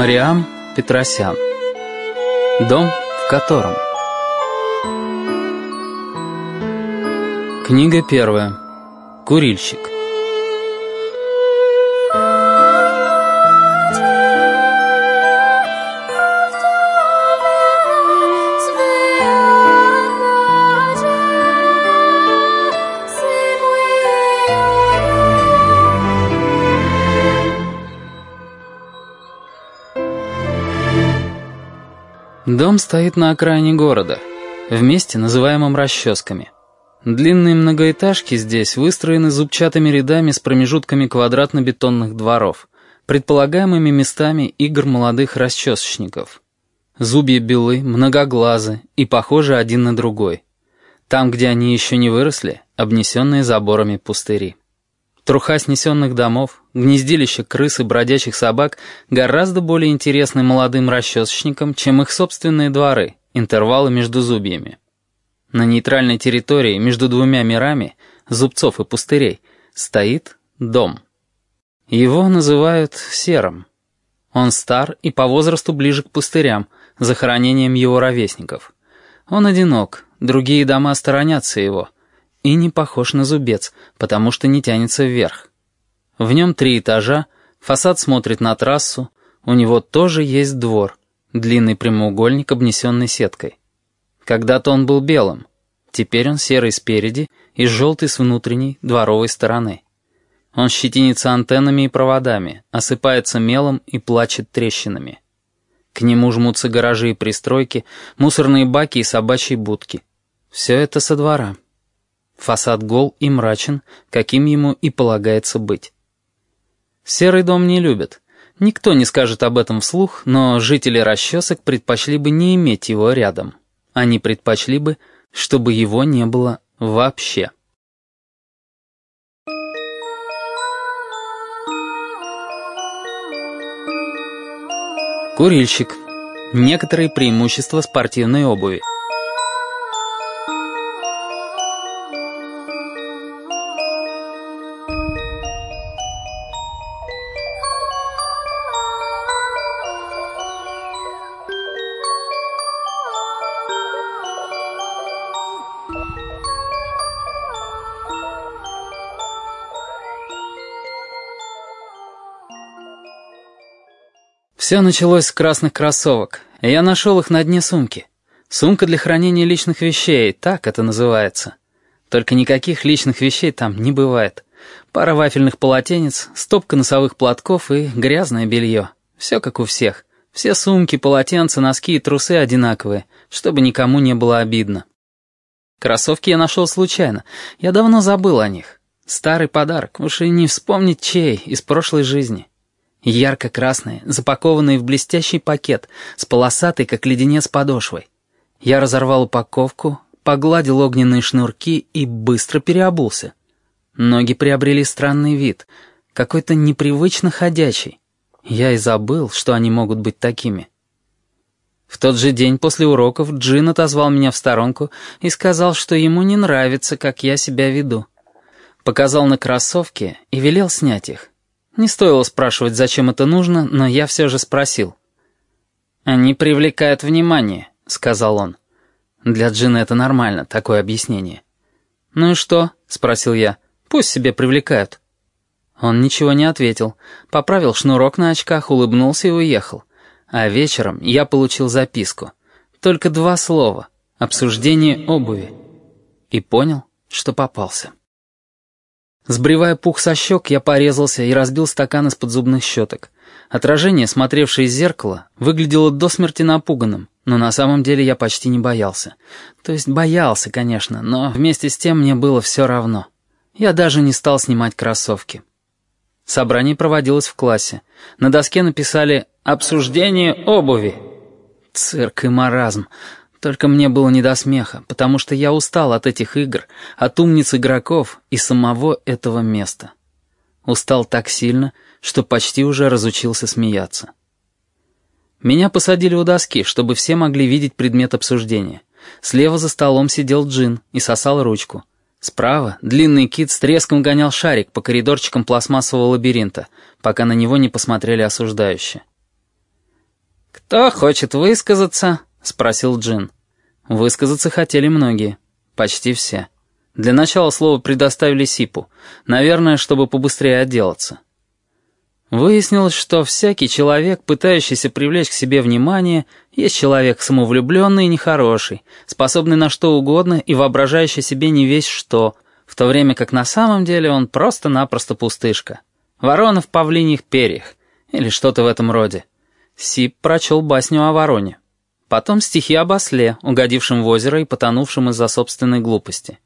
Мариам Петросян. Дом, в котором. Книга первая. Курильщик. Стоит на окраине города, в месте, называемом расческами. Длинные многоэтажки здесь выстроены зубчатыми рядами с промежутками квадратно-бетонных дворов, предполагаемыми местами игр молодых расчесочников. Зубья белы, многоглазы и похожи один на другой. Там, где они еще не выросли, обнесенные заборами пустыри. Труха снесенных домов, гнездилище крыс и бродячих собак гораздо более интересны молодым расчесочникам, чем их собственные дворы, интервалы между зубьями. На нейтральной территории между двумя мирами, зубцов и пустырей, стоит дом. Его называют серым. Он стар и по возрасту ближе к пустырям, захоронением его ровесников. Он одинок, другие дома сторонятся его — и не похож на зубец, потому что не тянется вверх. В нем три этажа, фасад смотрит на трассу, у него тоже есть двор, длинный прямоугольник, обнесенный сеткой. Когда-то он был белым, теперь он серый спереди и желтый с внутренней дворовой стороны. Он щетинится антеннами и проводами, осыпается мелом и плачет трещинами. К нему жмутся гаражи и пристройки, мусорные баки и собачьи будки. Все это со двора. Фасад гол и мрачен, каким ему и полагается быть. Серый дом не любят. Никто не скажет об этом вслух, но жители расчесок предпочли бы не иметь его рядом. Они предпочли бы, чтобы его не было вообще. Курильщик. Некоторые преимущества спортивной обуви. Все началось с красных кроссовок. Я нашел их на дне сумки. Сумка для хранения личных вещей, так это называется. Только никаких личных вещей там не бывает. Пара вафельных полотенец, стопка носовых платков и грязное белье. Все как у всех. Все сумки, полотенца, носки и трусы одинаковые, чтобы никому не было обидно. Кроссовки я нашел случайно. Я давно забыл о них. Старый подарок, уж и не вспомнить чей, из прошлой жизни. Ярко-красные, запакованные в блестящий пакет, с полосатой, как леденец, подошвой. Я разорвал упаковку, погладил огненные шнурки и быстро переобулся. Ноги приобрели странный вид, какой-то непривычно ходячий. Я и забыл, что они могут быть такими. В тот же день после уроков Джин отозвал меня в сторонку и сказал, что ему не нравится, как я себя веду. Показал на кроссовки и велел снять их. Не стоило спрашивать, зачем это нужно, но я все же спросил. «Они привлекают внимание», — сказал он. Для Джина это нормально, такое объяснение. «Ну и что?» — спросил я. «Пусть себе привлекают». Он ничего не ответил, поправил шнурок на очках, улыбнулся и уехал. А вечером я получил записку. Только два слова. Обсуждение обуви. И понял, что попался. Сбривая пух со щек, я порезался и разбил стакан из-под зубных щеток. Отражение, смотревшее из зеркала, выглядело до смерти напуганным, но на самом деле я почти не боялся. То есть боялся, конечно, но вместе с тем мне было все равно. Я даже не стал снимать кроссовки. Собрание проводилось в классе. На доске написали «Обсуждение обуви». Цирк и маразм. Только мне было не до смеха, потому что я устал от этих игр, от умниц игроков и самого этого места. Устал так сильно, что почти уже разучился смеяться. Меня посадили у доски, чтобы все могли видеть предмет обсуждения. Слева за столом сидел Джин и сосал ручку. Справа длинный кит с треском гонял шарик по коридорчикам пластмассового лабиринта, пока на него не посмотрели осуждающие. «Кто хочет высказаться?» — спросил Джин. Высказаться хотели многие. Почти все. Для начала слово предоставили Сипу. Наверное, чтобы побыстрее отделаться. Выяснилось, что всякий человек, пытающийся привлечь к себе внимание, есть человек самовлюбленный и нехороший, способный на что угодно и воображающий себе не весь что, в то время как на самом деле он просто-напросто пустышка. Ворона в павлиньих перьях или что-то в этом роде. Сип прочел басню о вороне. Потом стихи об осле, угодившем в озеро и потонувшем из-за собственной глупости.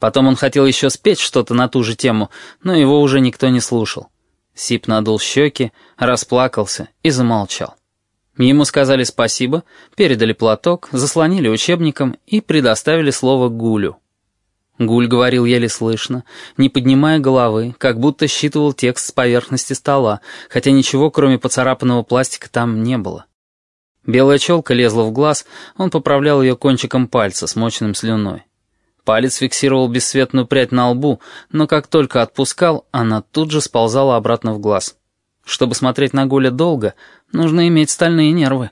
Потом он хотел еще спеть что-то на ту же тему, но его уже никто не слушал. Сип надул щеки, расплакался и замолчал. Ему сказали спасибо, передали платок, заслонили учебником и предоставили слово Гулю. Гуль говорил еле слышно, не поднимая головы, как будто считывал текст с поверхности стола, хотя ничего, кроме поцарапанного пластика, там не было. Белая челка лезла в глаз, он поправлял ее кончиком пальца, смоченным слюной. Палец фиксировал бесцветную прядь на лбу, но как только отпускал, она тут же сползала обратно в глаз. Чтобы смотреть на Гуля долго, нужно иметь стальные нервы.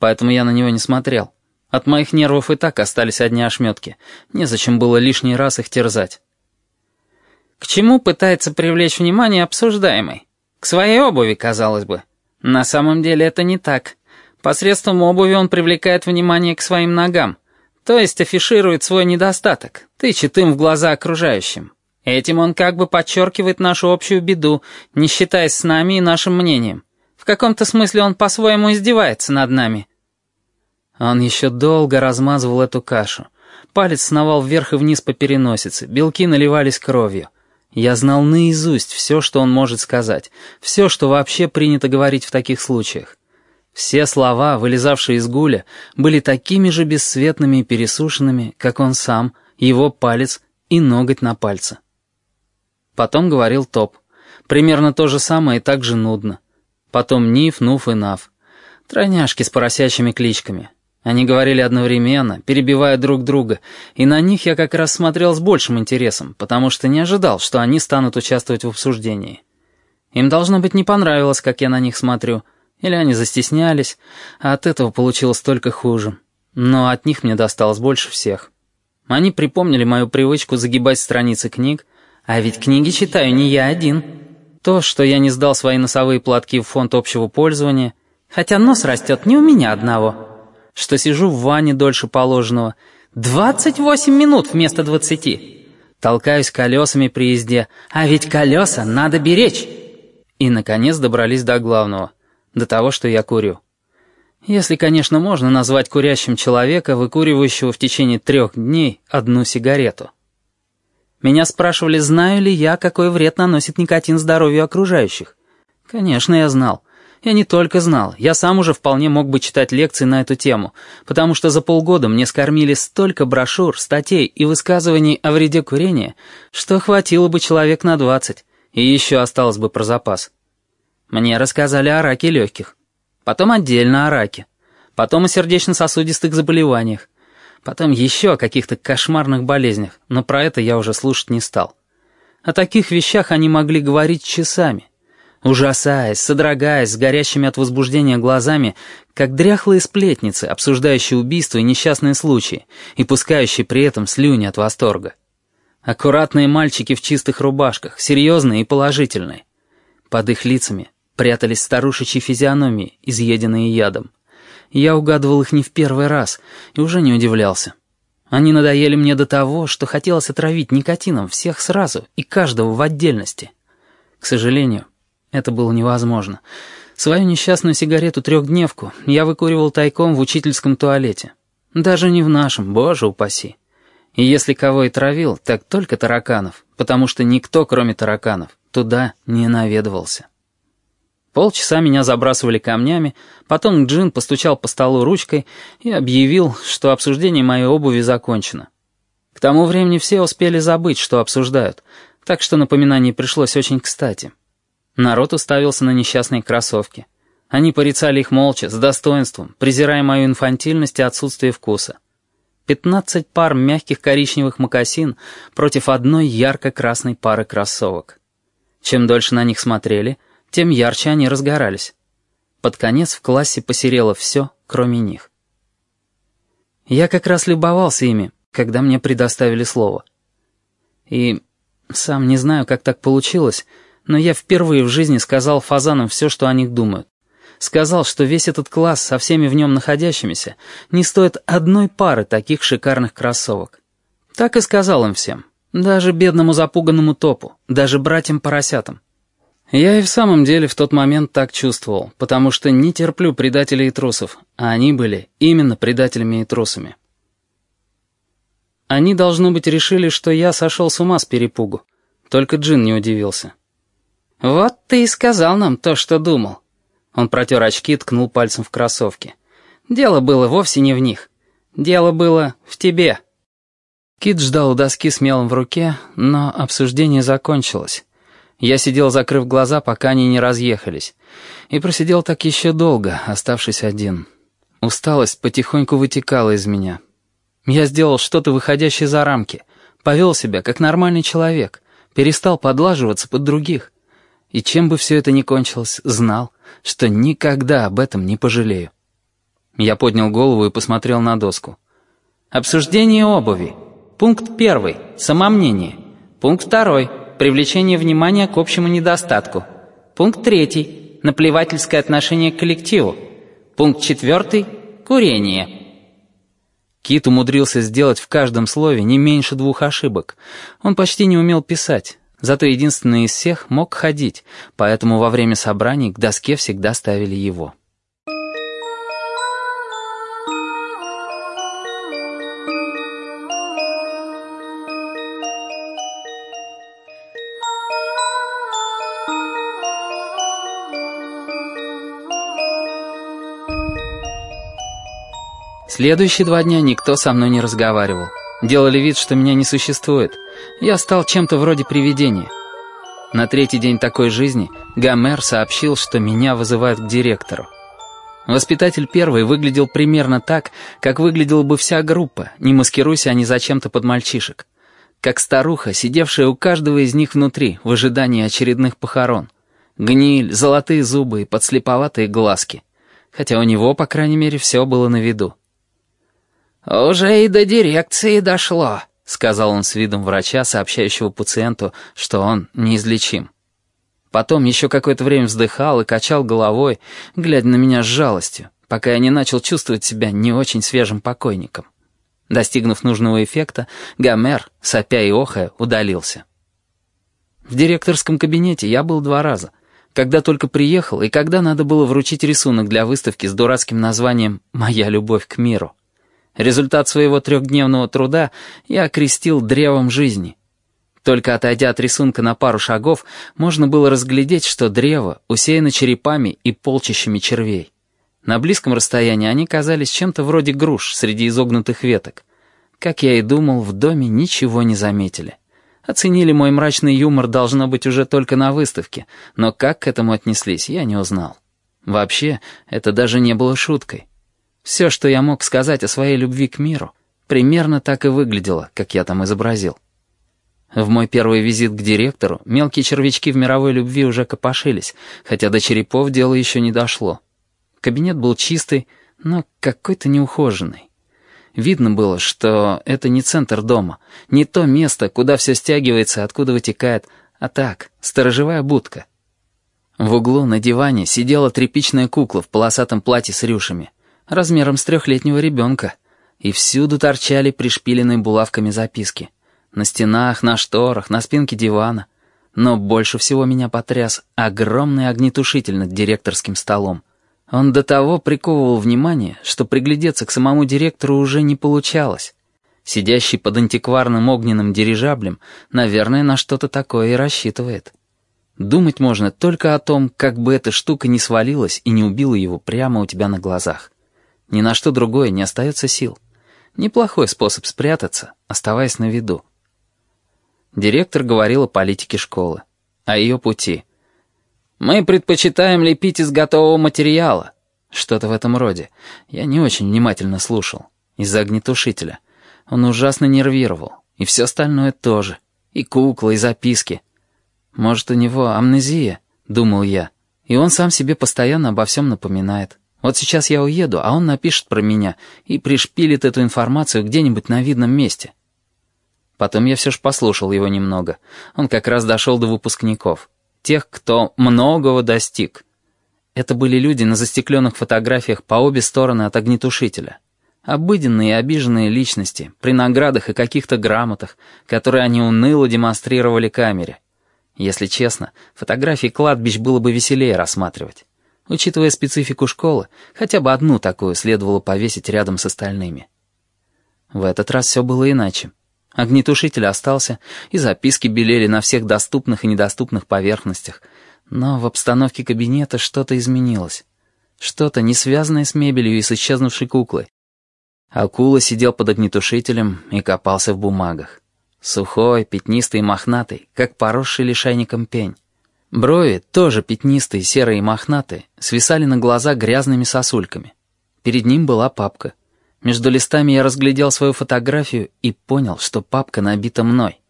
Поэтому я на него не смотрел. От моих нервов и так остались одни ошметки. Незачем было лишний раз их терзать. К чему пытается привлечь внимание обсуждаемый? К своей обуви, казалось бы. На самом деле это не так. Посредством обуви он привлекает внимание к своим ногам, то есть афиширует свой недостаток, тычет им в глаза окружающим. Этим он как бы подчеркивает нашу общую беду, не считаясь с нами и нашим мнением. В каком-то смысле он по-своему издевается над нами. Он еще долго размазывал эту кашу. Палец сновал вверх и вниз по переносице, белки наливались кровью. Я знал наизусть все, что он может сказать, все, что вообще принято говорить в таких случаях. Все слова, вылезавшие из гуля, были такими же бесцветными и пересушенными, как он сам, его палец и ноготь на пальце. Потом говорил Топ. Примерно то же самое и так же нудно. Потом Ниф, Нуф и Нав. Тройняшки с поросячьими кличками. Они говорили одновременно, перебивая друг друга, и на них я как раз смотрел с большим интересом, потому что не ожидал, что они станут участвовать в обсуждении. Им, должно быть, не понравилось, как я на них смотрю, или они застеснялись, а от этого получилось только хуже. Но от них мне досталось больше всех. Они припомнили мою привычку загибать страницы книг, а ведь книги читаю не я один. То, что я не сдал свои носовые платки в фонд общего пользования, хотя нос растет не у меня одного — что сижу в ванне дольше положенного. 28 минут вместо 20. Толкаюсь колесами при езде, а ведь колеса надо беречь. И, наконец, добрались до главного, до того, что я курю. Если, конечно, можно назвать курящим человека, выкуривающего в течение трех дней одну сигарету. Меня спрашивали, знаю ли я, какой вред наносит никотин здоровью окружающих. Конечно, я знал. Я не только знал, я сам уже вполне мог бы читать лекции на эту тему, потому что за полгода мне скормили столько брошюр, статей и высказываний о вреде курения, что хватило бы человек на двадцать, и еще осталось бы про запас. Мне рассказали о раке легких, потом отдельно о раке, потом о сердечно-сосудистых заболеваниях, потом еще о каких-то кошмарных болезнях, но про это я уже слушать не стал. О таких вещах они могли говорить часами ужасаясь, содрогаясь, с горящими от возбуждения глазами, как дряхлые сплетницы, обсуждающие убийства и несчастные случаи, и пускающие при этом слюни от восторга. Аккуратные мальчики в чистых рубашках, серьезные и положительные. Под их лицами прятались старушечьи физиономии, изъеденные ядом. Я угадывал их не в первый раз и уже не удивлялся. Они надоели мне до того, что хотелось отравить никотином всех сразу и каждого в отдельности. К сожалению, это было невозможно. Свою несчастную сигарету-трехдневку я выкуривал тайком в учительском туалете. Даже не в нашем, боже упаси. И если кого и травил, так только тараканов, потому что никто, кроме тараканов, туда не наведывался. Полчаса меня забрасывали камнями, потом Джин постучал по столу ручкой и объявил, что обсуждение моей обуви закончено. К тому времени все успели забыть, что обсуждают, так что напоминание пришлось очень кстати. Народ уставился на несчастные кроссовки. Они порицали их молча, с достоинством, презирая мою инфантильность и отсутствие вкуса. Пятнадцать пар мягких коричневых мокасин против одной ярко-красной пары кроссовок. Чем дольше на них смотрели, тем ярче они разгорались. Под конец в классе посерело все, кроме них. Я как раз любовался ими, когда мне предоставили слово. И сам не знаю, как так получилось, но я впервые в жизни сказал фазанам все, что о них думают. Сказал, что весь этот класс со всеми в нем находящимися не стоит одной пары таких шикарных кроссовок. Так и сказал им всем. Даже бедному запуганному топу, даже братьям-поросятам. Я и в самом деле в тот момент так чувствовал, потому что не терплю предателей и трусов, а они были именно предателями и трусами. Они, должно быть, решили, что я сошел с ума с перепугу. Только Джин не удивился. «Вот ты и сказал нам то, что думал». Он протер очки и ткнул пальцем в кроссовки. «Дело было вовсе не в них. Дело было в тебе». Кит ждал у доски с мелом в руке, но обсуждение закончилось. Я сидел, закрыв глаза, пока они не разъехались. И просидел так еще долго, оставшись один. Усталость потихоньку вытекала из меня. Я сделал что-то выходящее за рамки. Повел себя, как нормальный человек. Перестал подлаживаться под других. И чем бы все это ни кончилось, знал, что никогда об этом не пожалею. Я поднял голову и посмотрел на доску. «Обсуждение обуви. Пункт первый. Самомнение. Пункт второй привлечение внимания к общему недостатку. Пункт третий – наплевательское отношение к коллективу. Пункт четвертый – курение. Кит умудрился сделать в каждом слове не меньше двух ошибок. Он почти не умел писать, зато единственный из всех мог ходить, поэтому во время собраний к доске всегда ставили его. Следующие два дня никто со мной не разговаривал. Делали вид, что меня не существует. Я стал чем-то вроде привидения. На третий день такой жизни Гомер сообщил, что меня вызывают к директору. Воспитатель первый выглядел примерно так, как выглядела бы вся группа, не маскируясь они зачем-то под мальчишек. Как старуха, сидевшая у каждого из них внутри, в ожидании очередных похорон. Гниль, золотые зубы и подслеповатые глазки. Хотя у него, по крайней мере, все было на виду. «Уже и до дирекции дошло», — сказал он с видом врача, сообщающего пациенту, что он неизлечим. Потом еще какое-то время вздыхал и качал головой, глядя на меня с жалостью, пока я не начал чувствовать себя не очень свежим покойником. Достигнув нужного эффекта, Гомер, сопя и охая, удалился. В директорском кабинете я был два раза. Когда только приехал и когда надо было вручить рисунок для выставки с дурацким названием «Моя любовь к миру». Результат своего трехдневного труда я окрестил древом жизни. Только отойдя от рисунка на пару шагов, можно было разглядеть, что древо усеяно черепами и полчищами червей. На близком расстоянии они казались чем-то вроде груш среди изогнутых веток. Как я и думал, в доме ничего не заметили. Оценили мой мрачный юмор должно быть уже только на выставке, но как к этому отнеслись, я не узнал. Вообще, это даже не было шуткой. Все, что я мог сказать о своей любви к миру, примерно так и выглядело, как я там изобразил. В мой первый визит к директору мелкие червячки в мировой любви уже копошились, хотя до черепов дело еще не дошло. Кабинет был чистый, но какой-то неухоженный. Видно было, что это не центр дома, не то место, куда все стягивается, откуда вытекает, а так, сторожевая будка. В углу на диване сидела тряпичная кукла в полосатом платье с рюшами размером с трехлетнего ребенка, и всюду торчали пришпиленные булавками записки. На стенах, на шторах, на спинке дивана. Но больше всего меня потряс огромный огнетушитель над директорским столом. Он до того приковывал внимание, что приглядеться к самому директору уже не получалось. Сидящий под антикварным огненным дирижаблем, наверное, на что-то такое и рассчитывает. Думать можно только о том, как бы эта штука не свалилась и не убила его прямо у тебя на глазах. Ни на что другое не остается сил. Неплохой способ спрятаться, оставаясь на виду. Директор говорил о политике школы, о ее пути. «Мы предпочитаем лепить из готового материала». Что-то в этом роде. Я не очень внимательно слушал. Из-за огнетушителя. Он ужасно нервировал. И все остальное тоже. И куклы, и записки. Может, у него амнезия, думал я. И он сам себе постоянно обо всем напоминает. Вот сейчас я уеду, а он напишет про меня и пришпилит эту информацию где-нибудь на видном месте. Потом я все же послушал его немного. Он как раз дошел до выпускников. Тех, кто многого достиг. Это были люди на застекленных фотографиях по обе стороны от огнетушителя. Обыденные и обиженные личности, при наградах и каких-то грамотах, которые они уныло демонстрировали камере. Если честно, фотографии кладбищ было бы веселее рассматривать. Учитывая специфику школы, хотя бы одну такую следовало повесить рядом с остальными. В этот раз все было иначе. Огнетушитель остался, и записки белели на всех доступных и недоступных поверхностях. Но в обстановке кабинета что-то изменилось. Что-то, не связанное с мебелью и с исчезнувшей куклой. Акула сидел под огнетушителем и копался в бумагах. Сухой, пятнистый и мохнатый, как поросший лишайником пень. Брови, тоже пятнистые, серые и мохнатые, свисали на глаза грязными сосульками. Перед ним была папка. Между листами я разглядел свою фотографию и понял, что папка набита мной.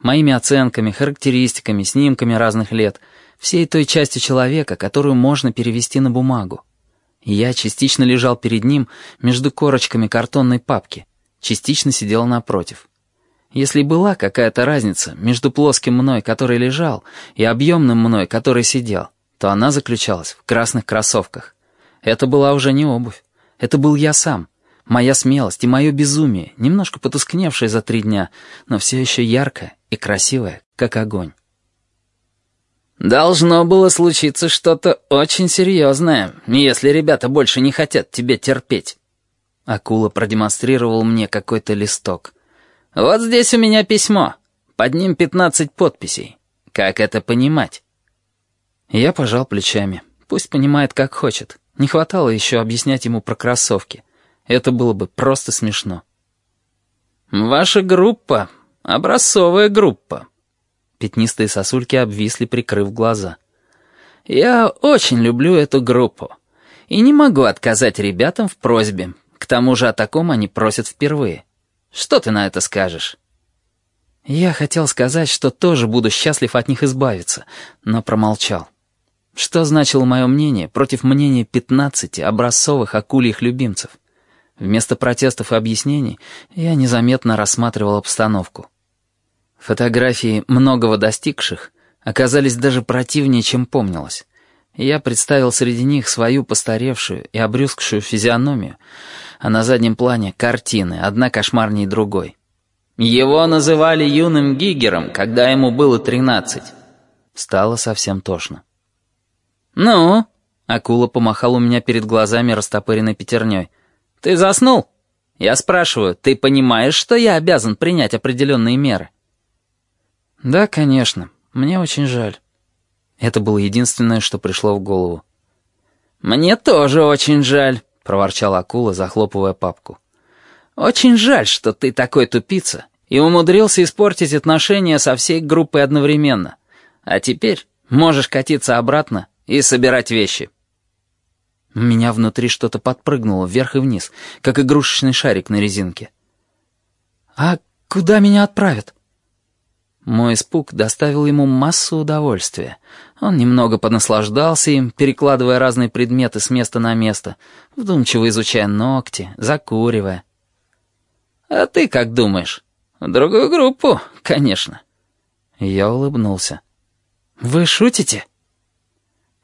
Моими оценками, характеристиками, снимками разных лет, всей той части человека, которую можно перевести на бумагу. Я частично лежал перед ним между корочками картонной папки, частично сидел напротив. Если была какая-то разница между плоским мной, который лежал, и объемным мной, который сидел, то она заключалась в красных кроссовках. Это была уже не обувь. Это был я сам. Моя смелость и мое безумие, немножко потускневшее за три дня, но все еще яркое и красивое, как огонь. «Должно было случиться что-то очень серьезное, если ребята больше не хотят тебя терпеть». Акула продемонстрировал мне какой-то листок. «Вот здесь у меня письмо. Под ним пятнадцать подписей. Как это понимать?» Я пожал плечами. Пусть понимает, как хочет. Не хватало еще объяснять ему про кроссовки. Это было бы просто смешно. «Ваша группа — образцовая группа». Пятнистые сосульки обвисли, прикрыв глаза. «Я очень люблю эту группу. И не могу отказать ребятам в просьбе. К тому же о таком они просят впервые. Что ты на это скажешь?» Я хотел сказать, что тоже буду счастлив от них избавиться, но промолчал. Что значило мое мнение против мнения пятнадцати образцовых акульих любимцев? Вместо протестов и объяснений я незаметно рассматривал обстановку. Фотографии многого достигших оказались даже противнее, чем помнилось. Я представил среди них свою постаревшую и обрюзгшую физиономию, а на заднем плане картины, одна кошмарней другой. Его называли юным Гигером, когда ему было тринадцать. Стало совсем тошно. «Ну?» — акула помахал у меня перед глазами растопыренной пятерней. «Ты заснул? Я спрашиваю, ты понимаешь, что я обязан принять определенные меры?» «Да, конечно. Мне очень жаль». Это было единственное, что пришло в голову. «Мне тоже очень жаль», — проворчал акула, захлопывая папку. «Очень жаль, что ты такой тупица и умудрился испортить отношения со всей группой одновременно. А теперь можешь катиться обратно и собирать вещи». Меня внутри что-то подпрыгнуло вверх и вниз, как игрушечный шарик на резинке. «А куда меня отправят?» Мой испуг доставил ему массу удовольствия. Он немного понаслаждался им, перекладывая разные предметы с места на место, вдумчиво изучая ногти, закуривая. «А ты как думаешь? В другую группу, конечно». Я улыбнулся. «Вы шутите?»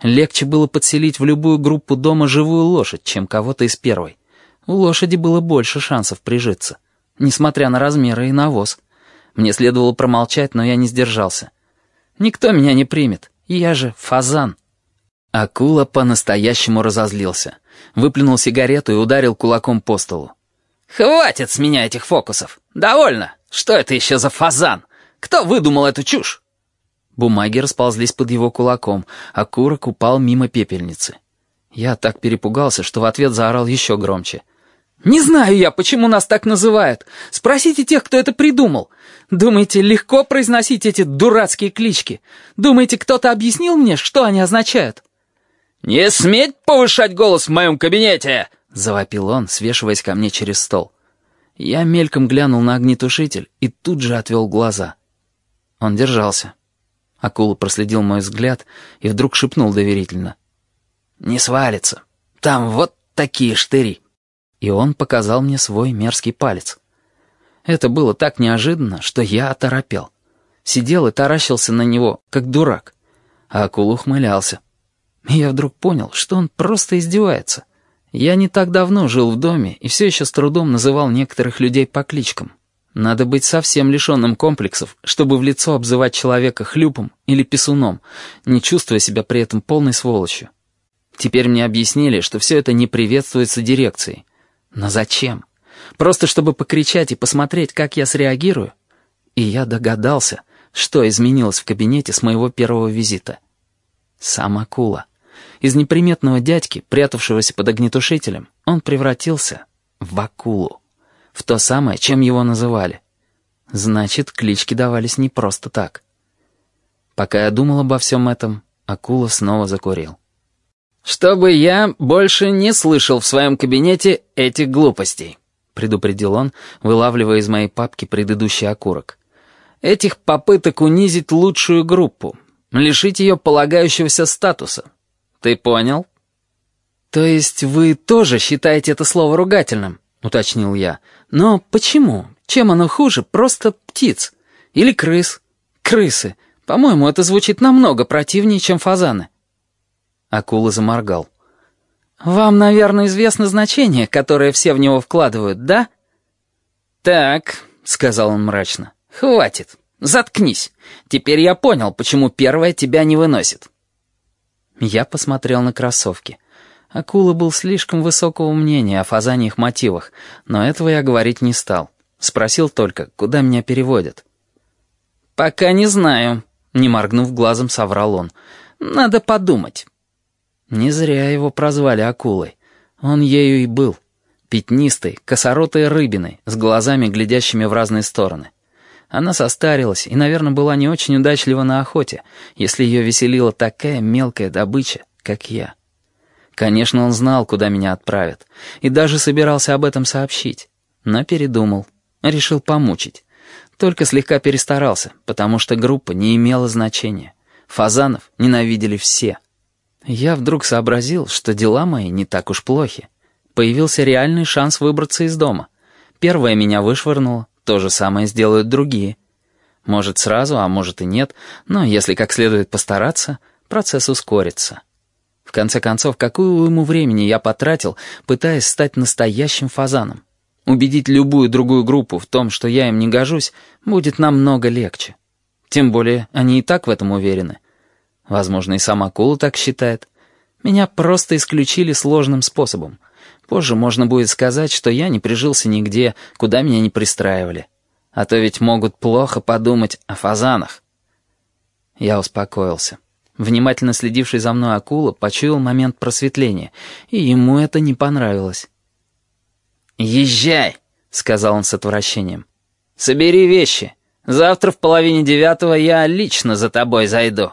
Легче было подселить в любую группу дома живую лошадь, чем кого-то из первой. У лошади было больше шансов прижиться, несмотря на размеры и навоз. Мне следовало промолчать, но я не сдержался. Никто меня не примет, я же фазан. Акула по-настоящему разозлился. Выплюнул сигарету и ударил кулаком по столу. «Хватит с меня этих фокусов! Довольно! Что это еще за фазан? Кто выдумал эту чушь?» Бумаги расползлись под его кулаком, а курок упал мимо пепельницы. Я так перепугался, что в ответ заорал еще громче. «Не знаю я, почему нас так называют. Спросите тех, кто это придумал. Думаете, легко произносить эти дурацкие клички? Думаете, кто-то объяснил мне, что они означают?» «Не сметь повышать голос в моем кабинете!» — завопил он, свешиваясь ко мне через стол. Я мельком глянул на огнетушитель и тут же отвел глаза. Он держался. Акула проследил мой взгляд и вдруг шепнул доверительно. Не свалится. Там вот такие штыри». И он показал мне свой мерзкий палец. Это было так неожиданно, что я оторопел. Сидел и таращился на него, как дурак. А акул ухмылялся. И я вдруг понял, что он просто издевается. Я не так давно жил в доме и все еще с трудом называл некоторых людей по кличкам. Надо быть совсем лишенным комплексов, чтобы в лицо обзывать человека хлюпом или писуном, не чувствуя себя при этом полной сволочью. Теперь мне объяснили, что все это не приветствуется дирекцией. Но зачем? Просто чтобы покричать и посмотреть, как я среагирую? И я догадался, что изменилось в кабинете с моего первого визита. Сам акула. Из неприметного дядьки, прятавшегося под огнетушителем, он превратился в акулу. В то самое, чем его называли. Значит, клички давались не просто так. Пока я думал обо всем этом, акула снова закурил. «Чтобы я больше не слышал в своем кабинете этих глупостей», предупредил он, вылавливая из моей папки предыдущий окурок. «Этих попыток унизить лучшую группу, лишить ее полагающегося статуса. Ты понял?» «То есть вы тоже считаете это слово ругательным?» — уточнил я. «Но почему? Чем оно хуже просто птиц? Или крыс? Крысы. По-моему, это звучит намного противнее, чем фазаны». Акула заморгал. «Вам, наверное, известно значение, которое все в него вкладывают, да?» «Так», — сказал он мрачно, — «хватит. Заткнись. Теперь я понял, почему первая тебя не выносит». Я посмотрел на кроссовки. Акула был слишком высокого мнения о фазаньих мотивах, но этого я говорить не стал. Спросил только, куда меня переводят. «Пока не знаю», — не моргнув глазом, соврал он. «Надо подумать». Не зря его прозвали акулой. Он ею и был. Пятнистой, косоротой рыбиной, с глазами, глядящими в разные стороны. Она состарилась и, наверное, была не очень удачлива на охоте, если ее веселила такая мелкая добыча, как я. Конечно, он знал, куда меня отправят, и даже собирался об этом сообщить, но передумал, решил помучить. Только слегка перестарался, потому что группа не имела значения. Фазанов ненавидели все. Я вдруг сообразил, что дела мои не так уж плохи. Появился реальный шанс выбраться из дома. Первая меня вышвырнула, то же самое сделают другие. Может, сразу, а может и нет, но если как следует постараться, процесс ускорится. В конце концов, какую ему времени я потратил, пытаясь стать настоящим фазаном? Убедить любую другую группу в том, что я им не гожусь, будет намного легче. Тем более, они и так в этом уверены. Возможно, и сам акула так считает. Меня просто исключили сложным способом. Позже можно будет сказать, что я не прижился нигде, куда меня не пристраивали. А то ведь могут плохо подумать о фазанах. Я успокоился. Внимательно следивший за мной акула почуял момент просветления, и ему это не понравилось. «Езжай!» — сказал он с отвращением. «Собери вещи. Завтра в половине девятого я лично за тобой зайду».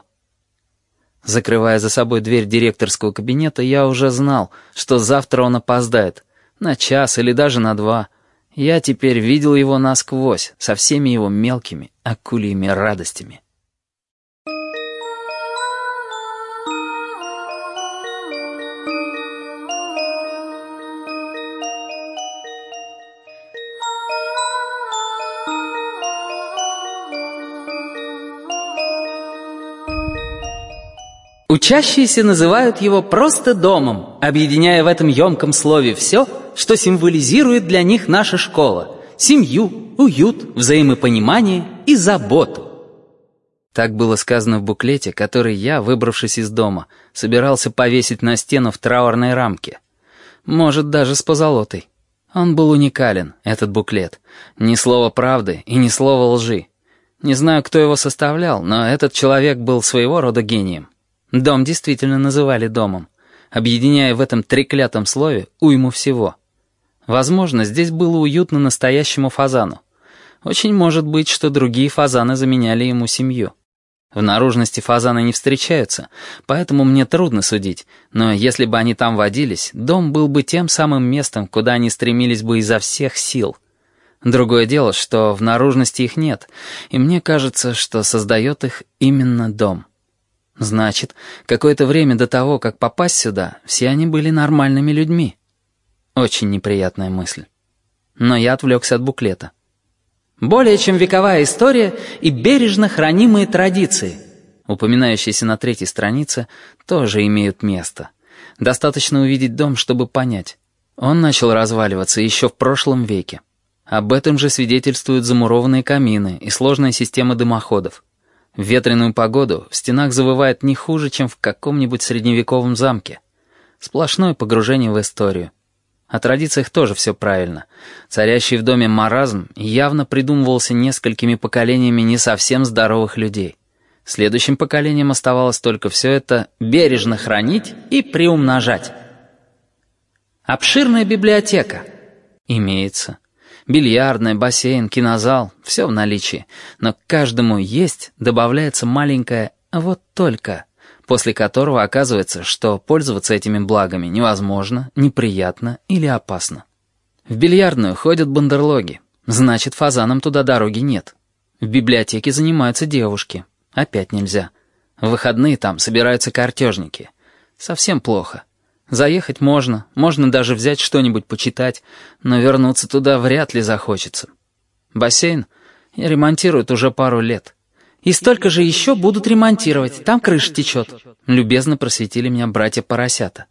Закрывая за собой дверь директорского кабинета, я уже знал, что завтра он опоздает. На час или даже на два. Я теперь видел его насквозь, со всеми его мелкими акульями радостями. Учащиеся называют его просто домом, объединяя в этом емком слове все, что символизирует для них наша школа — семью, уют, взаимопонимание и заботу. Так было сказано в буклете, который я, выбравшись из дома, собирался повесить на стену в траурной рамке. Может, даже с позолотой. Он был уникален, этот буклет. Ни слова правды и ни слова лжи. Не знаю, кто его составлял, но этот человек был своего рода гением. Дом действительно называли домом, объединяя в этом треклятом слове уйму всего. Возможно, здесь было уютно настоящему фазану. Очень может быть, что другие фазаны заменяли ему семью. В наружности фазаны не встречаются, поэтому мне трудно судить, но если бы они там водились, дом был бы тем самым местом, куда они стремились бы изо всех сил. Другое дело, что в наружности их нет, и мне кажется, что создает их именно дом. Значит, какое-то время до того, как попасть сюда, все они были нормальными людьми. Очень неприятная мысль. Но я отвлекся от буклета. Более чем вековая история и бережно хранимые традиции, упоминающиеся на третьей странице, тоже имеют место. Достаточно увидеть дом, чтобы понять. Он начал разваливаться еще в прошлом веке. Об этом же свидетельствуют замурованные камины и сложная система дымоходов. В ветреную погоду в стенах завывает не хуже, чем в каком-нибудь средневековом замке. Сплошное погружение в историю. О традициях тоже все правильно. Царящий в доме маразм явно придумывался несколькими поколениями не совсем здоровых людей. Следующим поколениям оставалось только все это бережно хранить и приумножать. Обширная библиотека. Имеется. Бильярдная, бассейн, кинозал — все в наличии. Но к каждому «есть» добавляется маленькое «вот только», после которого оказывается, что пользоваться этими благами невозможно, неприятно или опасно. В бильярдную ходят бандерлоги, значит, фазанам туда дороги нет. В библиотеке занимаются девушки, опять нельзя. В выходные там собираются картежники. Совсем плохо. Заехать можно, можно даже взять что-нибудь почитать, но вернуться туда вряд ли захочется. Бассейн ремонтируют уже пару лет. И столько же еще будут ремонтировать, там крыша течет. Любезно просветили меня братья-поросята.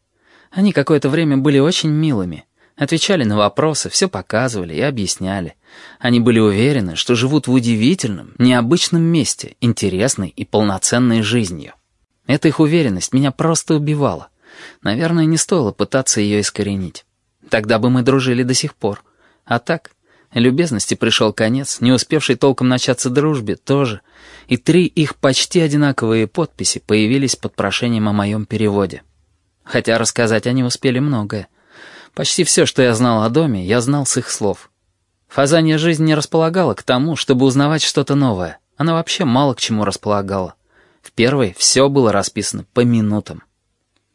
Они какое-то время были очень милыми. Отвечали на вопросы, все показывали и объясняли. Они были уверены, что живут в удивительном, необычном месте, интересной и полноценной жизнью. Эта их уверенность меня просто убивала. Наверное, не стоило пытаться ее искоренить. Тогда бы мы дружили до сих пор. А так, любезности пришел конец, не успевший толком начаться дружбе тоже, и три их почти одинаковые подписи появились под прошением о моем переводе. Хотя рассказать они успели многое. Почти все, что я знал о доме, я знал с их слов. Фазанья жизнь не располагала к тому, чтобы узнавать что-то новое. Она вообще мало к чему располагала. В первой все было расписано по минутам.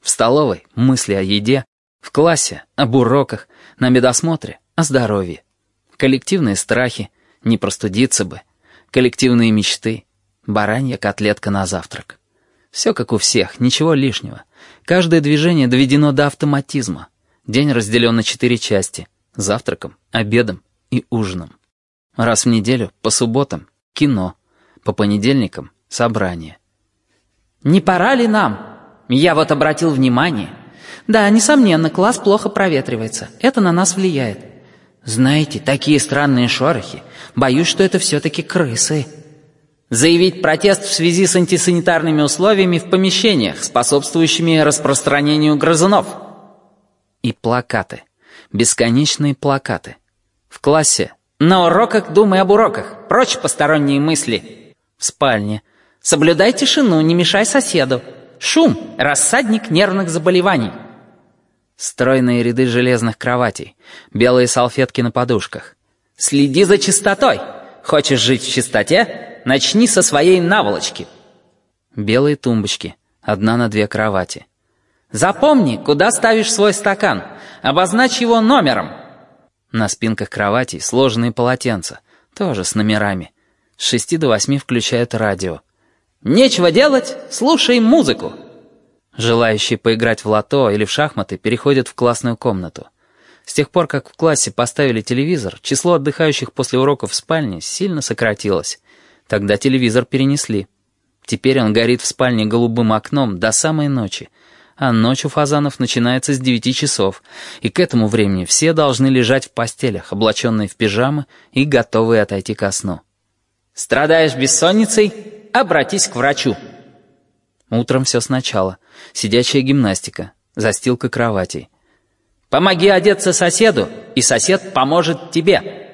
В столовой мысли о еде, в классе об уроках, на медосмотре о здоровье. Коллективные страхи, не простудиться бы, коллективные мечты, баранья котлетка на завтрак. Все как у всех, ничего лишнего. Каждое движение доведено до автоматизма. День разделен на четыре части — завтраком, обедом и ужином. Раз в неделю, по субботам — кино, по понедельникам — собрание. «Не пора ли нам?» Я вот обратил внимание. Да, несомненно, класс плохо проветривается. Это на нас влияет. Знаете, такие странные шорохи. Боюсь, что это все-таки крысы. Заявить протест в связи с антисанитарными условиями в помещениях, способствующими распространению грызунов. И плакаты. Бесконечные плакаты. В классе. На уроках думай об уроках. Прочь посторонние мысли. В спальне. Соблюдай тишину, не мешай соседу. Шум — рассадник нервных заболеваний. Стройные ряды железных кроватей, белые салфетки на подушках. Следи за чистотой. Хочешь жить в чистоте? Начни со своей наволочки. Белые тумбочки, одна на две кровати. Запомни, куда ставишь свой стакан. Обозначь его номером. На спинках кроватей сложенные полотенца, тоже с номерами. С шести до восьми включают радио. Нечего делать, слушай музыку. Желающие поиграть в лото или в шахматы переходят в классную комнату. С тех пор, как в классе поставили телевизор, число отдыхающих после уроков в спальне сильно сократилось. Тогда телевизор перенесли. Теперь он горит в спальне голубым окном до самой ночи. А ночь у фазанов начинается с девяти часов, и к этому времени все должны лежать в постелях, облаченные в пижамы и готовые отойти ко сну. «Страдаешь бессонницей? Обратись к врачу». Утром все сначала. Сидячая гимнастика, застилка кроватей. «Помоги одеться соседу, и сосед поможет тебе».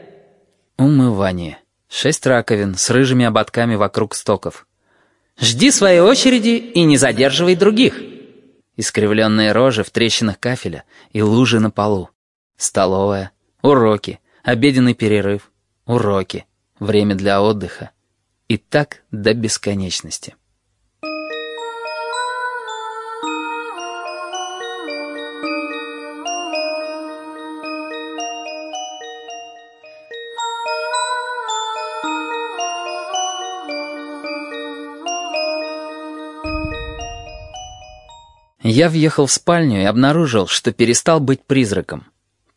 Умывание. Шесть раковин с рыжими ободками вокруг стоков. «Жди своей очереди и не задерживай других». Искривленные рожи в трещинах кафеля и лужи на полу. Столовая. Уроки. Обеденный перерыв. Уроки. Время для отдыха. И так до бесконечности. Я въехал в спальню и обнаружил, что перестал быть призраком.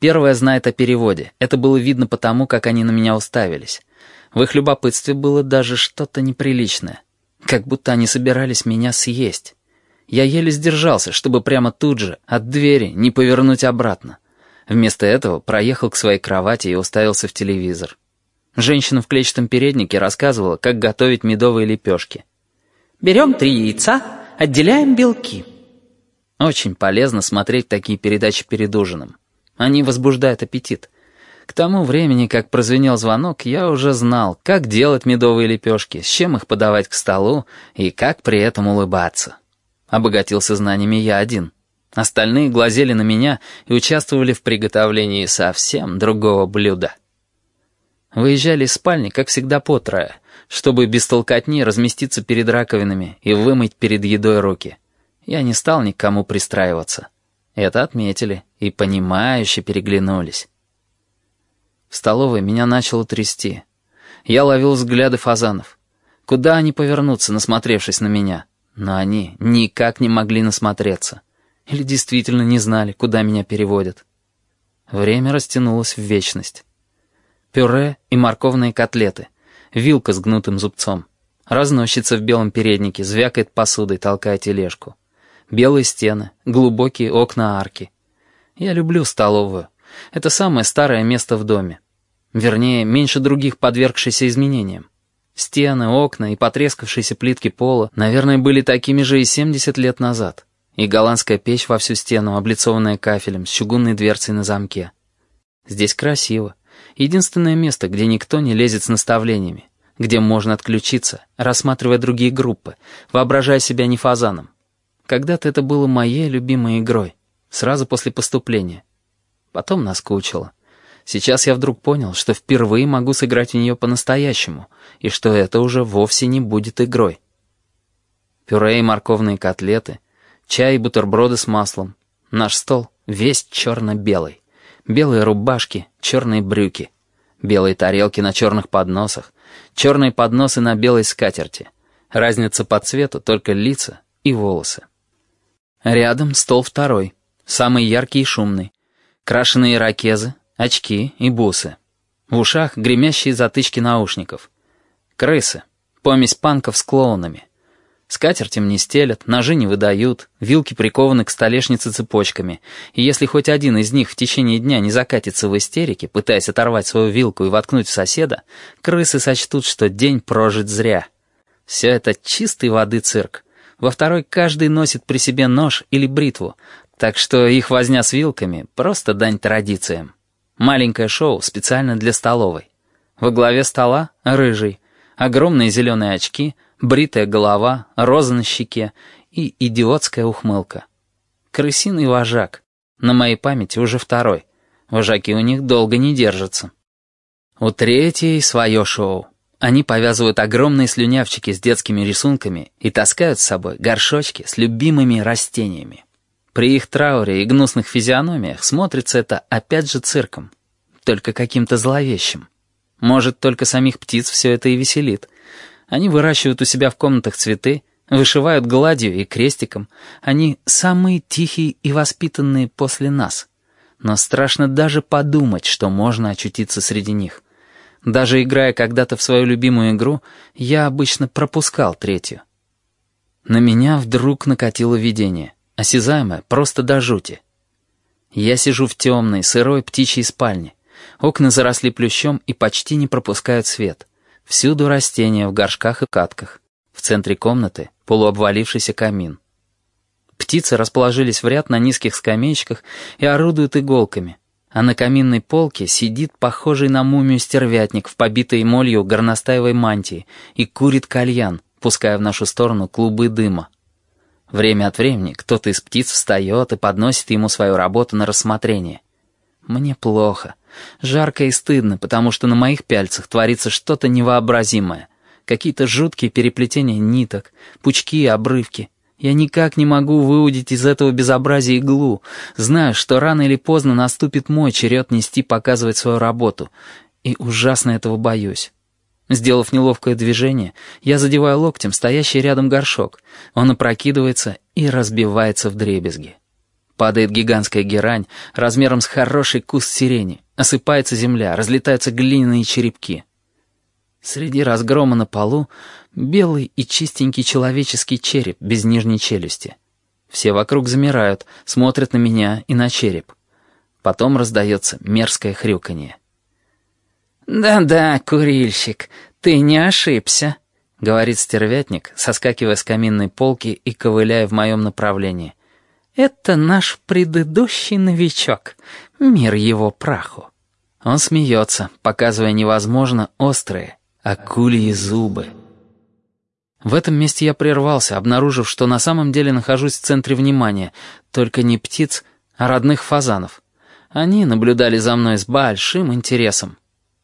Первое знает о переводе. Это было видно потому, как они на меня уставились. В их любопытстве было даже что-то неприличное. Как будто они собирались меня съесть. Я еле сдержался, чтобы прямо тут же, от двери, не повернуть обратно. Вместо этого проехал к своей кровати и уставился в телевизор. Женщина в клетчатом переднике рассказывала, как готовить медовые лепешки. «Берем три яйца, отделяем белки». Очень полезно смотреть такие передачи перед ужином. Они возбуждают аппетит. К тому времени, как прозвенел звонок, я уже знал, как делать медовые лепешки, с чем их подавать к столу и как при этом улыбаться. Обогатился знаниями я один. Остальные глазели на меня и участвовали в приготовлении совсем другого блюда. Выезжали из спальни, как всегда, по трое, чтобы без толкотни разместиться перед раковинами и вымыть перед едой руки. Я не стал никому пристраиваться. Это отметили и понимающе переглянулись. В столовой меня начало трясти. Я ловил взгляды фазанов. Куда они повернутся, насмотревшись на меня? Но они никак не могли насмотреться. Или действительно не знали, куда меня переводят. Время растянулось в вечность. Пюре и морковные котлеты. Вилка с гнутым зубцом. Разносчица в белом переднике, звякает посудой, толкая тележку. Белые стены, глубокие окна арки. Я люблю столовую. Это самое старое место в доме. Вернее, меньше других подвергшееся изменениям. Стены, окна и потрескавшиеся плитки пола, наверное, были такими же и 70 лет назад. И голландская печь во всю стену, облицованная кафелем, с чугунной дверцей на замке. Здесь красиво. Единственное место, где никто не лезет с наставлениями, где можно отключиться, рассматривая другие группы, воображая себя не фазаном. Когда-то это было моей любимой игрой, сразу после поступления. Потом наскучило. Сейчас я вдруг понял, что впервые могу сыграть в нее по-настоящему, и что это уже вовсе не будет игрой. Пюре и морковные котлеты, чай и бутерброды с маслом. Наш стол весь черно-белый. Белые рубашки, черные брюки. Белые тарелки на черных подносах, черные подносы на белой скатерти. Разница по цвету только лица и волосы. Рядом стол второй, самый яркий и шумный. Крашеные ракезы, очки и бусы. В ушах гремящие затычки наушников. Крысы. Помесь панков с клоунами. Скатерть им не стелят, ножи не выдают, вилки прикованы к столешнице цепочками, и если хоть один из них в течение дня не закатится в истерике, пытаясь оторвать свою вилку и воткнуть в соседа, крысы сочтут, что день прожит зря. Все это чистой воды цирк. Во второй каждый носит при себе нож или бритву, так что их возня с вилками — просто дань традициям. Маленькое шоу специально для столовой. Во главе стола — рыжий, огромные зеленые очки, бритая голова, роза на щеке и идиотская ухмылка. Крысиный вожак. На моей памяти уже второй. Вожаки у них долго не держатся. У третьей свое шоу. Они повязывают огромные слюнявчики с детскими рисунками и таскают с собой горшочки с любимыми растениями. При их трауре и гнусных физиономиях смотрится это опять же цирком, только каким-то зловещим. Может, только самих птиц все это и веселит. Они выращивают у себя в комнатах цветы, вышивают гладью и крестиком. Они самые тихие и воспитанные после нас. Но страшно даже подумать, что можно очутиться среди них. Даже играя когда-то в свою любимую игру, я обычно пропускал третью. На меня вдруг накатило видение, осязаемое просто до жути. Я сижу в темной, сырой птичьей спальне. Окна заросли плющом и почти не пропускают свет. Всюду растения в горшках и катках. В центре комнаты полуобвалившийся камин. Птицы расположились в ряд на низких скамеечках и орудуют иголками — а на каминной полке сидит похожий на мумию стервятник в побитой молью горностаевой мантии и курит кальян, пуская в нашу сторону клубы дыма. Время от времени кто-то из птиц встает и подносит ему свою работу на рассмотрение. Мне плохо. Жарко и стыдно, потому что на моих пяльцах творится что-то невообразимое. Какие-то жуткие переплетения ниток, пучки и обрывки. Я никак не могу выудить из этого безобразия иглу, знаю, что рано или поздно наступит мой черед нести показывать свою работу, и ужасно этого боюсь. Сделав неловкое движение, я задеваю локтем стоящий рядом горшок. Он опрокидывается и разбивается в дребезги. Падает гигантская герань размером с хороший куст сирени. Осыпается земля, разлетаются глиняные черепки. Среди разгрома на полу белый и чистенький человеческий череп без нижней челюсти. Все вокруг замирают, смотрят на меня и на череп. Потом раздается мерзкое хрюканье. «Да-да, курильщик, ты не ошибся», — говорит стервятник, соскакивая с каминной полки и ковыляя в моем направлении. «Это наш предыдущий новичок, мир его праху». Он смеется, показывая невозможно острые, акульи зубы. В этом месте я прервался, обнаружив, что на самом деле нахожусь в центре внимания, только не птиц, а родных фазанов. Они наблюдали за мной с большим интересом.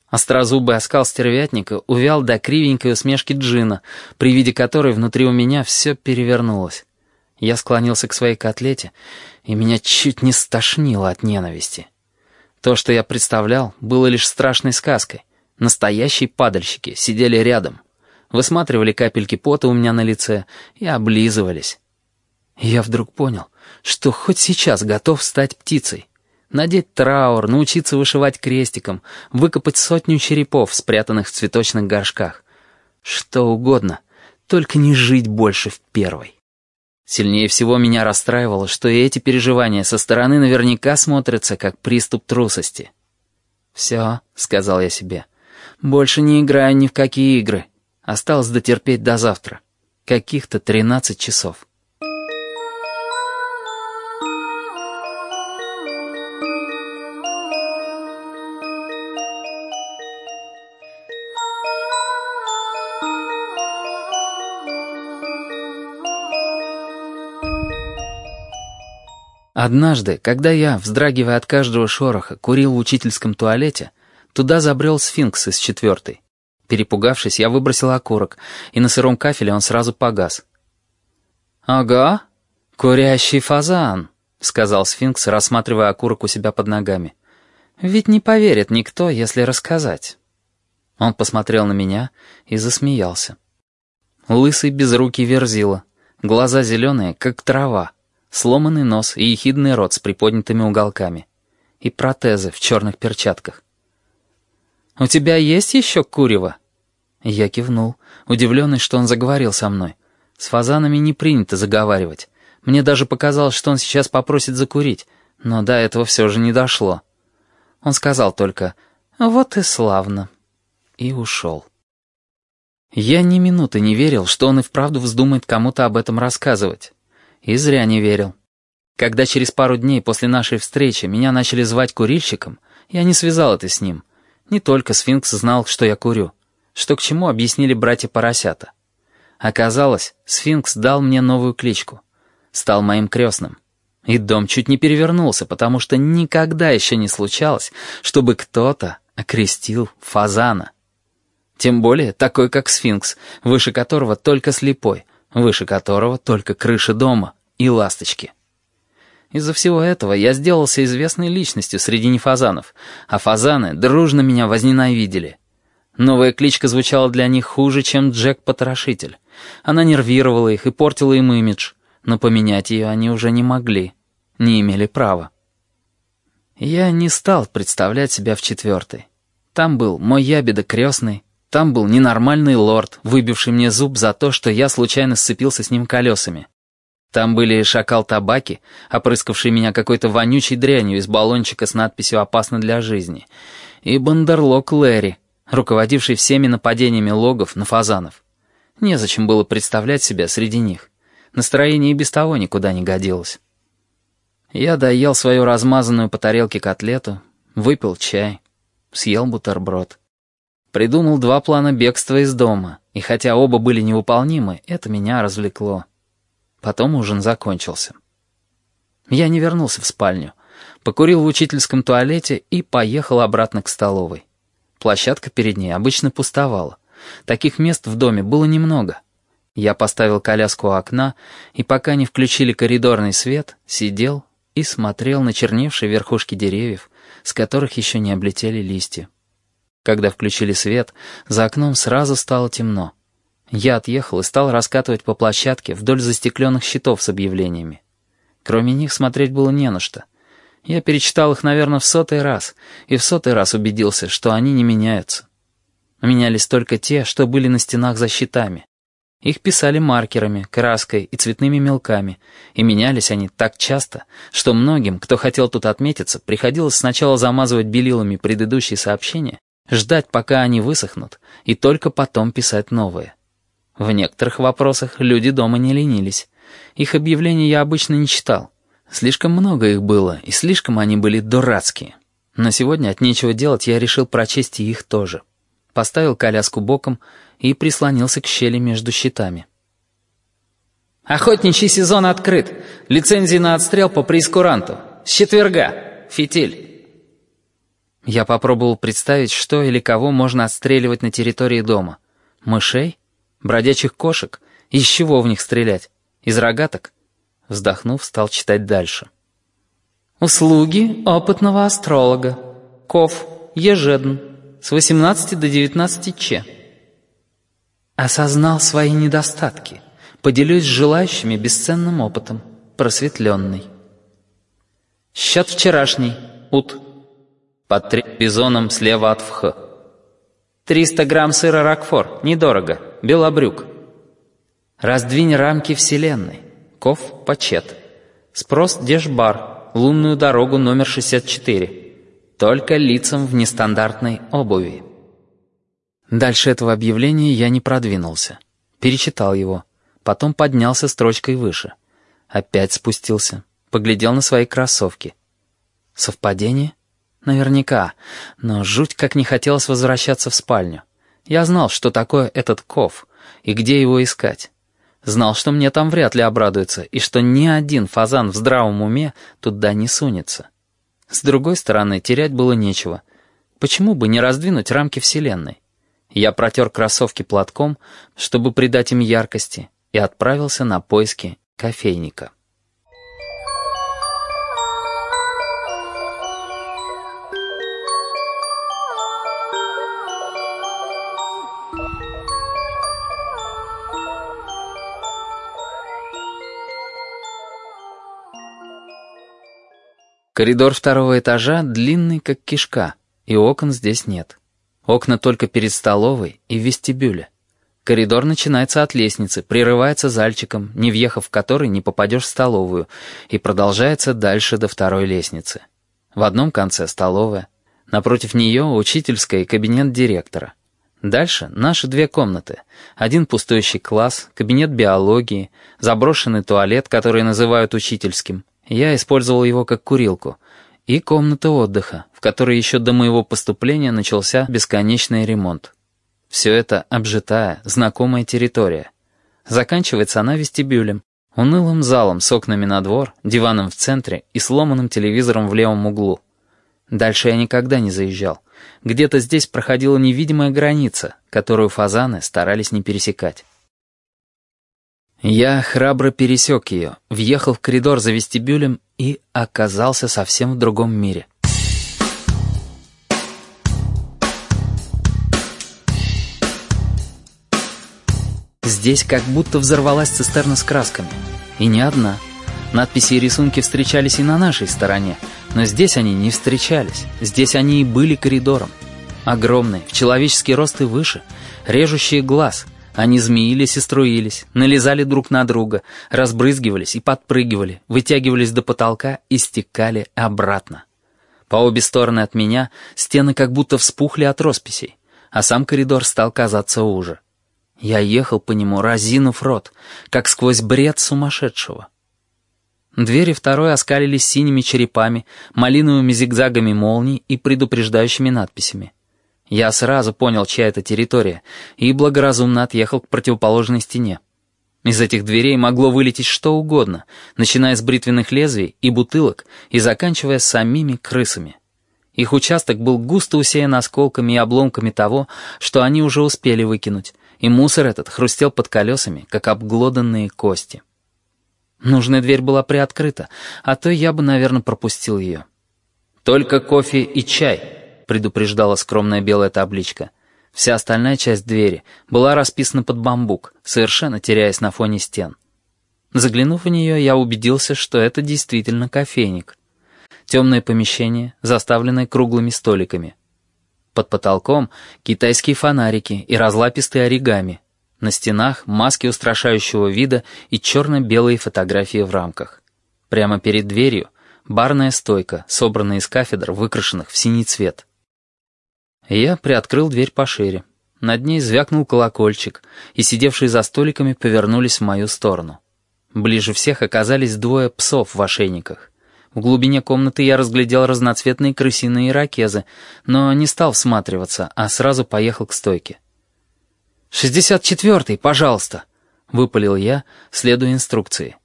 Острозубый оскал стервятника увял до кривенькой усмешки Джина, при виде которой внутри у меня все перевернулось. Я склонился к своей котлете, и меня чуть не стошнило от ненависти. То, что я представлял, было лишь страшной сказкой. Настоящие падальщики сидели рядом, высматривали капельки пота у меня на лице и облизывались. Я вдруг понял, что хоть сейчас готов стать птицей. Надеть траур, научиться вышивать крестиком, выкопать сотню черепов, спрятанных в цветочных горшках. Что угодно, только не жить больше в первой. Сильнее всего меня расстраивало, что и эти переживания со стороны наверняка смотрятся как приступ трусости. «Все», — сказал я себе, — «больше не играю ни в какие игры. Осталось дотерпеть до завтра. Каких-то тринадцать часов». Однажды, когда я, вздрагивая от каждого шороха, курил в учительском туалете, туда забрел сфинкс из четвертой. Перепугавшись, я выбросил окурок, и на сыром кафеле он сразу погас. «Ага, курящий фазан», — сказал сфинкс, рассматривая окурок у себя под ногами. «Ведь не поверит никто, если рассказать». Он посмотрел на меня и засмеялся. Лысый безрукий верзила, глаза зеленые, как трава, сломанный нос и ехидный рот с приподнятыми уголками. И протезы в черных перчатках. «У тебя есть еще курево?» Я кивнул, удивленный, что он заговорил со мной. С фазанами не принято заговаривать. Мне даже показалось, что он сейчас попросит закурить, но до этого все же не дошло. Он сказал только «Вот и славно» и ушел. Я ни минуты не верил, что он и вправду вздумает кому-то об этом рассказывать. И зря не верил. Когда через пару дней после нашей встречи меня начали звать курильщиком, я не связал это с ним. Не только сфинкс знал, что я курю. Что к чему, объяснили братья-поросята. Оказалось, сфинкс дал мне новую кличку. Стал моим крестным. И дом чуть не перевернулся, потому что никогда еще не случалось, чтобы кто-то окрестил фазана. Тем более такой, как сфинкс, выше которого только слепой, выше которого только крыша дома и ласточки. Из-за всего этого я сделался известной личностью среди нефазанов, а фазаны дружно меня возненавидели. Новая кличка звучала для них хуже, чем Джек-потрошитель. Она нервировала их и портила им имидж, но поменять ее они уже не могли, не имели права. Я не стал представлять себя в четвертой. Там был мой ябеда крестный, там был ненормальный лорд, выбивший мне зуб за то, что я случайно сцепился с ним колесами. Там были шакал табаки, опрыскавший меня какой-то вонючей дрянью из баллончика с надписью «Опасно для жизни», и бандерлог Лэри, руководивший всеми нападениями логов на фазанов. Незачем было представлять себя среди них. Настроение и без того никуда не годилось. Я доел свою размазанную по тарелке котлету, выпил чай, съел бутерброд. Придумал два плана бегства из дома, и хотя оба были невыполнимы, это меня развлекло. Потом ужин закончился. Я не вернулся в спальню, покурил в учительском туалете и поехал обратно к столовой. Площадка перед ней обычно пустовала. Таких мест в доме было немного. Я поставил коляску у окна, и пока не включили коридорный свет, сидел и смотрел на черневшие верхушки деревьев, с которых еще не облетели листья. Когда включили свет, за окном сразу стало темно. Я отъехал и стал раскатывать по площадке вдоль застекленных щитов с объявлениями. Кроме них смотреть было не на что. Я перечитал их, наверное, в сотый раз, и в сотый раз убедился, что они не меняются. Менялись только те, что были на стенах за щитами. Их писали маркерами, краской и цветными мелками, и менялись они так часто, что многим, кто хотел тут отметиться, приходилось сначала замазывать белилами предыдущие сообщения, ждать, пока они высохнут, и только потом писать новые. В некоторых вопросах люди дома не ленились. Их объявления я обычно не читал. Слишком много их было, и слишком они были дурацкие. Но сегодня от нечего делать я решил прочесть и их тоже. Поставил коляску боком и прислонился к щели между щитами. «Охотничий сезон открыт. Лицензии на отстрел по преискуранту. С четверга. Фитиль». Я попробовал представить, что или кого можно отстреливать на территории дома. Мышей? Бродячих кошек? Из чего в них стрелять? Из рогаток? Вздохнув, стал читать дальше. «Услуги опытного астролога. Ков. Ежедн. С 18 до 19 че». Осознал свои недостатки. Поделюсь с желающими бесценным опытом. Просветленный. Счет вчерашний. Ут. Под три бизоном слева от вх. 300 грамм сыра Рокфор. Недорого. Белобрюк. Раздвинь рамки вселенной. Ков Почет. Спрос Дешбар. Лунную дорогу номер 64. Только лицам в нестандартной обуви. Дальше этого объявления я не продвинулся. Перечитал его. Потом поднялся строчкой выше. Опять спустился. Поглядел на свои кроссовки. Совпадение? Наверняка. Но жуть как не хотелось возвращаться в спальню. Я знал, что такое этот ков и где его искать. Знал, что мне там вряд ли обрадуются, и что ни один фазан в здравом уме туда не сунется. С другой стороны, терять было нечего. Почему бы не раздвинуть рамки Вселенной? Я протер кроссовки платком, чтобы придать им яркости, и отправился на поиски кофейника. Коридор второго этажа длинный, как кишка, и окон здесь нет. Окна только перед столовой и в вестибюле. Коридор начинается от лестницы, прерывается зальчиком, не въехав в который не попадешь в столовую, и продолжается дальше до второй лестницы. В одном конце столовая, напротив нее учительская и кабинет директора. Дальше наши две комнаты. Один пустующий класс, кабинет биологии, заброшенный туалет, который называют учительским, я использовал его как курилку. И комната отдыха, в которой еще до моего поступления начался бесконечный ремонт. Все это обжитая, знакомая территория. Заканчивается она вестибюлем, унылым залом с окнами на двор, диваном в центре и сломанным телевизором в левом углу. Дальше я никогда не заезжал. Где-то здесь проходила невидимая граница, которую фазаны старались не пересекать. Я храбро пересек ее, въехал в коридор за вестибюлем и оказался совсем в другом мире. Здесь как будто взорвалась цистерна с красками. И не одна. Надписи и рисунки встречались и на нашей стороне, но здесь они не встречались. Здесь они и были коридором. Огромные, в человеческий рост и выше, режущие глаз — они змеились и струились, налезали друг на друга, разбрызгивались и подпрыгивали, вытягивались до потолка и стекали обратно. По обе стороны от меня стены как будто вспухли от росписей, а сам коридор стал казаться уже. Я ехал по нему, разинув рот, как сквозь бред сумасшедшего. Двери второй оскалились синими черепами, малиновыми зигзагами молний и предупреждающими надписями. Я сразу понял, чья это территория, и благоразумно отъехал к противоположной стене. Из этих дверей могло вылететь что угодно, начиная с бритвенных лезвий и бутылок и заканчивая самими крысами. Их участок был густо усеян осколками и обломками того, что они уже успели выкинуть, и мусор этот хрустел под колесами, как обглоданные кости. Нужная дверь была приоткрыта, а то я бы, наверное, пропустил ее. «Только кофе и чай», предупреждала скромная белая табличка. Вся остальная часть двери была расписана под бамбук, совершенно теряясь на фоне стен. Заглянув в нее, я убедился, что это действительно кофейник. Темное помещение, заставленное круглыми столиками. Под потолком китайские фонарики и разлапистые оригами. На стенах маски устрашающего вида и черно-белые фотографии в рамках. Прямо перед дверью барная стойка, собранная из кафедр, выкрашенных в синий цвет. Я приоткрыл дверь пошире. Над ней звякнул колокольчик, и сидевшие за столиками повернулись в мою сторону. Ближе всех оказались двое псов в ошейниках. В глубине комнаты я разглядел разноцветные крысиные ирокезы, но не стал всматриваться, а сразу поехал к стойке. «Шестьдесят четвертый, пожалуйста!» — выпалил я, следуя инструкции.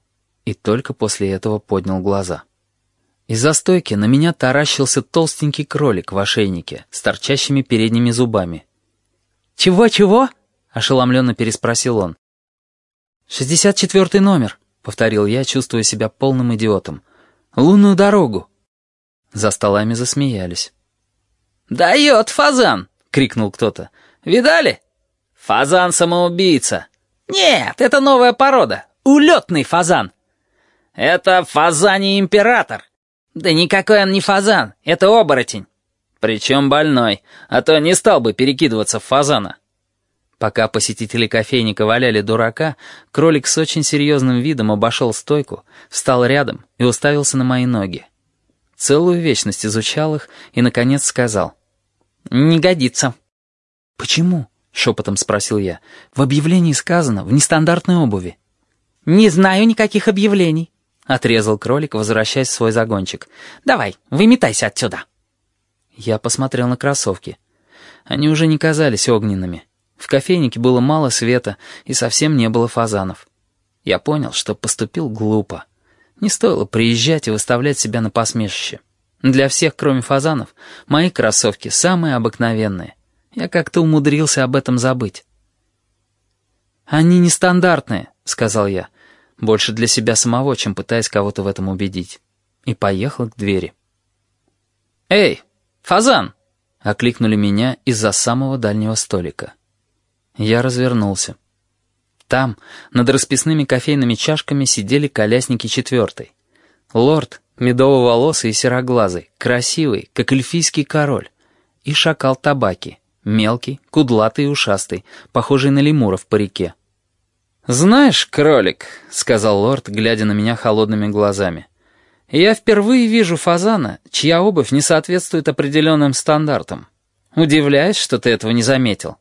И только после этого поднял глаза. Из-за стойки на меня таращился толстенький кролик в ошейнике с торчащими передними зубами. «Чего-чего?» — ошеломленно переспросил он. «Шестьдесят четвертый номер», — повторил я, чувствуя себя полным идиотом. «Лунную дорогу». За столами засмеялись. «Дает фазан!» — крикнул кто-то. «Видали? Фазан-самоубийца!» «Нет, это новая порода. Улетный фазан!» «Это фазаний император!» «Да никакой он не фазан, это оборотень». «Причем больной, а то не стал бы перекидываться в фазана». Пока посетители кофейника валяли дурака, кролик с очень серьезным видом обошел стойку, встал рядом и уставился на мои ноги. Целую вечность изучал их и, наконец, сказал. «Не годится». «Почему?» — шепотом спросил я. «В объявлении сказано, в нестандартной обуви». «Не знаю никаких объявлений». — отрезал кролик, возвращаясь в свой загончик. «Давай, выметайся отсюда!» Я посмотрел на кроссовки. Они уже не казались огненными. В кофейнике было мало света и совсем не было фазанов. Я понял, что поступил глупо. Не стоило приезжать и выставлять себя на посмешище. Для всех, кроме фазанов, мои кроссовки самые обыкновенные. Я как-то умудрился об этом забыть. «Они нестандартные», — сказал я. Больше для себя самого, чем пытаясь кого-то в этом убедить. И поехал к двери. «Эй, Фазан!» — окликнули меня из-за самого дальнего столика. Я развернулся. Там, над расписными кофейными чашками, сидели колясники четвертой. Лорд, медово-волосый и сероглазый, красивый, как эльфийский король. И шакал табаки, мелкий, кудлатый и ушастый, похожий на лемура в парике. «Знаешь, кролик», — сказал лорд, глядя на меня холодными глазами, «я впервые вижу фазана, чья обувь не соответствует определенным стандартам. Удивляюсь, что ты этого не заметил».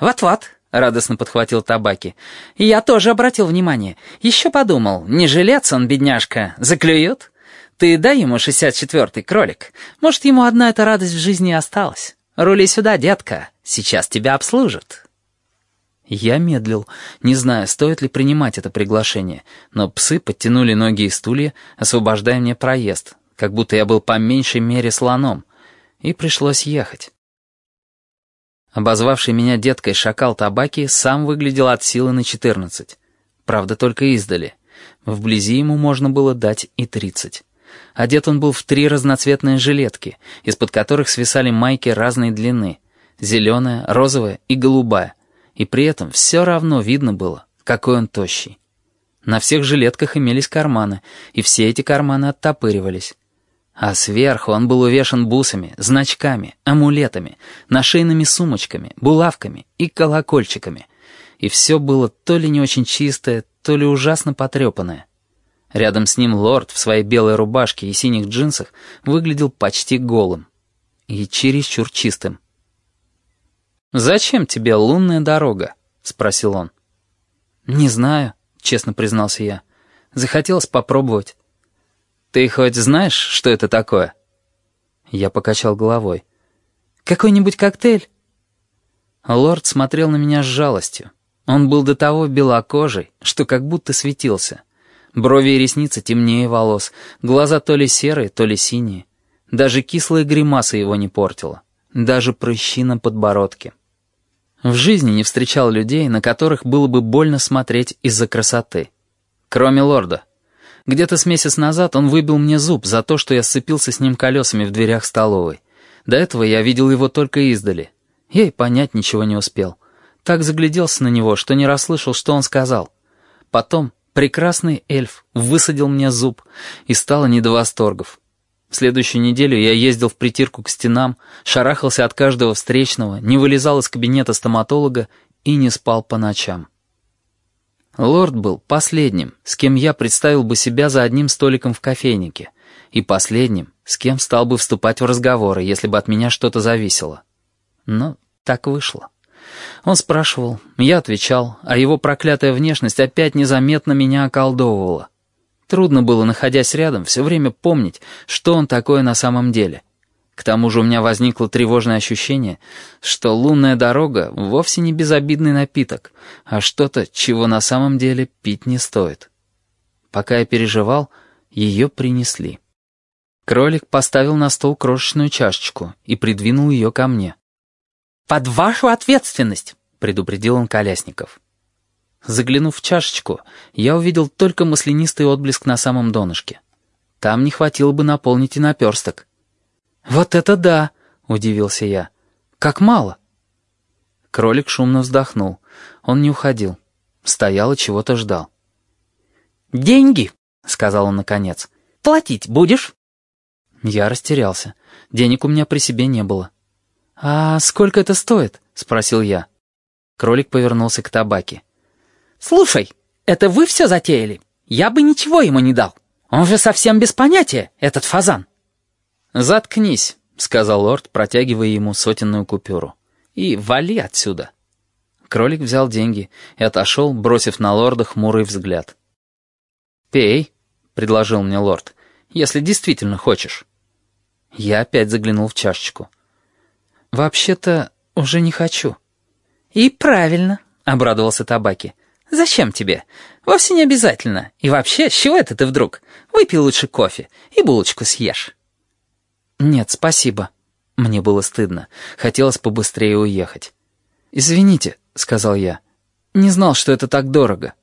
«Вот-вот», — радостно подхватил табаки, «я тоже обратил внимание. Еще подумал, не жилец он, бедняжка, заклюет? Ты дай ему шестьдесят четвертый кролик. Может, ему одна эта радость в жизни осталась. Рули сюда, детка, сейчас тебя обслужат». Я медлил, не зная, стоит ли принимать это приглашение, но псы подтянули ноги и стулья, освобождая мне проезд, как будто я был по меньшей мере слоном, и пришлось ехать. Обозвавший меня деткой шакал табаки сам выглядел от силы на четырнадцать. Правда, только издали. Вблизи ему можно было дать и тридцать. Одет он был в три разноцветные жилетки, из-под которых свисали майки разной длины — зеленая, розовая и голубая — и при этом все равно видно было, какой он тощий. На всех жилетках имелись карманы, и все эти карманы оттопыривались. А сверху он был увешан бусами, значками, амулетами, нашейными сумочками, булавками и колокольчиками. И все было то ли не очень чистое, то ли ужасно потрепанное. Рядом с ним лорд в своей белой рубашке и синих джинсах выглядел почти голым. И чересчур чистым. «Зачем тебе лунная дорога?» — спросил он. «Не знаю», — честно признался я. «Захотелось попробовать». «Ты хоть знаешь, что это такое?» Я покачал головой. «Какой-нибудь коктейль?» Лорд смотрел на меня с жалостью. Он был до того белокожий, что как будто светился. Брови и ресницы темнее волос, глаза то ли серые, то ли синие. Даже кислая гримаса его не портила. Даже прыщи на подбородке. В жизни не встречал людей, на которых было бы больно смотреть из-за красоты. Кроме лорда. Где-то с месяц назад он выбил мне зуб за то, что я сцепился с ним колесами в дверях столовой. До этого я видел его только издали. Я и понять ничего не успел. Так загляделся на него, что не расслышал, что он сказал. Потом прекрасный эльф высадил мне зуб, и стало не до восторгов. В следующую неделю я ездил в притирку к стенам, шарахался от каждого встречного, не вылезал из кабинета стоматолога и не спал по ночам. Лорд был последним, с кем я представил бы себя за одним столиком в кофейнике, и последним, с кем стал бы вступать в разговоры, если бы от меня что-то зависело. Но так вышло. Он спрашивал, я отвечал, а его проклятая внешность опять незаметно меня околдовывала. Трудно было, находясь рядом, все время помнить, что он такое на самом деле. К тому же у меня возникло тревожное ощущение, что лунная дорога вовсе не безобидный напиток, а что-то, чего на самом деле пить не стоит. Пока я переживал, ее принесли. Кролик поставил на стол крошечную чашечку и придвинул ее ко мне. «Под вашу ответственность!» — предупредил он Колясников. Заглянув в чашечку, я увидел только маслянистый отблеск на самом донышке. Там не хватило бы наполнить и наперсток. «Вот это да!» — удивился я. «Как мало!» Кролик шумно вздохнул. Он не уходил. Стоял и чего-то ждал. «Деньги!» — сказал он наконец. «Платить будешь?» Я растерялся. Денег у меня при себе не было. «А сколько это стоит?» — спросил я. Кролик повернулся к табаке. «Слушай, это вы все затеяли? Я бы ничего ему не дал. Он же совсем без понятия, этот фазан». «Заткнись», — сказал лорд, протягивая ему сотенную купюру. «И вали отсюда». Кролик взял деньги и отошел, бросив на лорда хмурый взгляд. «Пей», — предложил мне лорд, — «если действительно хочешь». Я опять заглянул в чашечку. «Вообще-то уже не хочу». «И правильно», — обрадовался Табаки. «Зачем тебе? Вовсе не обязательно. И вообще, с чего это ты вдруг? Выпей лучше кофе и булочку съешь». «Нет, спасибо». Мне было стыдно. Хотелось побыстрее уехать. «Извините», — сказал я. «Не знал, что это так дорого».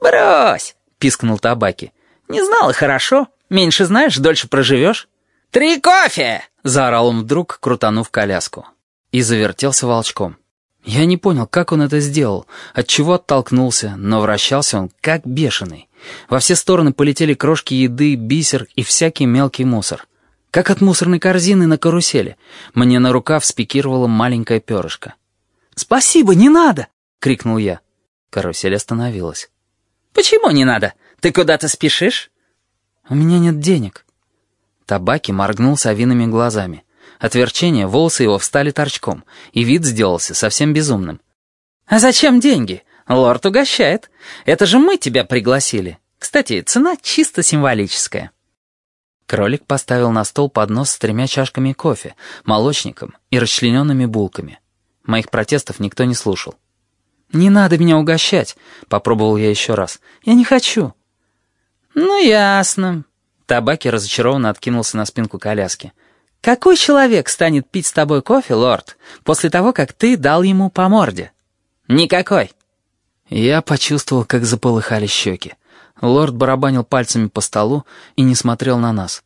«Брось!» — пискнул Табаки. «Не знал и хорошо. Меньше знаешь, дольше проживешь». «Три кофе!» — заорал он вдруг, крутанув коляску. И завертелся волчком. Я не понял, как он это сделал, от чего оттолкнулся, но вращался он как бешеный. Во все стороны полетели крошки еды, бисер и всякий мелкий мусор. Как от мусорной корзины на карусели. Мне на рукав спикировала маленькая перышко. «Спасибо, не надо!» — крикнул я. Карусель остановилась. «Почему не надо? Ты куда-то спешишь?» «У меня нет денег». Табаки моргнул совиными глазами. От верчения волосы его встали торчком, и вид сделался совсем безумным. «А зачем деньги? Лорд угощает. Это же мы тебя пригласили. Кстати, цена чисто символическая». Кролик поставил на стол поднос с тремя чашками кофе, молочником и расчлененными булками. Моих протестов никто не слушал. «Не надо меня угощать», — попробовал я еще раз. «Я не хочу». «Ну, ясно». Табаки разочарованно откинулся на спинку коляски. «Какой человек станет пить с тобой кофе, лорд, после того, как ты дал ему по морде?» «Никакой». Я почувствовал, как заполыхали щеки. Лорд барабанил пальцами по столу и не смотрел на нас.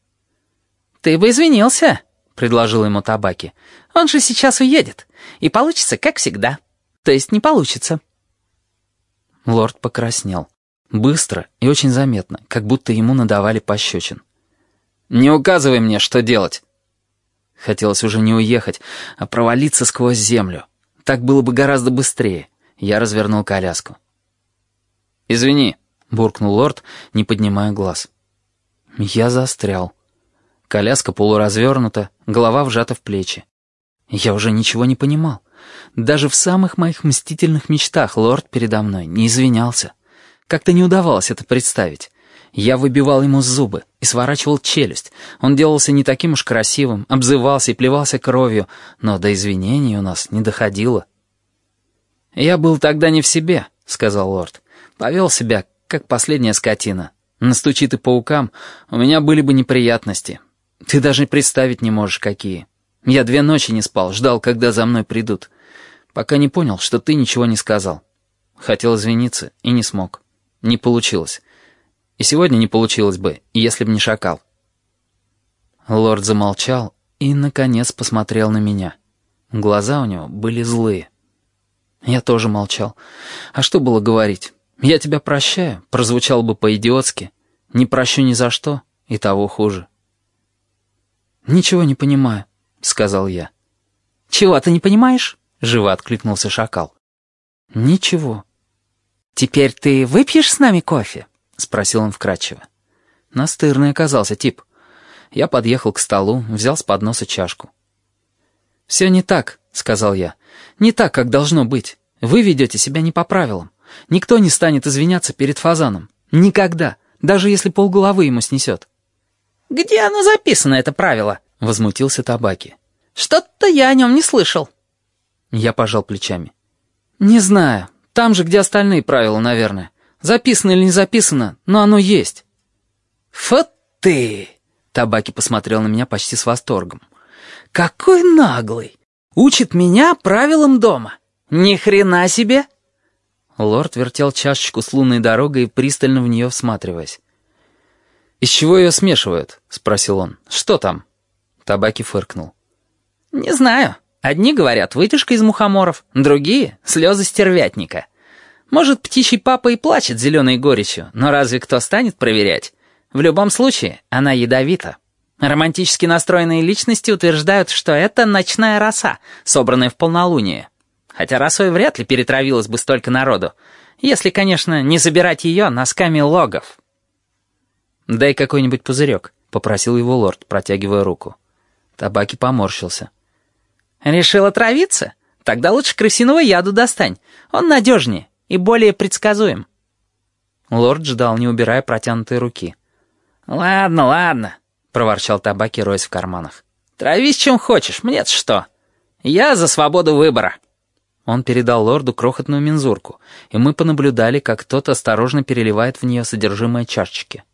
«Ты бы извинился», — предложил ему табаки. «Он же сейчас уедет, и получится, как всегда. То есть не получится». Лорд покраснел. Быстро и очень заметно, как будто ему надавали пощечин. «Не указывай мне, что делать!» Хотелось уже не уехать, а провалиться сквозь землю. Так было бы гораздо быстрее. Я развернул коляску. «Извини», — буркнул лорд, не поднимая глаз. Я застрял. Коляска полуразвернута, голова вжата в плечи. Я уже ничего не понимал. Даже в самых моих мстительных мечтах лорд передо мной не извинялся. Как-то не удавалось это представить. Я выбивал ему зубы и сворачивал челюсть. Он делался не таким уж красивым, обзывался и плевался кровью, но до извинений у нас не доходило. «Я был тогда не в себе», — сказал лорд. «Повел себя, как последняя скотина. Настучи ты паукам, у меня были бы неприятности. Ты даже представить не можешь, какие. Я две ночи не спал, ждал, когда за мной придут. Пока не понял, что ты ничего не сказал. Хотел извиниться и не смог. Не получилось. И сегодня не получилось бы, если бы не шакал». Лорд замолчал, и, наконец, посмотрел на меня. Глаза у него были злые. Я тоже молчал. А что было говорить? «Я тебя прощаю» прозвучало бы по-идиотски. «Не прощу ни за что» и того хуже. «Ничего не понимаю», — сказал я. «Чего ты не понимаешь?» — живо откликнулся шакал. «Ничего». «Теперь ты выпьешь с нами кофе?» — спросил он вкратчиво. Настырный оказался тип. Я подъехал к столу, взял с подноса чашку. «Все не так», — сказал я. «Не так, как должно быть. Вы ведете себя не по правилам. Никто не станет извиняться перед фазаном. Никогда. Даже если полголовы ему снесет». «Где оно записано, это правило?» — возмутился Табаки. «Что-то я о нем не слышал». Я пожал плечами. «Не знаю. Там же, где остальные правила, наверное. Записано или не записано, но оно есть». «Фу ты!» — Табаки посмотрел на меня почти с восторгом. «Какой наглый! Учит меня правилам дома! Ни хрена себе!» Лорд вертел чашечку с лунной дорогой, пристально в нее всматриваясь. «Из чего ее смешивают?» — спросил он. «Что там?» Табаки фыркнул. «Не знаю. Одни говорят, вытяжка из мухоморов, другие — слезы стервятника. Может, птичий папа и плачет зеленой горечью, но разве кто станет проверять? В любом случае, она ядовита. Романтически настроенные личности утверждают, что это ночная роса, собранная в полнолуние. Хотя росой вряд ли перетравилось бы столько народу, если, конечно, не забирать ее носками логов. «Дай какой-нибудь пузырек», — попросил его лорд, протягивая руку. Табаки поморщился. «Решил отравиться? Тогда лучше крысиного яду достань. Он надежнее и более предсказуем». Лорд ждал, не убирая протянутой руки. «Ладно, ладно», — проворчал табаки, роясь в карманах. «Травись чем хочешь, мне-то что? Я за свободу выбора». Он передал лорду крохотную мензурку, и мы понаблюдали, как кто-то осторожно переливает в нее содержимое чашечки.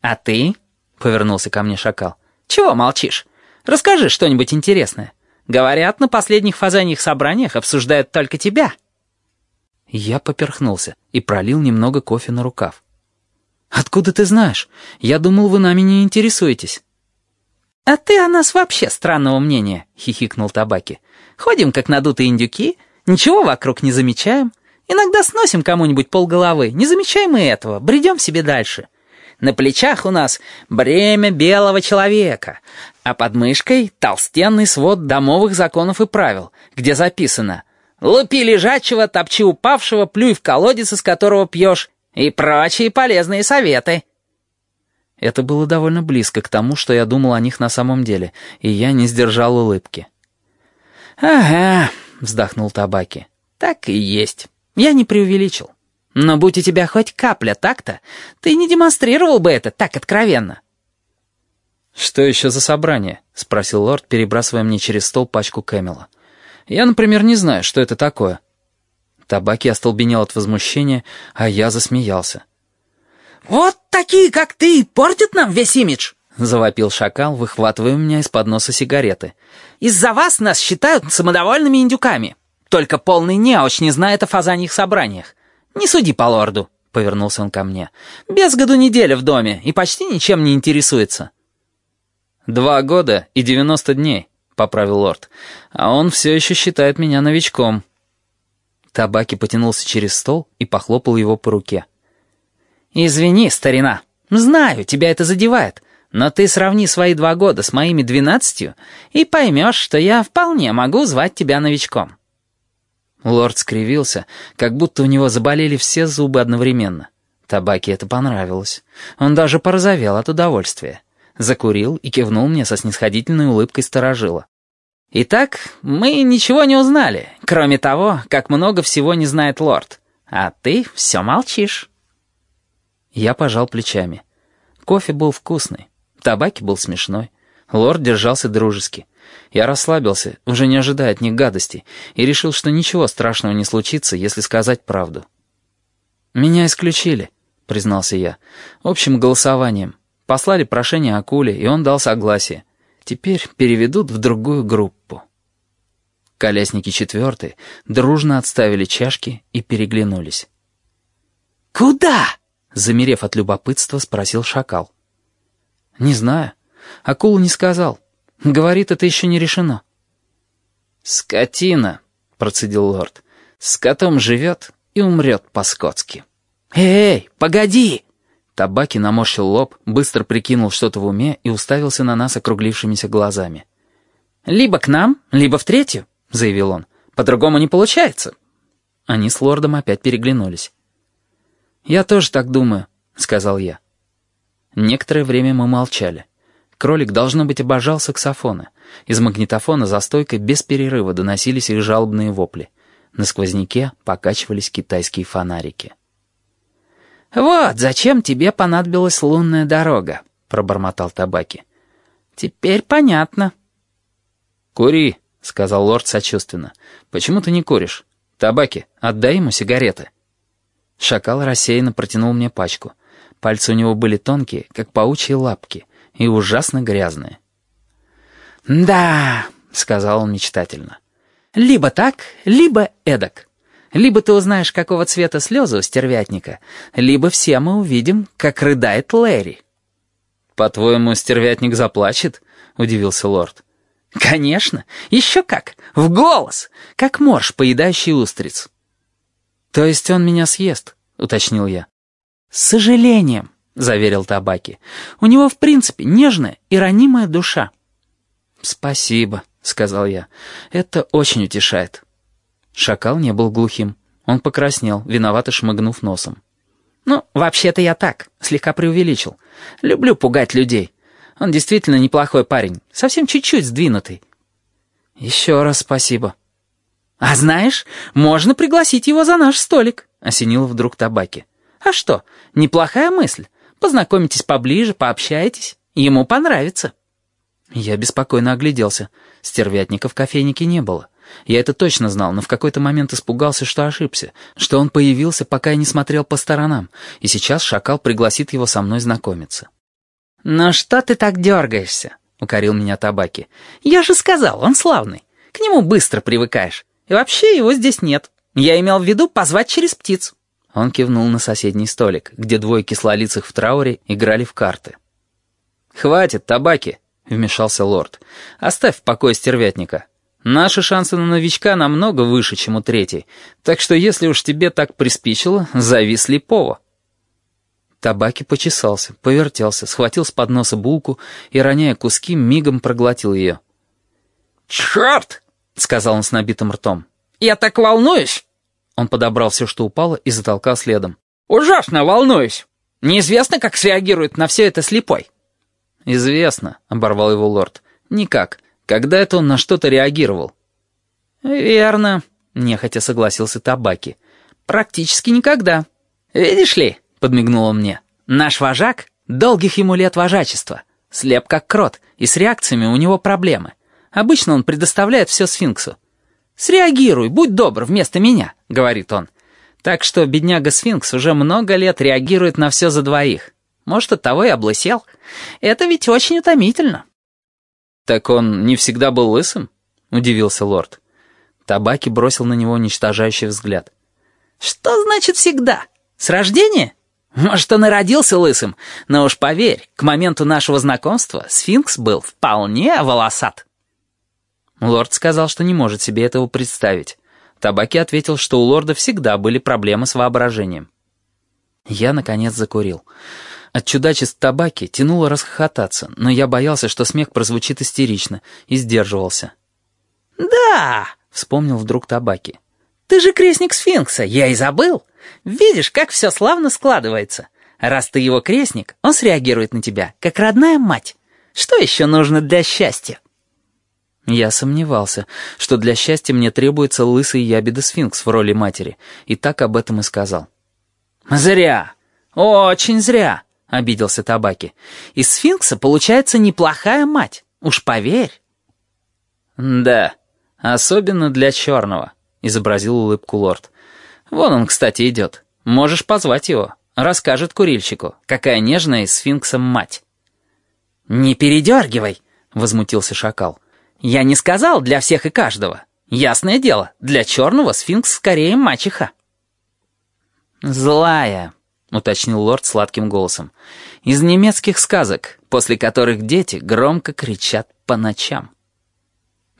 «А ты?» — повернулся ко мне шакал. «Чего молчишь? Расскажи что-нибудь интересное. Говорят, на последних фазаньих собраниях обсуждают только тебя». Я поперхнулся и пролил немного кофе на рукав. «Откуда ты знаешь? Я думал, вы нами не интересуетесь». «А ты о нас вообще странного мнения», — хихикнул Табаки. «Ходим, как надутые индюки, ничего вокруг не замечаем. Иногда сносим кому-нибудь полголовы, не замечаем и этого, бредем себе дальше. На плечах у нас бремя белого человека, а под мышкой толстенный свод домовых законов и правил, где записано «Лупи лежачего, топчи упавшего, плюй в колодец, из которого пьешь» и прочие полезные советы». Это было довольно близко к тому, что я думал о них на самом деле, и я не сдержал улыбки. «Ага», — вздохнул Табаки, — «так и есть. Я не преувеличил. Но будь у тебя хоть капля так-то, ты не демонстрировал бы это так откровенно». «Что еще за собрание?» — спросил лорд, перебрасывая мне через стол пачку Кэмела. «Я, например, не знаю, что это такое». Табаки остолбенел от возмущения, а я засмеялся. «Вот такие, как ты, портят нам весь имидж!» — завопил шакал, выхватывая у меня из-под носа сигареты. «Из-за вас нас считают самодовольными индюками. Только полный неуч не знает о фазаньих собраниях. Не суди по лорду», — повернулся он ко мне. «Без году неделя в доме и почти ничем не интересуется». «Два года и девяносто дней», — поправил лорд. «А он все еще считает меня новичком». Табаки потянулся через стол и похлопал его по руке. «Извини, старина. Знаю, тебя это задевает. Но ты сравни свои два года с моими двенадцатью и поймешь, что я вполне могу звать тебя новичком». Лорд скривился, как будто у него заболели все зубы одновременно. Табаки это понравилось. Он даже порозовел от удовольствия. Закурил и кивнул мне со снисходительной улыбкой сторожила. «Итак, мы ничего не узнали, кроме того, как много всего не знает лорд. А ты все молчишь». Я пожал плечами. Кофе был вкусный, табаки был смешной. Лорд держался дружески. Я расслабился, уже не ожидая от них гадостей, и решил, что ничего страшного не случится, если сказать правду. «Меня исключили», — признался я, — «общим голосованием. Послали прошение Акуле, и он дал согласие. Теперь переведут в другую группу». Колясники четвертые дружно отставили чашки и переглянулись. «Куда?» Замерев от любопытства, спросил шакал. «Не знаю. Акула не сказал. Говорит, это еще не решено». «Скотина», — процедил лорд. «С котом живет и умрет по-скотски». «Эй, погоди!» Табаки наморщил лоб, быстро прикинул что-то в уме и уставился на нас округлившимися глазами. «Либо к нам, либо в третью», — заявил он. «По-другому не получается». Они с лордом опять переглянулись. «Я тоже так думаю», — сказал я. Некоторое время мы молчали. Кролик, должно быть, обожал саксофоны. Из магнитофона за стойкой без перерыва доносились их жалобные вопли. На сквозняке покачивались китайские фонарики. «Вот зачем тебе понадобилась лунная дорога», — пробормотал Табаки. «Теперь понятно». «Кури», — сказал лорд сочувственно. «Почему ты не куришь? Табаки, отдай ему сигареты». Шакал рассеянно протянул мне пачку. Пальцы у него были тонкие, как паучьи лапки, и ужасно грязные. «Да», — сказал он мечтательно. «Либо так, либо эдак». Либо ты узнаешь, какого цвета слезы у стервятника, либо все мы увидим, как рыдает Лэри». «По-твоему, стервятник заплачет?» — удивился лорд. «Конечно! Еще как! В голос! Как морж, поедающий устриц!» «То есть он меня съест?» — уточнил я. «С сожалением», — заверил Табаки. «У него, в принципе, нежная и ранимая душа». «Спасибо», — сказал я. «Это очень утешает». Шакал не был глухим. Он покраснел, виновато шмыгнув носом. «Ну, вообще-то я так, слегка преувеличил. Люблю пугать людей. Он действительно неплохой парень, совсем чуть-чуть сдвинутый». «Еще раз спасибо». «А знаешь, можно пригласить его за наш столик», — осенил вдруг табаки. «А что, неплохая мысль. Познакомитесь поближе, пообщайтесь. Ему понравится». Я беспокойно огляделся. Стервятника в кофейнике не было. Я это точно знал, но в какой-то момент испугался, что ошибся, что он появился, пока я не смотрел по сторонам, и сейчас шакал пригласит его со мной знакомиться. «Ну что ты так дергаешься?» — укорил меня табаки. «Я же сказал, он славный. К нему быстро привыкаешь. И вообще его здесь нет. Я имел в виду позвать через птиц». Он кивнул на соседний столик, где двое кислолицых в трауре играли в карты. «Хватит, табаки!» — вмешался лорд. «Оставь в покое стервятника. Наши шансы на новичка намного выше, чем у третьей, так что если уж тебе так приспичило, зови слепого». Табаки почесался, повертелся, схватил с подноса булку и, роняя куски, мигом проглотил ее. «Черт!» — сказал он с набитым ртом. «Я так волнуюсь!» Он подобрал все, что упало, и затолкал следом. «Ужасно волнуюсь! Неизвестно, как среагирует на все это слепой». «Известно», — оборвал его лорд. «Никак. Когда это он на что-то реагировал?» «Верно», — нехотя согласился Табаки. «Практически никогда. Видишь ли», — подмигнул он мне, — «наш вожак, долгих ему лет вожачества, слеп как крот, и с реакциями у него проблемы. Обычно он предоставляет все сфинксу. «Среагируй, будь добр вместо меня», — говорит он. Так что бедняга-сфинкс уже много лет реагирует на все за двоих. Может, оттого и облысел. Это ведь очень утомительно. «Так он не всегда был лысым?» — удивился лорд. Табаки бросил на него уничтожающий взгляд. «Что значит «всегда»? С рождения? Может, он и родился лысым, но уж поверь, к моменту нашего знакомства сфинкс был вполне волосат». Лорд сказал, что не может себе этого представить. Табаки ответил, что у лорда всегда были проблемы с воображением. Я, наконец, закурил. От чудачеств табаки тянуло расхохотаться, но я боялся, что смех прозвучит истерично, и сдерживался. «Да!» — вспомнил вдруг табаки. «Ты же крестник сфинкса, я и забыл. Видишь, как все славно складывается. Раз ты его крестник, он среагирует на тебя, как родная мать. Что еще нужно для счастья?» Я сомневался, что для счастья мне требуется лысый ябеда-сфинкс в роли матери, и так об этом и сказал. «Зря! Очень зря!» — обиделся Табаки. «Из сфинкса получается неплохая мать, уж поверь». «Да, особенно для черного», — изобразил улыбку лорд. «Вон он, кстати, идет. Можешь позвать его. Расскажет курильщику, какая нежная из сфинкса мать». «Не передергивай», — возмутился шакал. «Я не сказал для всех и каждого. Ясное дело, для черного сфинкс скорее мачеха». «Злая», — уточнил лорд сладким голосом. «Из немецких сказок, после которых дети громко кричат по ночам.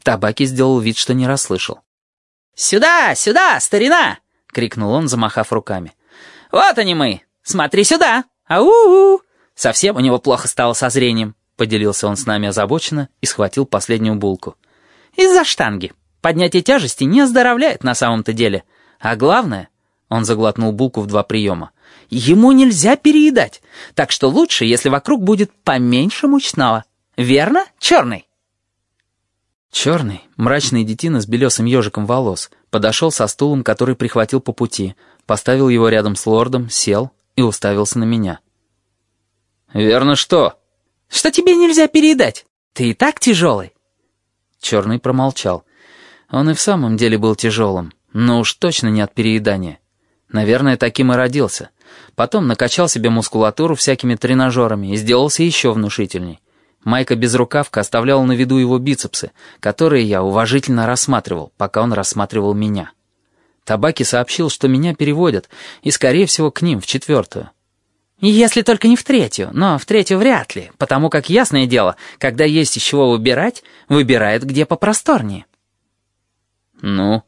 Табаки сделал вид, что не расслышал. «Сюда, сюда, старина!» — крикнул он, замахав руками. «Вот они мы! Смотри сюда! Ау-у!» Совсем у него плохо стало со зрением. Поделился он с нами озабоченно и схватил последнюю булку. «Из-за штанги. Поднятие тяжести не оздоровляет на самом-то деле. А главное...» Он заглотнул булку в два приема. «Ему нельзя переедать, так что лучше, если вокруг будет поменьше мучного. Верно, черный?» Черный, мрачный детина с белесым ежиком волос, подошел со стулом, который прихватил по пути, поставил его рядом с лордом, сел и уставился на меня. «Верно что?» «Что тебе нельзя переедать? Ты и так тяжелый». Черный промолчал. Он и в самом деле был тяжелым, но уж точно не от переедания. Наверное, таким и родился. Потом накачал себе мускулатуру всякими тренажерами и сделался еще внушительней. Майка-безрукавка оставляла на виду его бицепсы, которые я уважительно рассматривал, пока он рассматривал меня. Табаки сообщил, что меня переводят, и, скорее всего, к ним, в четвертую. «Если только не в третью, но в третью вряд ли, потому как, ясное дело, когда есть из чего выбирать, выбирают где попросторнее». «Ну?» —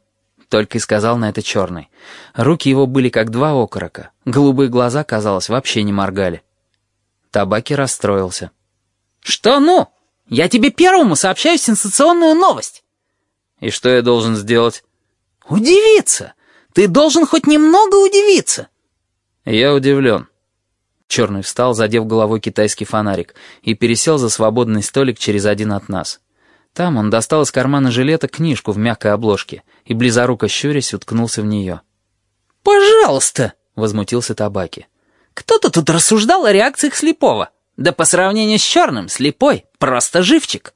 только и сказал на это черный. Руки его были как два окорока, голубые глаза, казалось, вообще не моргали. Табаки расстроился. «Что ну? Я тебе первому сообщаю сенсационную новость!» «И что я должен сделать?» «Удивиться! Ты должен хоть немного удивиться!» «Я удивлен». Черный встал, задев головой китайский фонарик, и пересел за свободный столик через один от нас. Там он достал из кармана жилета книжку в мягкой обложке и, близоруко щурясь, уткнулся в нее. «Пожалуйста!» — возмутился Табаки. «Кто-то тут рассуждал о реакциях слепого. Да по сравнению с черным, слепой — просто живчик».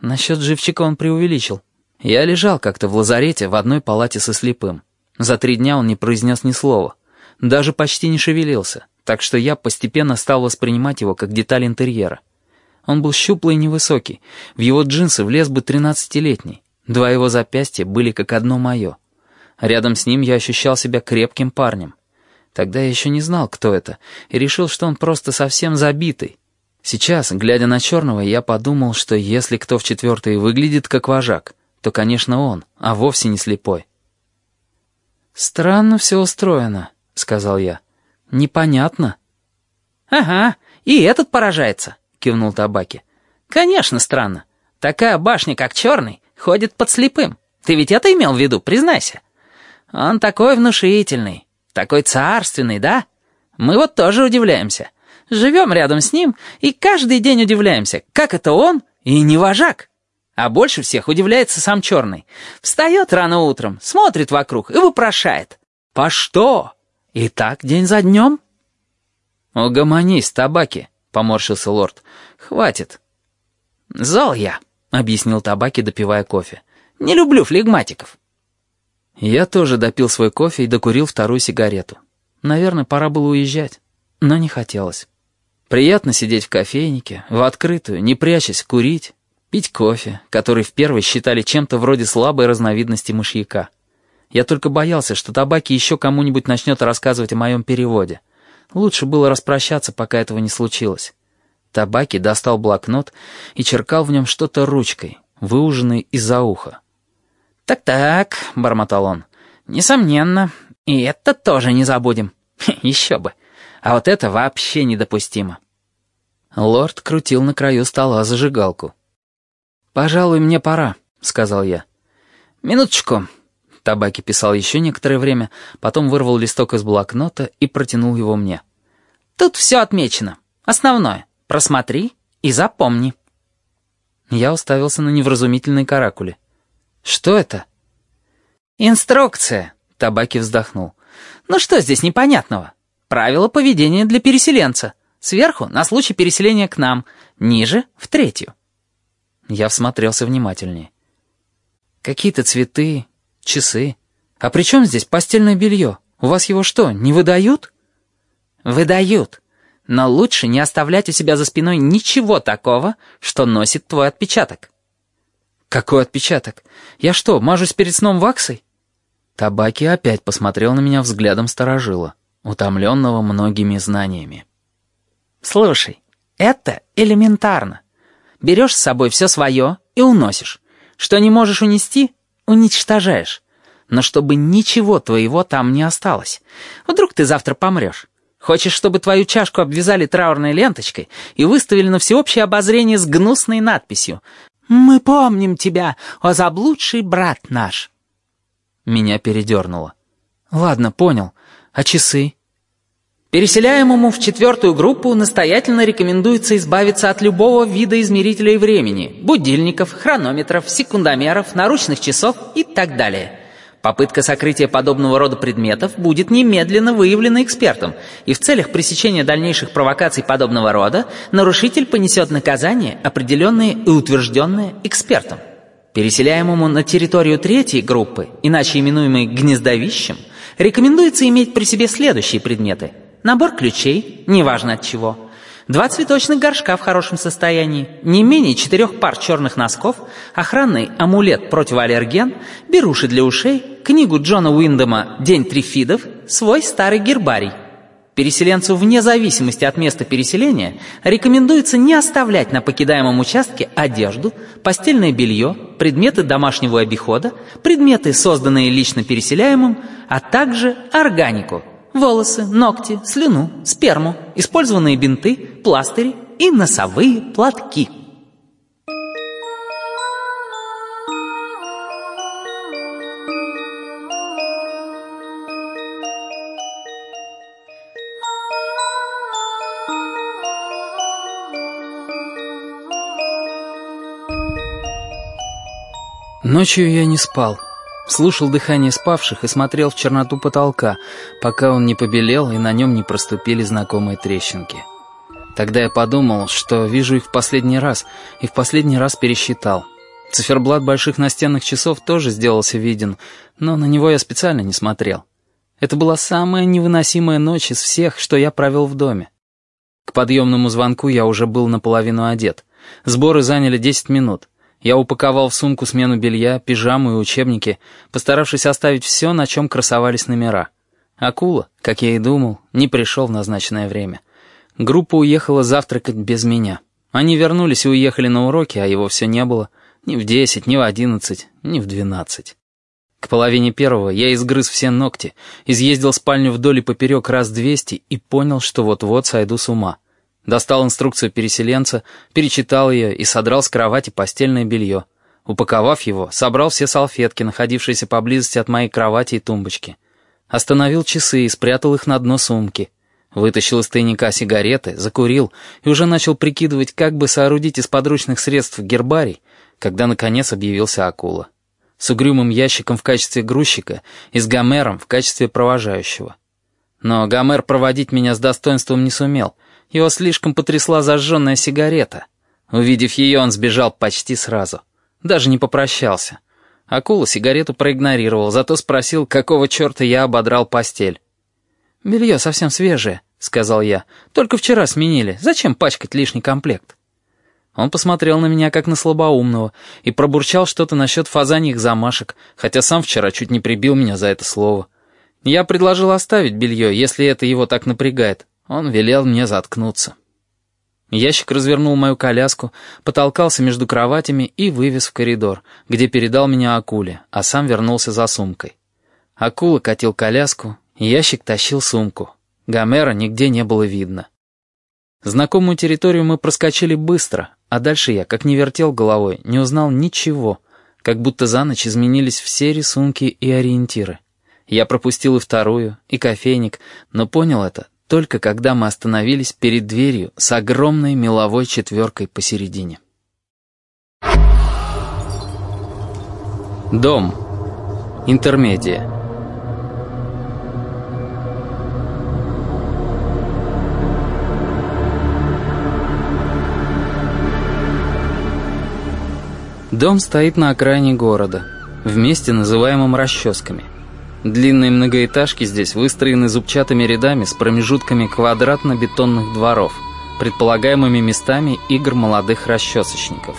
Насчет живчика он преувеличил. Я лежал как-то в лазарете в одной палате со слепым. За три дня он не произнес ни слова. Даже почти не шевелился, так что я постепенно стал воспринимать его как деталь интерьера. Он был щуплый и невысокий, в его джинсы влез бы тринадцатилетний. Два его запястья были как одно мое. Рядом с ним я ощущал себя крепким парнем. Тогда я еще не знал, кто это, и решил, что он просто совсем забитый. Сейчас, глядя на черного, я подумал, что если кто в четвертой выглядит как вожак, то, конечно, он, а вовсе не слепой. «Странно все устроено», — сказал я. «Непонятно». «Ага, и этот поражается», — кивнул Табаки. «Конечно, странно. Такая башня, как черный, ходит под слепым. Ты ведь это имел в виду, признайся. Он такой внушительный, такой царственный, да? Мы вот тоже удивляемся. Живем рядом с ним и каждый день удивляемся, как это он и не вожак». А больше всех удивляется сам черный. Встает рано утром, смотрит вокруг и вопрошает. «По что?» И так день за днем. «Угомонись, табаки», — поморщился лорд. «Хватит». «Зол я», — объяснил табаки, допивая кофе. «Не люблю флегматиков». Я тоже допил свой кофе и докурил вторую сигарету. Наверное, пора было уезжать, но не хотелось. Приятно сидеть в кофейнике, в открытую, не прячась, курить, Пить кофе, который в первой считали чем-то вроде слабой разновидности мышьяка. Я только боялся, что табаки еще кому-нибудь начнет рассказывать о моем переводе. Лучше было распрощаться, пока этого не случилось. Табаки достал блокнот и черкал в нем что-то ручкой, выуженной из-за уха. «Так-так», — бормотал он, — «несомненно. И это тоже не забудем. Еще бы. А вот это вообще недопустимо». Лорд крутил на краю стола зажигалку. «Пожалуй, мне пора», — сказал я. «Минуточку». Табаки писал еще некоторое время, потом вырвал листок из блокнота и протянул его мне. «Тут все отмечено. Основное. Просмотри и запомни». Я уставился на невразумительные каракули. «Что это?» «Инструкция», — Табаки вздохнул. «Ну что здесь непонятного? Правила поведения для переселенца. Сверху — на случай переселения к нам, ниже — в третью». Я всмотрелся внимательнее. «Какие-то цветы, часы. А при чем здесь постельное белье? У вас его что, не выдают?» «Выдают. Но лучше не оставлять у себя за спиной ничего такого, что носит твой отпечаток». «Какой отпечаток? Я что, мажусь перед сном ваксой?» Табаки опять посмотрел на меня взглядом сторожила, утомленного многими знаниями. «Слушай, это элементарно. Берешь с собой все свое и уносишь. Что не можешь унести, уничтожаешь. Но чтобы ничего твоего там не осталось. Вдруг ты завтра помрешь. Хочешь, чтобы твою чашку обвязали траурной ленточкой и выставили на всеобщее обозрение с гнусной надписью «Мы помним тебя, о заблудший брат наш». Меня передернуло. «Ладно, понял. А часы?» Переселяемому в четвертую группу настоятельно рекомендуется избавиться от любого вида измерителей времени, будильников, хронометров, секундомеров, наручных часов и так далее. Попытка сокрытия подобного рода предметов будет немедленно выявлена экспертом, и в целях пресечения дальнейших провокаций подобного рода нарушитель понесет наказание, определенное и утвержденное экспертом. Переселяемому на территорию третьей группы, иначе именуемой гнездовищем, рекомендуется иметь при себе следующие предметы – набор ключей, неважно от чего, два цветочных горшка в хорошем состоянии, не менее четырех пар черных носков, охранный амулет-противоаллерген, беруши для ушей, книгу Джона Уиндома «День трифидов», свой старый гербарий. Переселенцу вне зависимости от места переселения рекомендуется не оставлять на покидаемом участке одежду, постельное белье, предметы домашнего обихода, предметы, созданные лично переселяемым, а также органику – волосы, ногти, слюну, сперму, использованные бинты, пластыри и носовые платки. Ночью я не спал. Слушал дыхание спавших и смотрел в черноту потолка, пока он не побелел и на нем не проступили знакомые трещинки. Тогда я подумал, что вижу их в последний раз, и в последний раз пересчитал. Циферблат больших настенных часов тоже сделался виден, но на него я специально не смотрел. Это была самая невыносимая ночь из всех, что я провел в доме. К подъемному звонку я уже был наполовину одет. Сборы заняли 10 минут. Я упаковал в сумку смену белья, пижаму и учебники, постаравшись оставить все, на чем красовались номера. Акула, как я и думал, не пришел в назначенное время. Группа уехала завтракать без меня. Они вернулись и уехали на уроки, а его все не было. Ни в десять, ни в одиннадцать, ни в двенадцать. К половине первого я изгрыз все ногти, изъездил спальню вдоль и поперек раз двести и понял, что вот-вот сойду с ума. Достал инструкцию переселенца, перечитал ее и содрал с кровати постельное белье. Упаковав его, собрал все салфетки, находившиеся поблизости от моей кровати и тумбочки. Остановил часы и спрятал их на дно сумки. Вытащил из тайника сигареты, закурил и уже начал прикидывать, как бы соорудить из подручных средств гербарий, когда, наконец, объявился акула. С угрюмым ящиком в качестве грузчика и с Гомером в качестве провожающего. Но Гомер проводить меня с достоинством не сумел — его слишком потрясла зажженная сигарета. Увидев ее, он сбежал почти сразу. Даже не попрощался. Акула сигарету проигнорировал, зато спросил, какого черта я ободрал постель. «Белье совсем свежее», — сказал я. «Только вчера сменили. Зачем пачкать лишний комплект?» Он посмотрел на меня как на слабоумного и пробурчал что-то насчет фазаньих замашек, хотя сам вчера чуть не прибил меня за это слово. Я предложил оставить белье, если это его так напрягает. Он велел мне заткнуться. Ящик развернул мою коляску, потолкался между кроватями и вывез в коридор, где передал меня акуле, а сам вернулся за сумкой. Акула катил коляску, ящик тащил сумку. Гомера нигде не было видно. Знакомую территорию мы проскочили быстро, а дальше я, как не вертел головой, не узнал ничего, как будто за ночь изменились все рисунки и ориентиры. Я пропустил и вторую, и кофейник, но понял это только когда мы остановились перед дверью с огромной меловой четверкой посередине. Дом. Интермедия. Дом стоит на окраине города, в месте, называемом расческами. Длинные многоэтажки здесь выстроены зубчатыми рядами с промежутками квадратно-бетонных дворов, предполагаемыми местами игр молодых расчесочников.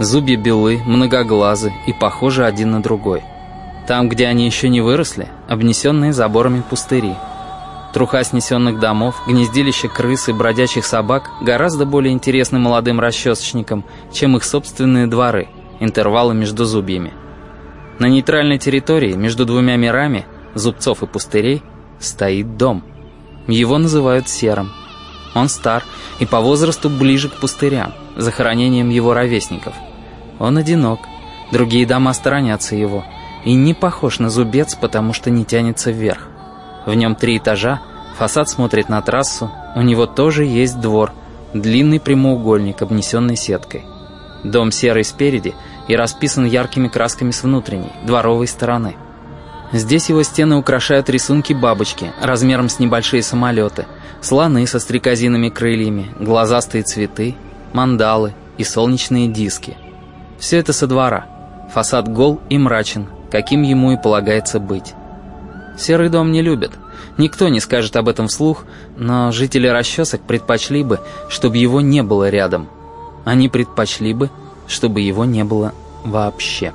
Зубья белы, многоглазы и похожи один на другой. Там, где они еще не выросли, обнесенные заборами пустыри. Труха снесенных домов, гнездилище крыс и бродячих собак гораздо более интересны молодым расчесочникам, чем их собственные дворы, интервалы между зубьями. На нейтральной территории, между двумя мирами, зубцов и пустырей, стоит дом. Его называют серым. Он стар и по возрасту ближе к пустырям, захоронением его ровесников. Он одинок, другие дома сторонятся его, и не похож на зубец, потому что не тянется вверх. В нем три этажа, фасад смотрит на трассу, у него тоже есть двор, длинный прямоугольник, обнесенный сеткой. Дом серый спереди и расписан яркими красками с внутренней, дворовой стороны. Здесь его стены украшают рисунки бабочки размером с небольшие самолеты, слоны со стрекозиными крыльями, глазастые цветы, мандалы и солнечные диски. Все это со двора. Фасад гол и мрачен, каким ему и полагается быть. Серый дом не любят. Никто не скажет об этом вслух, но жители расчесок предпочли бы, чтобы его не было рядом. Они предпочли бы, чтобы его не было вообще.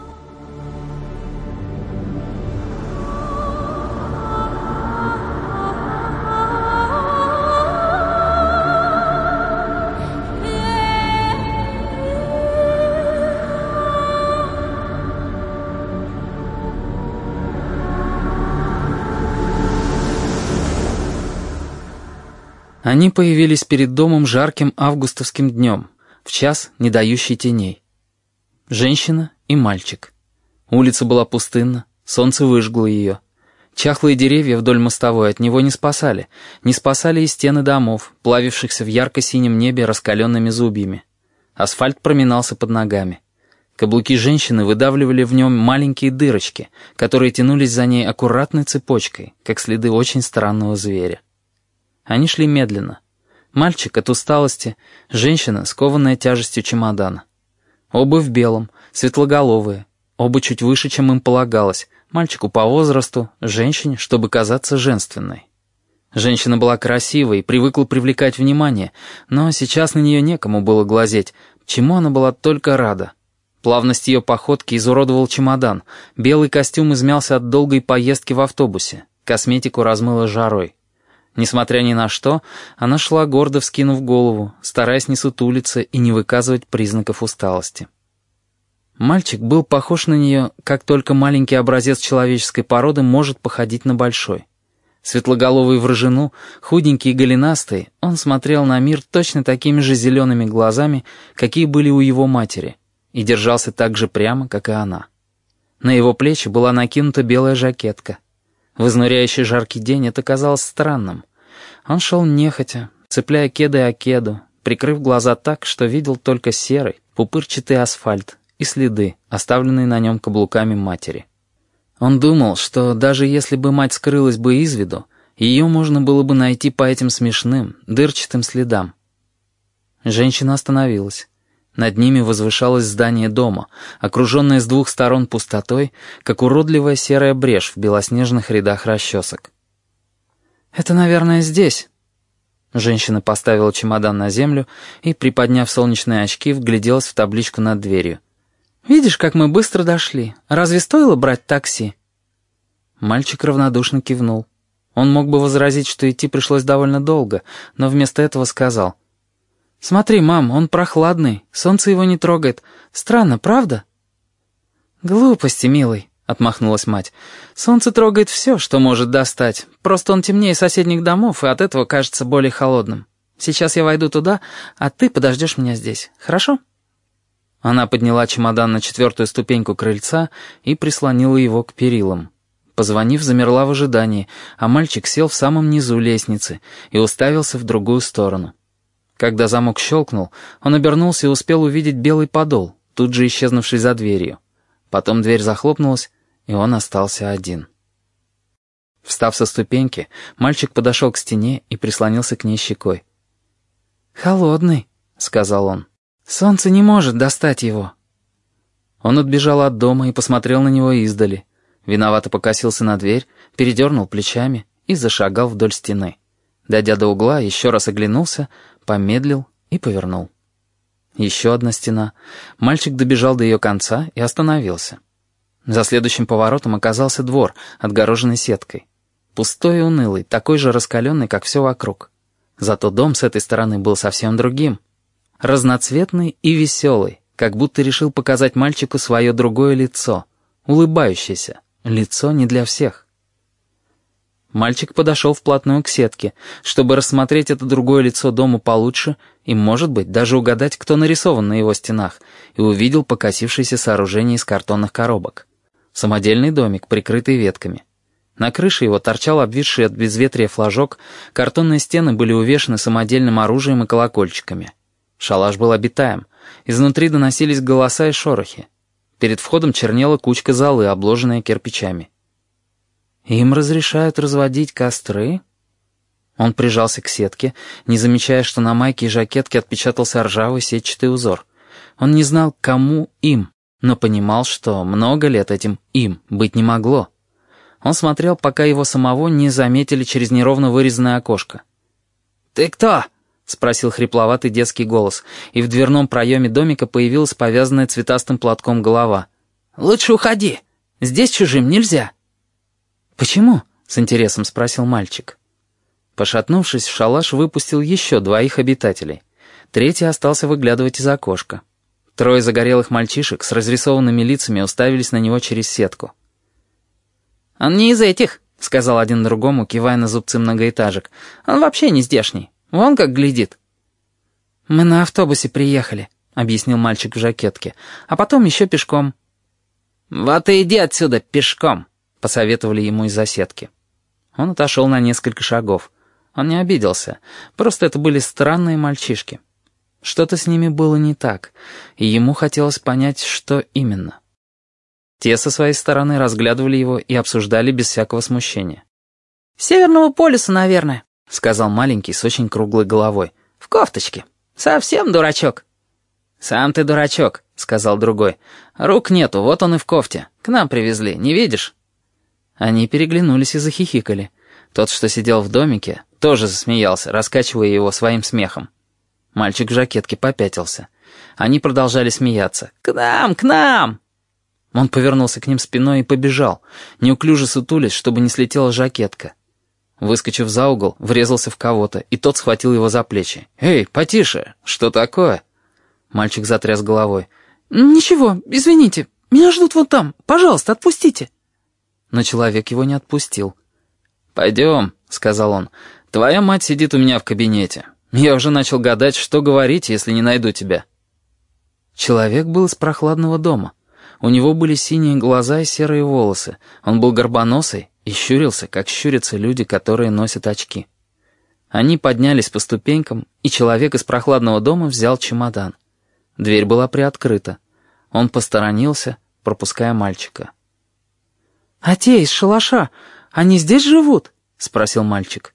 Они появились перед домом жарким августовским днем, в час, не дающий теней. Женщина и мальчик. Улица была пустынна, солнце выжгло ее. Чахлые деревья вдоль мостовой от него не спасали, не спасали и стены домов, плавившихся в ярко-синем небе раскаленными зубьями. Асфальт проминался под ногами. Каблуки женщины выдавливали в нем маленькие дырочки, которые тянулись за ней аккуратной цепочкой, как следы очень странного зверя. Они шли медленно. Мальчик от усталости, женщина, скованная тяжестью чемодана. Оба в белом, светлоголовые, оба чуть выше, чем им полагалось, мальчику по возрасту, женщине, чтобы казаться женственной. Женщина была красивой и привыкла привлекать внимание, но сейчас на нее некому было глазеть, чему она была только рада. Плавность ее походки изуродовал чемодан, белый костюм измялся от долгой поездки в автобусе, косметику размыло жарой. Несмотря ни на что, она шла гордо вскинув голову, стараясь не сутулиться и не выказывать признаков усталости. Мальчик был похож на нее, как только маленький образец человеческой породы может походить на большой. Светлоголовый в рыжину, худенький и голенастый, он смотрел на мир точно такими же зелеными глазами, какие были у его матери, и держался так же прямо, как и она. На его плечи была накинута белая жакетка, в изнуряющий жаркий день это казалось странным. Он шел нехотя, цепляя кеды о кеду, прикрыв глаза так, что видел только серый, пупырчатый асфальт и следы, оставленные на нем каблуками матери. Он думал, что даже если бы мать скрылась бы из виду, ее можно было бы найти по этим смешным, дырчатым следам. Женщина остановилась. Над ними возвышалось здание дома, окруженное с двух сторон пустотой, как уродливая серая брешь в белоснежных рядах расчесок. «Это, наверное, здесь». Женщина поставила чемодан на землю и, приподняв солнечные очки, вгляделась в табличку над дверью. «Видишь, как мы быстро дошли. Разве стоило брать такси?» Мальчик равнодушно кивнул. Он мог бы возразить, что идти пришлось довольно долго, но вместо этого сказал — «Смотри, мам, он прохладный, солнце его не трогает. Странно, правда?» «Глупости, милый», — отмахнулась мать. «Солнце трогает все, что может достать. Просто он темнее соседних домов и от этого кажется более холодным. Сейчас я войду туда, а ты подождешь меня здесь, хорошо?» Она подняла чемодан на четвертую ступеньку крыльца и прислонила его к перилам. Позвонив, замерла в ожидании, а мальчик сел в самом низу лестницы и уставился в другую сторону. Когда замок щелкнул, он обернулся и успел увидеть белый подол, тут же исчезнувший за дверью. Потом дверь захлопнулась, и он остался один. Встав со ступеньки, мальчик подошел к стене и прислонился к ней щекой. «Холодный», — сказал он. «Солнце не может достать его». Он отбежал от дома и посмотрел на него издали. Виновато покосился на дверь, передернул плечами и зашагал вдоль стены. Дойдя до угла, еще раз оглянулся, помедлил и повернул. Еще одна стена. Мальчик добежал до ее конца и остановился. За следующим поворотом оказался двор, отгороженный сеткой. Пустой и унылый, такой же раскаленный, как все вокруг. Зато дом с этой стороны был совсем другим. Разноцветный и веселый, как будто решил показать мальчику свое другое лицо, улыбающееся, лицо не для всех. Мальчик подошел вплотную к сетке, чтобы рассмотреть это другое лицо дома получше и, может быть, даже угадать, кто нарисован на его стенах, и увидел покосившееся сооружение из картонных коробок. Самодельный домик, прикрытый ветками. На крыше его торчал обвисший от безветрия флажок, картонные стены были увешаны самодельным оружием и колокольчиками. Шалаш был обитаем. Изнутри доносились голоса и шорохи. Перед входом чернела кучка золы, обложенная кирпичами. «Им разрешают разводить костры?» Он прижался к сетке, не замечая, что на майке и жакетке отпечатался ржавый сетчатый узор. Он не знал, кому им, но понимал, что много лет этим им быть не могло. Он смотрел, пока его самого не заметили через неровно вырезанное окошко. «Ты кто?» — спросил хрипловатый детский голос, и в дверном проеме домика появилась повязанная цветастым платком голова. «Лучше уходи. Здесь чужим нельзя». «Почему?» — с интересом спросил мальчик. Пошатнувшись, шалаш выпустил еще двоих обитателей. Третий остался выглядывать из окошка. Трое загорелых мальчишек с разрисованными лицами уставились на него через сетку. «Он не из этих», — сказал один другому, кивая на зубцы многоэтажек. «Он вообще не здешний. Вон как глядит». «Мы на автобусе приехали», — объяснил мальчик в жакетке. «А потом еще пешком». «Вот и иди отсюда пешком», — посоветовали ему из-за сетки. Он отошел на несколько шагов. Он не обиделся. Просто это были странные мальчишки. Что-то с ними было не так, и ему хотелось понять, что именно. Те со своей стороны разглядывали его и обсуждали без всякого смущения. «Северного полюса, наверное», — сказал маленький с очень круглой головой. «В кофточке. Совсем дурачок». «Сам ты дурачок», — сказал другой. «Рук нету, вот он и в кофте. К нам привезли, не видишь?» Они переглянулись и захихикали. Тот, что сидел в домике, тоже засмеялся, раскачивая его своим смехом. Мальчик в жакетке попятился. Они продолжали смеяться. «К нам, к нам!» Он повернулся к ним спиной и побежал, неуклюже сутулясь, чтобы не слетела жакетка. Выскочив за угол, врезался в кого-то, и тот схватил его за плечи. «Эй, потише! Что такое?» Мальчик затряс головой. «Ничего, извините, меня ждут вот там. Пожалуйста, отпустите». Но человек его не отпустил. «Пойдем», — сказал он. «Твоя мать сидит у меня в кабинете. Я уже начал гадать, что говорить, если не найду тебя». Человек был из прохладного дома. У него были синие глаза и серые волосы. Он был горбоносый и щурился, как щурятся люди, которые носят очки. Они поднялись по ступенькам, и человек из прохладного дома взял чемодан. Дверь была приоткрыта. Он посторонился, пропуская мальчика. «А те из шалаша, они здесь живут?» — спросил мальчик.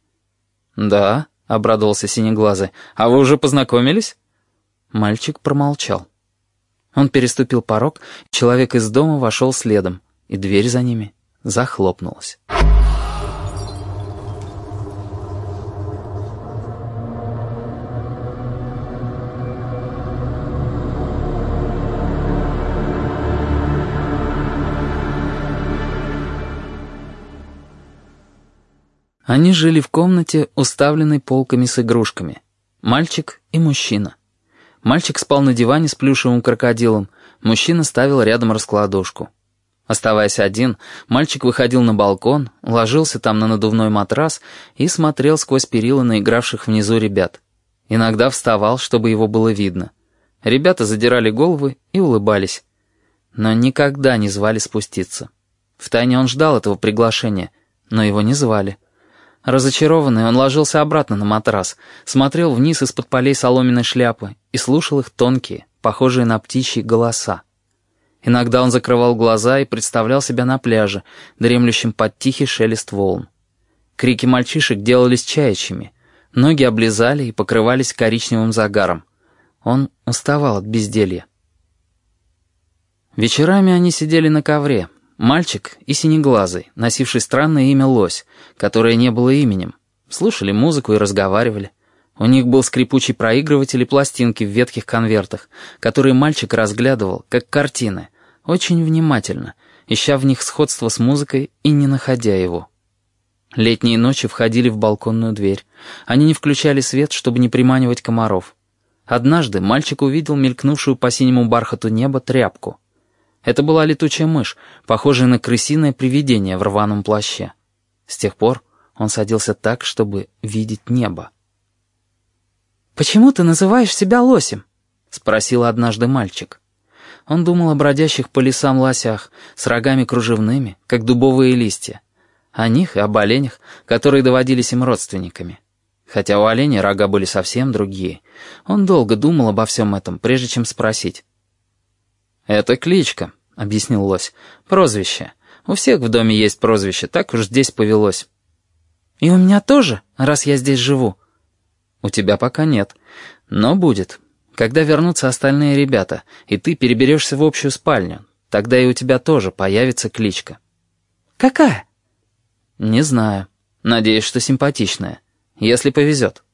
«Да», — обрадовался синеглазый. «А вы уже познакомились?» Мальчик промолчал. Он переступил порог, человек из дома вошел следом, и дверь за ними захлопнулась. Они жили в комнате, уставленной полками с игрушками. Мальчик и мужчина. Мальчик спал на диване с плюшевым крокодилом, мужчина ставил рядом раскладушку. Оставаясь один, мальчик выходил на балкон, ложился там на надувной матрас и смотрел сквозь перила на игравших внизу ребят. Иногда вставал, чтобы его было видно. Ребята задирали головы и улыбались. Но никогда не звали спуститься. Втайне он ждал этого приглашения, но его не звали. Разочарованный, он ложился обратно на матрас, смотрел вниз из-под полей соломенной шляпы и слушал их тонкие, похожие на птичьи голоса. Иногда он закрывал глаза и представлял себя на пляже, дремлющим под тихий шелест волн. Крики мальчишек делались чаячьими, ноги облизали и покрывались коричневым загаром. Он уставал от безделья. Вечерами они сидели на ковре, Мальчик и синеглазый, носивший странное имя Лось, которое не было именем. Слушали музыку и разговаривали. У них был скрипучий проигрыватель и пластинки в ветхих конвертах, которые мальчик разглядывал, как картины, очень внимательно, ища в них сходство с музыкой и не находя его. Летние ночи входили в балконную дверь. Они не включали свет, чтобы не приманивать комаров. Однажды мальчик увидел мелькнувшую по синему бархату неба тряпку. Это была летучая мышь, похожая на крысиное привидение в рваном плаще. С тех пор он садился так, чтобы видеть небо. «Почему ты называешь себя лосем?» — спросил однажды мальчик. Он думал о бродящих по лесам лосях с рогами кружевными, как дубовые листья. О них и об оленях, которые доводились им родственниками. Хотя у оленя рога были совсем другие. Он долго думал обо всем этом, прежде чем спросить. «Это кличка», — объяснил лось. «Прозвище. У всех в доме есть прозвище, так уж здесь повелось». «И у меня тоже, раз я здесь живу?» «У тебя пока нет, но будет. Когда вернутся остальные ребята, и ты переберешься в общую спальню, тогда и у тебя тоже появится кличка». «Какая?» «Не знаю. Надеюсь, что симпатичная. Если повезет».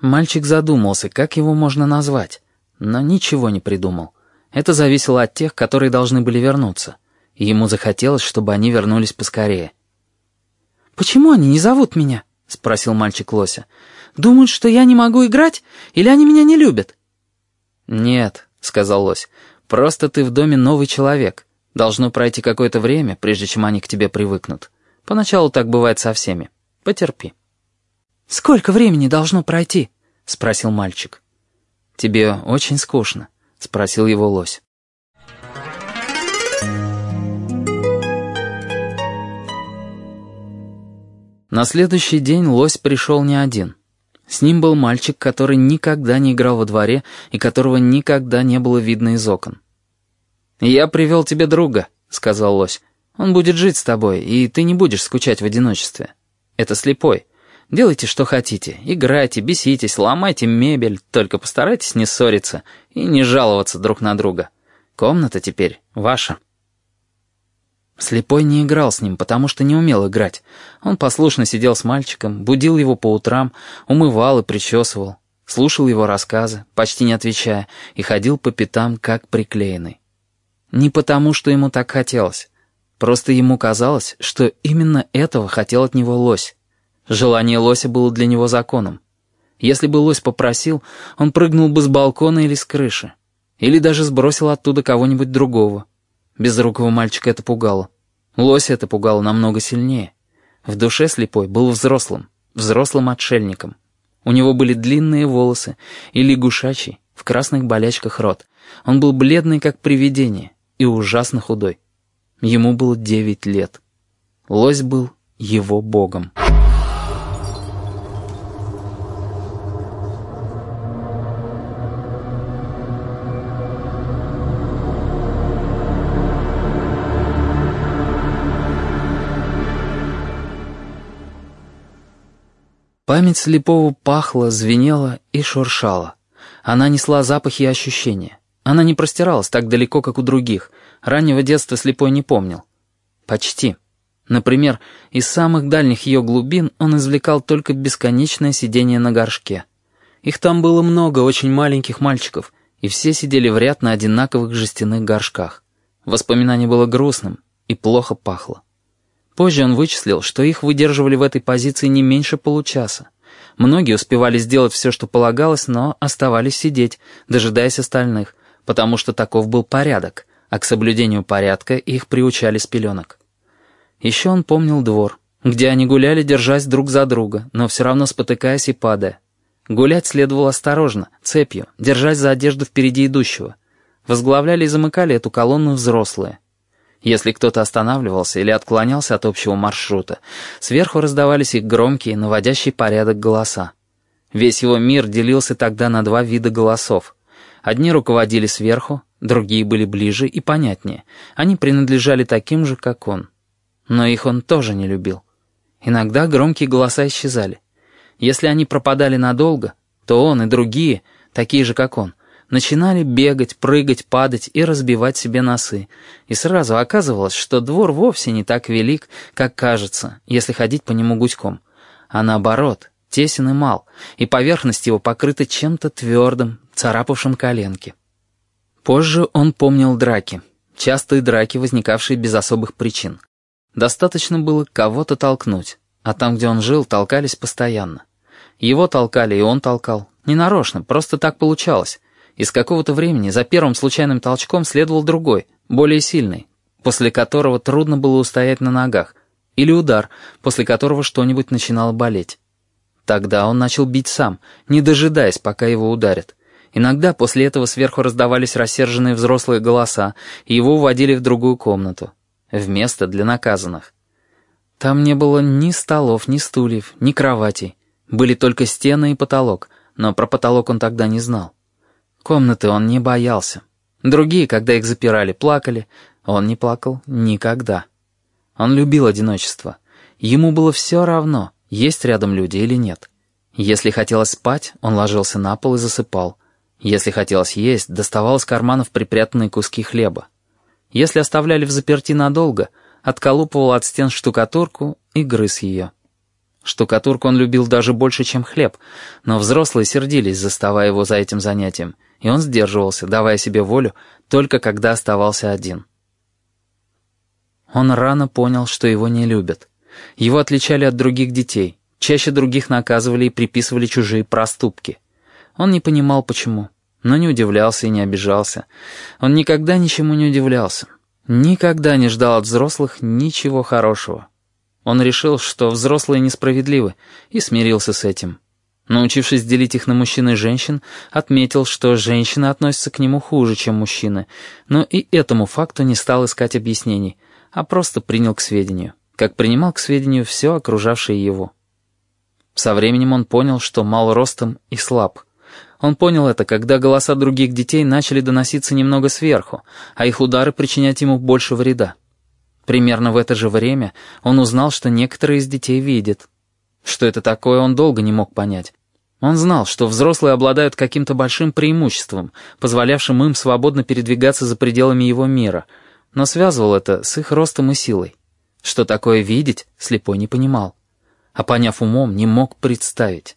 Мальчик задумался, как его можно назвать, но ничего не придумал. Это зависело от тех, которые должны были вернуться. И ему захотелось, чтобы они вернулись поскорее. «Почему они не зовут меня?» — спросил мальчик Лося. «Думают, что я не могу играть? Или они меня не любят?» «Нет», — сказал Лось, — «просто ты в доме новый человек. Должно пройти какое-то время, прежде чем они к тебе привыкнут. Поначалу так бывает со всеми. Потерпи». «Сколько времени должно пройти?» — спросил мальчик. «Тебе очень скучно», — спросил его лось. На следующий день лось пришел не один. С ним был мальчик, который никогда не играл во дворе и которого никогда не было видно из окон. «Я привел тебе друга», — сказал лось. «Он будет жить с тобой, и ты не будешь скучать в одиночестве. Это слепой. Делайте, что хотите. Играйте, беситесь, ломайте мебель, только постарайтесь не ссориться и не жаловаться друг на друга. Комната теперь ваша». Слепой не играл с ним, потому что не умел играть. Он послушно сидел с мальчиком, будил его по утрам, умывал и причесывал, слушал его рассказы, почти не отвечая, и ходил по пятам, как приклеенный. Не потому, что ему так хотелось. Просто ему казалось, что именно этого хотел от него лось. Желание лося было для него законом. Если бы лось попросил, он прыгнул бы с балкона или с крыши. Или даже сбросил оттуда кого-нибудь другого. Безрукого мальчика это пугало. Лося это пугало намного сильнее. В душе слепой был взрослым, взрослым отшельником. У него были длинные волосы и лягушачий, в красных болячках рот. Он был бледный, как привидение, и ужасно худой. Ему было девять лет. Лось был его богом. Память слепого пахла, звенела и шуршала. Она несла запахи и ощущения. Она не простиралась так далеко, как у других. Раннего детства слепой не помнил. Почти. Например, из самых дальних ее глубин он извлекал только бесконечное сидение на горшке. Их там было много очень маленьких мальчиков, и все сидели в ряд на одинаковых жестяных горшках. Воспоминание было грустным и плохо пахло. Позже он вычислил, что их выдерживали в этой позиции не меньше получаса. Многие успевали сделать все, что полагалось, но оставались сидеть, дожидаясь остальных, потому что таков был порядок, а к соблюдению порядка их приучали с пеленок. Еще он помнил двор, где они гуляли, держась друг за друга, но все равно спотыкаясь и падая. Гулять следовало осторожно, цепью, держась за одежду впереди идущего. Возглавляли и замыкали эту колонну взрослые — если кто-то останавливался или отклонялся от общего маршрута, сверху раздавались их громкие, наводящие порядок голоса. Весь его мир делился тогда на два вида голосов. Одни руководили сверху, другие были ближе и понятнее. Они принадлежали таким же, как он. Но их он тоже не любил. Иногда громкие голоса исчезали. Если они пропадали надолго, то он и другие, такие же, как он, начинали бегать, прыгать, падать и разбивать себе носы. И сразу оказывалось, что двор вовсе не так велик, как кажется, если ходить по нему гуськом. А наоборот, тесен и мал, и поверхность его покрыта чем-то твердым, царапавшим коленки. Позже он помнил драки, частые драки, возникавшие без особых причин. Достаточно было кого-то толкнуть. А там, где он жил, толкались постоянно. Его толкали, и он толкал. Ненарочно, просто так получалось. Из какого-то времени за первым случайным толчком следовал другой, более сильный, после которого трудно было устоять на ногах, или удар, после которого что-нибудь начинало болеть. Тогда он начал бить сам, не дожидаясь, пока его ударят. Иногда после этого сверху раздавались рассерженные взрослые голоса, и его уводили в другую комнату, в место для наказанных. Там не было ни столов, ни стульев, ни кроватей. Были только стены и потолок, но про потолок он тогда не знал. Комнаты он не боялся. Другие, когда их запирали, плакали. Он не плакал никогда. Он любил одиночество. Ему было все равно, есть рядом люди или нет. Если хотелось спать, он ложился на пол и засыпал. Если хотелось есть, доставал из карманов припрятанные куски хлеба. Если оставляли в заперти надолго, отколупывал от стен штукатурку и грыз ее. Штукатурку он любил даже больше, чем хлеб, но взрослые сердились, заставая его за этим занятием, и он сдерживался, давая себе волю, только когда оставался один. Он рано понял, что его не любят. Его отличали от других детей, чаще других наказывали и приписывали чужие проступки. Он не понимал, почему, но не удивлялся и не обижался. Он никогда ничему не удивлялся. Никогда не ждал от взрослых ничего хорошего. Он решил, что взрослые несправедливы, и смирился с этим. Научившись делить их на мужчин и женщин, отметил, что женщины относятся к нему хуже, чем мужчины, но и этому факту не стал искать объяснений, а просто принял к сведению, как принимал к сведению все окружавшее его. Со временем он понял, что мал ростом и слаб — он понял это, когда голоса других детей начали доноситься немного сверху, а их удары причинять ему больше вреда. Примерно в это же время он узнал, что некоторые из детей видят. Что это такое, он долго не мог понять. Он знал, что взрослые обладают каким-то большим преимуществом, позволявшим им свободно передвигаться за пределами его мира, но связывал это с их ростом и силой. Что такое видеть, слепой не понимал. А поняв умом, не мог представить.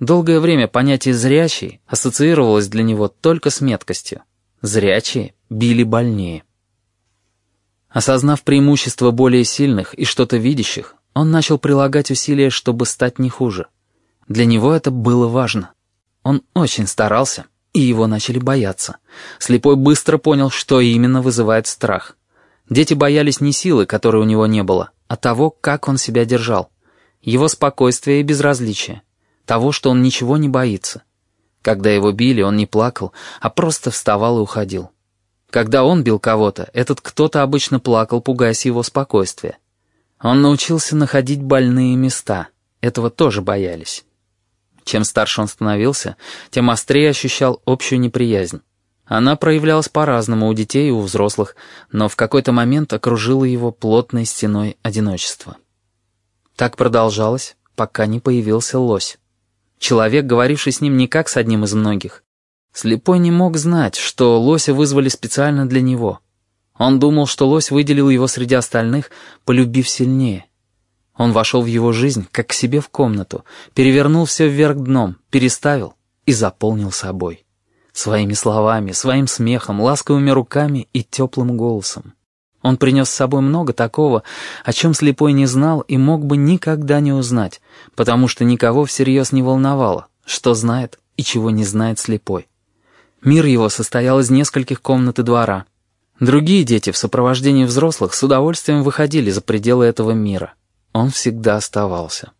Долгое время понятие «зрячий» ассоциировалось для него только с меткостью. Зрячие били больнее. Осознав преимущество более сильных и что-то видящих, он начал прилагать усилия, чтобы стать не хуже. Для него это было важно. Он очень старался, и его начали бояться. Слепой быстро понял, что именно вызывает страх. Дети боялись не силы, которой у него не было, а того, как он себя держал. Его спокойствие и безразличие того, что он ничего не боится. Когда его били, он не плакал, а просто вставал и уходил. Когда он бил кого-то, этот кто-то обычно плакал, пугаясь его спокойствия. Он научился находить больные места. Этого тоже боялись. Чем старше он становился, тем острее ощущал общую неприязнь. Она проявлялась по-разному у детей и у взрослых, но в какой-то момент окружила его плотной стеной одиночества. Так продолжалось, пока не появился лось. Человек, говоривший с ним не как с одним из многих. Слепой не мог знать, что лося вызвали специально для него. Он думал, что лось выделил его среди остальных, полюбив сильнее. Он вошел в его жизнь, как к себе в комнату, перевернул все вверх дном, переставил и заполнил собой. Своими словами, своим смехом, ласковыми руками и теплым голосом. Он принес с собой много такого, о чем слепой не знал и мог бы никогда не узнать, потому что никого всерьез не волновало, что знает и чего не знает слепой. Мир его состоял из нескольких комнат и двора. Другие дети в сопровождении взрослых с удовольствием выходили за пределы этого мира. Он всегда оставался.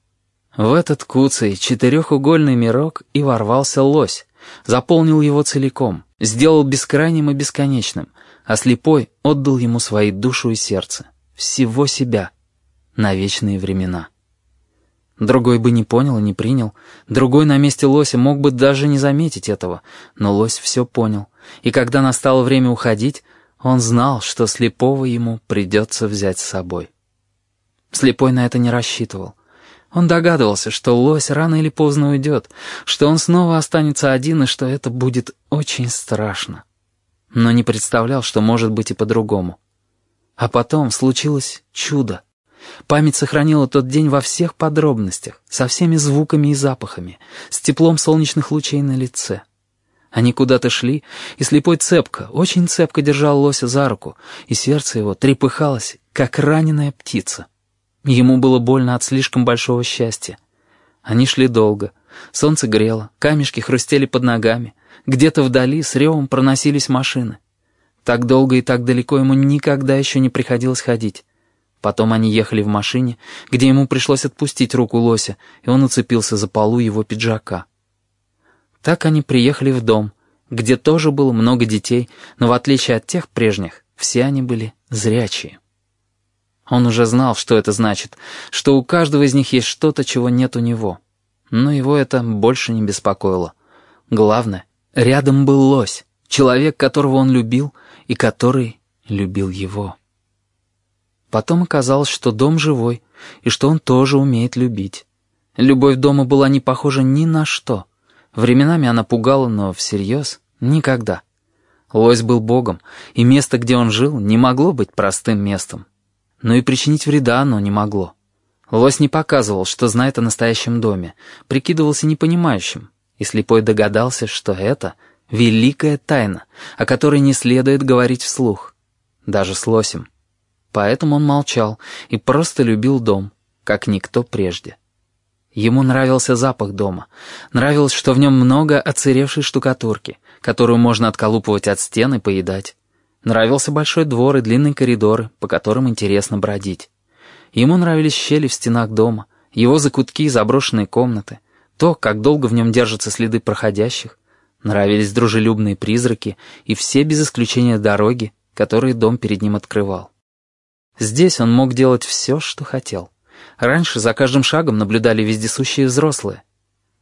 В этот куцый четырехугольный мирок и ворвался лось, заполнил его целиком, сделал бескрайним и бесконечным, а слепой отдал ему свои душу и сердце, всего себя, на вечные времена. Другой бы не понял и не принял, другой на месте лося мог бы даже не заметить этого, но лось все понял, и когда настало время уходить, он знал, что слепого ему придется взять с собой. Слепой на это не рассчитывал. Он догадывался, что лось рано или поздно уйдет, что он снова останется один и что это будет очень страшно но не представлял, что может быть и по-другому. А потом случилось чудо. Память сохранила тот день во всех подробностях, со всеми звуками и запахами, с теплом солнечных лучей на лице. Они куда-то шли, и слепой цепко, очень цепко держал лося за руку, и сердце его трепыхалось, как раненая птица. Ему было больно от слишком большого счастья. Они шли долго. Солнце грело, камешки хрустели под ногами. Где-то вдали с ревом проносились машины. Так долго и так далеко ему никогда еще не приходилось ходить. Потом они ехали в машине, где ему пришлось отпустить руку лося, и он уцепился за полу его пиджака. Так они приехали в дом, где тоже было много детей, но в отличие от тех прежних, все они были зрячие. Он уже знал, что это значит, что у каждого из них есть что-то, чего нет у него. Но его это больше не беспокоило. Главное, рядом был лось, человек, которого он любил и который любил его. Потом оказалось, что дом живой, и что он тоже умеет любить. Любовь дома была не похожа ни на что. Временами она пугала, но всерьез никогда. Лось был богом, и место, где он жил, не могло быть простым местом. Но и причинить вреда оно не могло. Лось не показывал, что знает о настоящем доме, прикидывался непонимающим, и слепой догадался, что это великая тайна, о которой не следует говорить вслух, даже с лосем. Поэтому он молчал и просто любил дом, как никто прежде. Ему нравился запах дома, нравилось, что в нем много оцаревшей штукатурки, которую можно отколупывать от стен и поедать. Нравился большой двор и длинные коридоры, по которым интересно бродить. Ему нравились щели в стенах дома, его закутки и заброшенные комнаты, то, как долго в нем держатся следы проходящих. Нравились дружелюбные призраки и все без исключения дороги, которые дом перед ним открывал. Здесь он мог делать все, что хотел. Раньше за каждым шагом наблюдали вездесущие взрослые.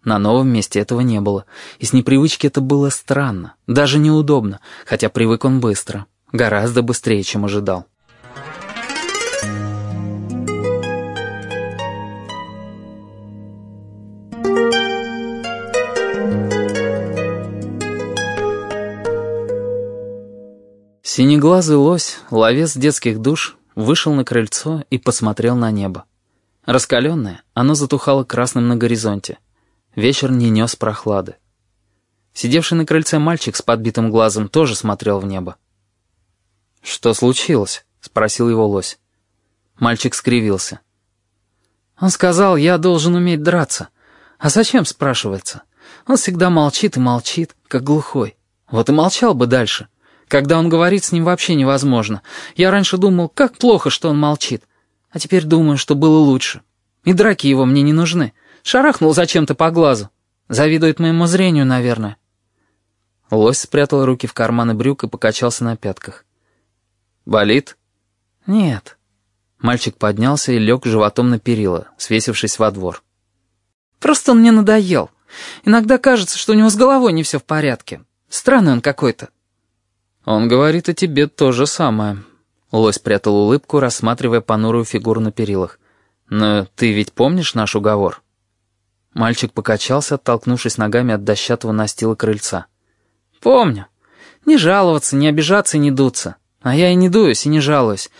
На новом месте этого не было, и с непривычки это было странно, даже неудобно, хотя привык он быстро, гораздо быстрее, чем ожидал. Синеглазый лось, ловец детских душ, вышел на крыльцо и посмотрел на небо. Раскаленное, оно затухало красным на горизонте. Вечер не нес прохлады. Сидевший на крыльце мальчик с подбитым глазом тоже смотрел в небо. «Что случилось?» — спросил его лось. Мальчик скривился. «Он сказал, я должен уметь драться. А зачем, спрашивается? Он всегда молчит и молчит, как глухой. Вот и молчал бы дальше. Когда он говорит, с ним вообще невозможно. Я раньше думал, как плохо, что он молчит. А теперь думаю, что было лучше. И драки его мне не нужны. Шарахнул зачем-то по глазу. Завидует моему зрению, наверное. Лось спрятал руки в карманы брюк и покачался на пятках. «Болит?» «Нет». Мальчик поднялся и лег животом на перила, свесившись во двор. «Просто он мне надоел. Иногда кажется, что у него с головой не все в порядке. Странный он какой-то. «Он говорит о тебе то же самое». Лось прятал улыбку, рассматривая понурую фигуру на перилах. «Но ты ведь помнишь наш уговор?» Мальчик покачался, оттолкнувшись ногами от дощатого настила крыльца. «Помню. Не жаловаться, не обижаться и не дуться. А я и не дуюсь, и не жалуюсь.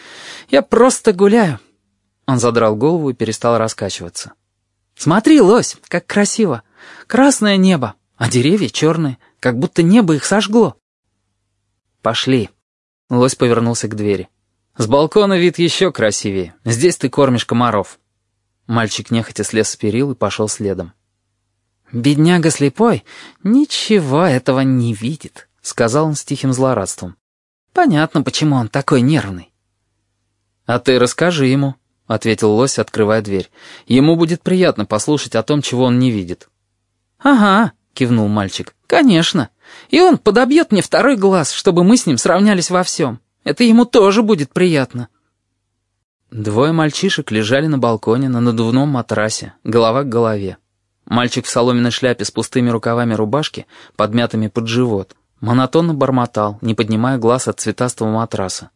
Я просто гуляю». Он задрал голову и перестал раскачиваться. «Смотри, лось, как красиво. Красное небо, а деревья черные, как будто небо их сожгло». «Пошли». Лось повернулся к двери. «С балкона вид еще красивее. Здесь ты кормишь комаров». Мальчик нехотя слез с перил и пошел следом. «Бедняга слепой ничего этого не видит», — сказал он с тихим злорадством. «Понятно, почему он такой нервный». «А ты расскажи ему», — ответил лось, открывая дверь. «Ему будет приятно послушать о том, чего он не видит». «Ага», — кивнул мальчик, — «конечно». И он подобьет мне второй глаз, чтобы мы с ним сравнялись во всем. Это ему тоже будет приятно». Двое мальчишек лежали на балконе на надувном матрасе, голова к голове. Мальчик в соломенной шляпе с пустыми рукавами рубашки, подмятыми под живот, монотонно бормотал, не поднимая глаз от цветастого матраса.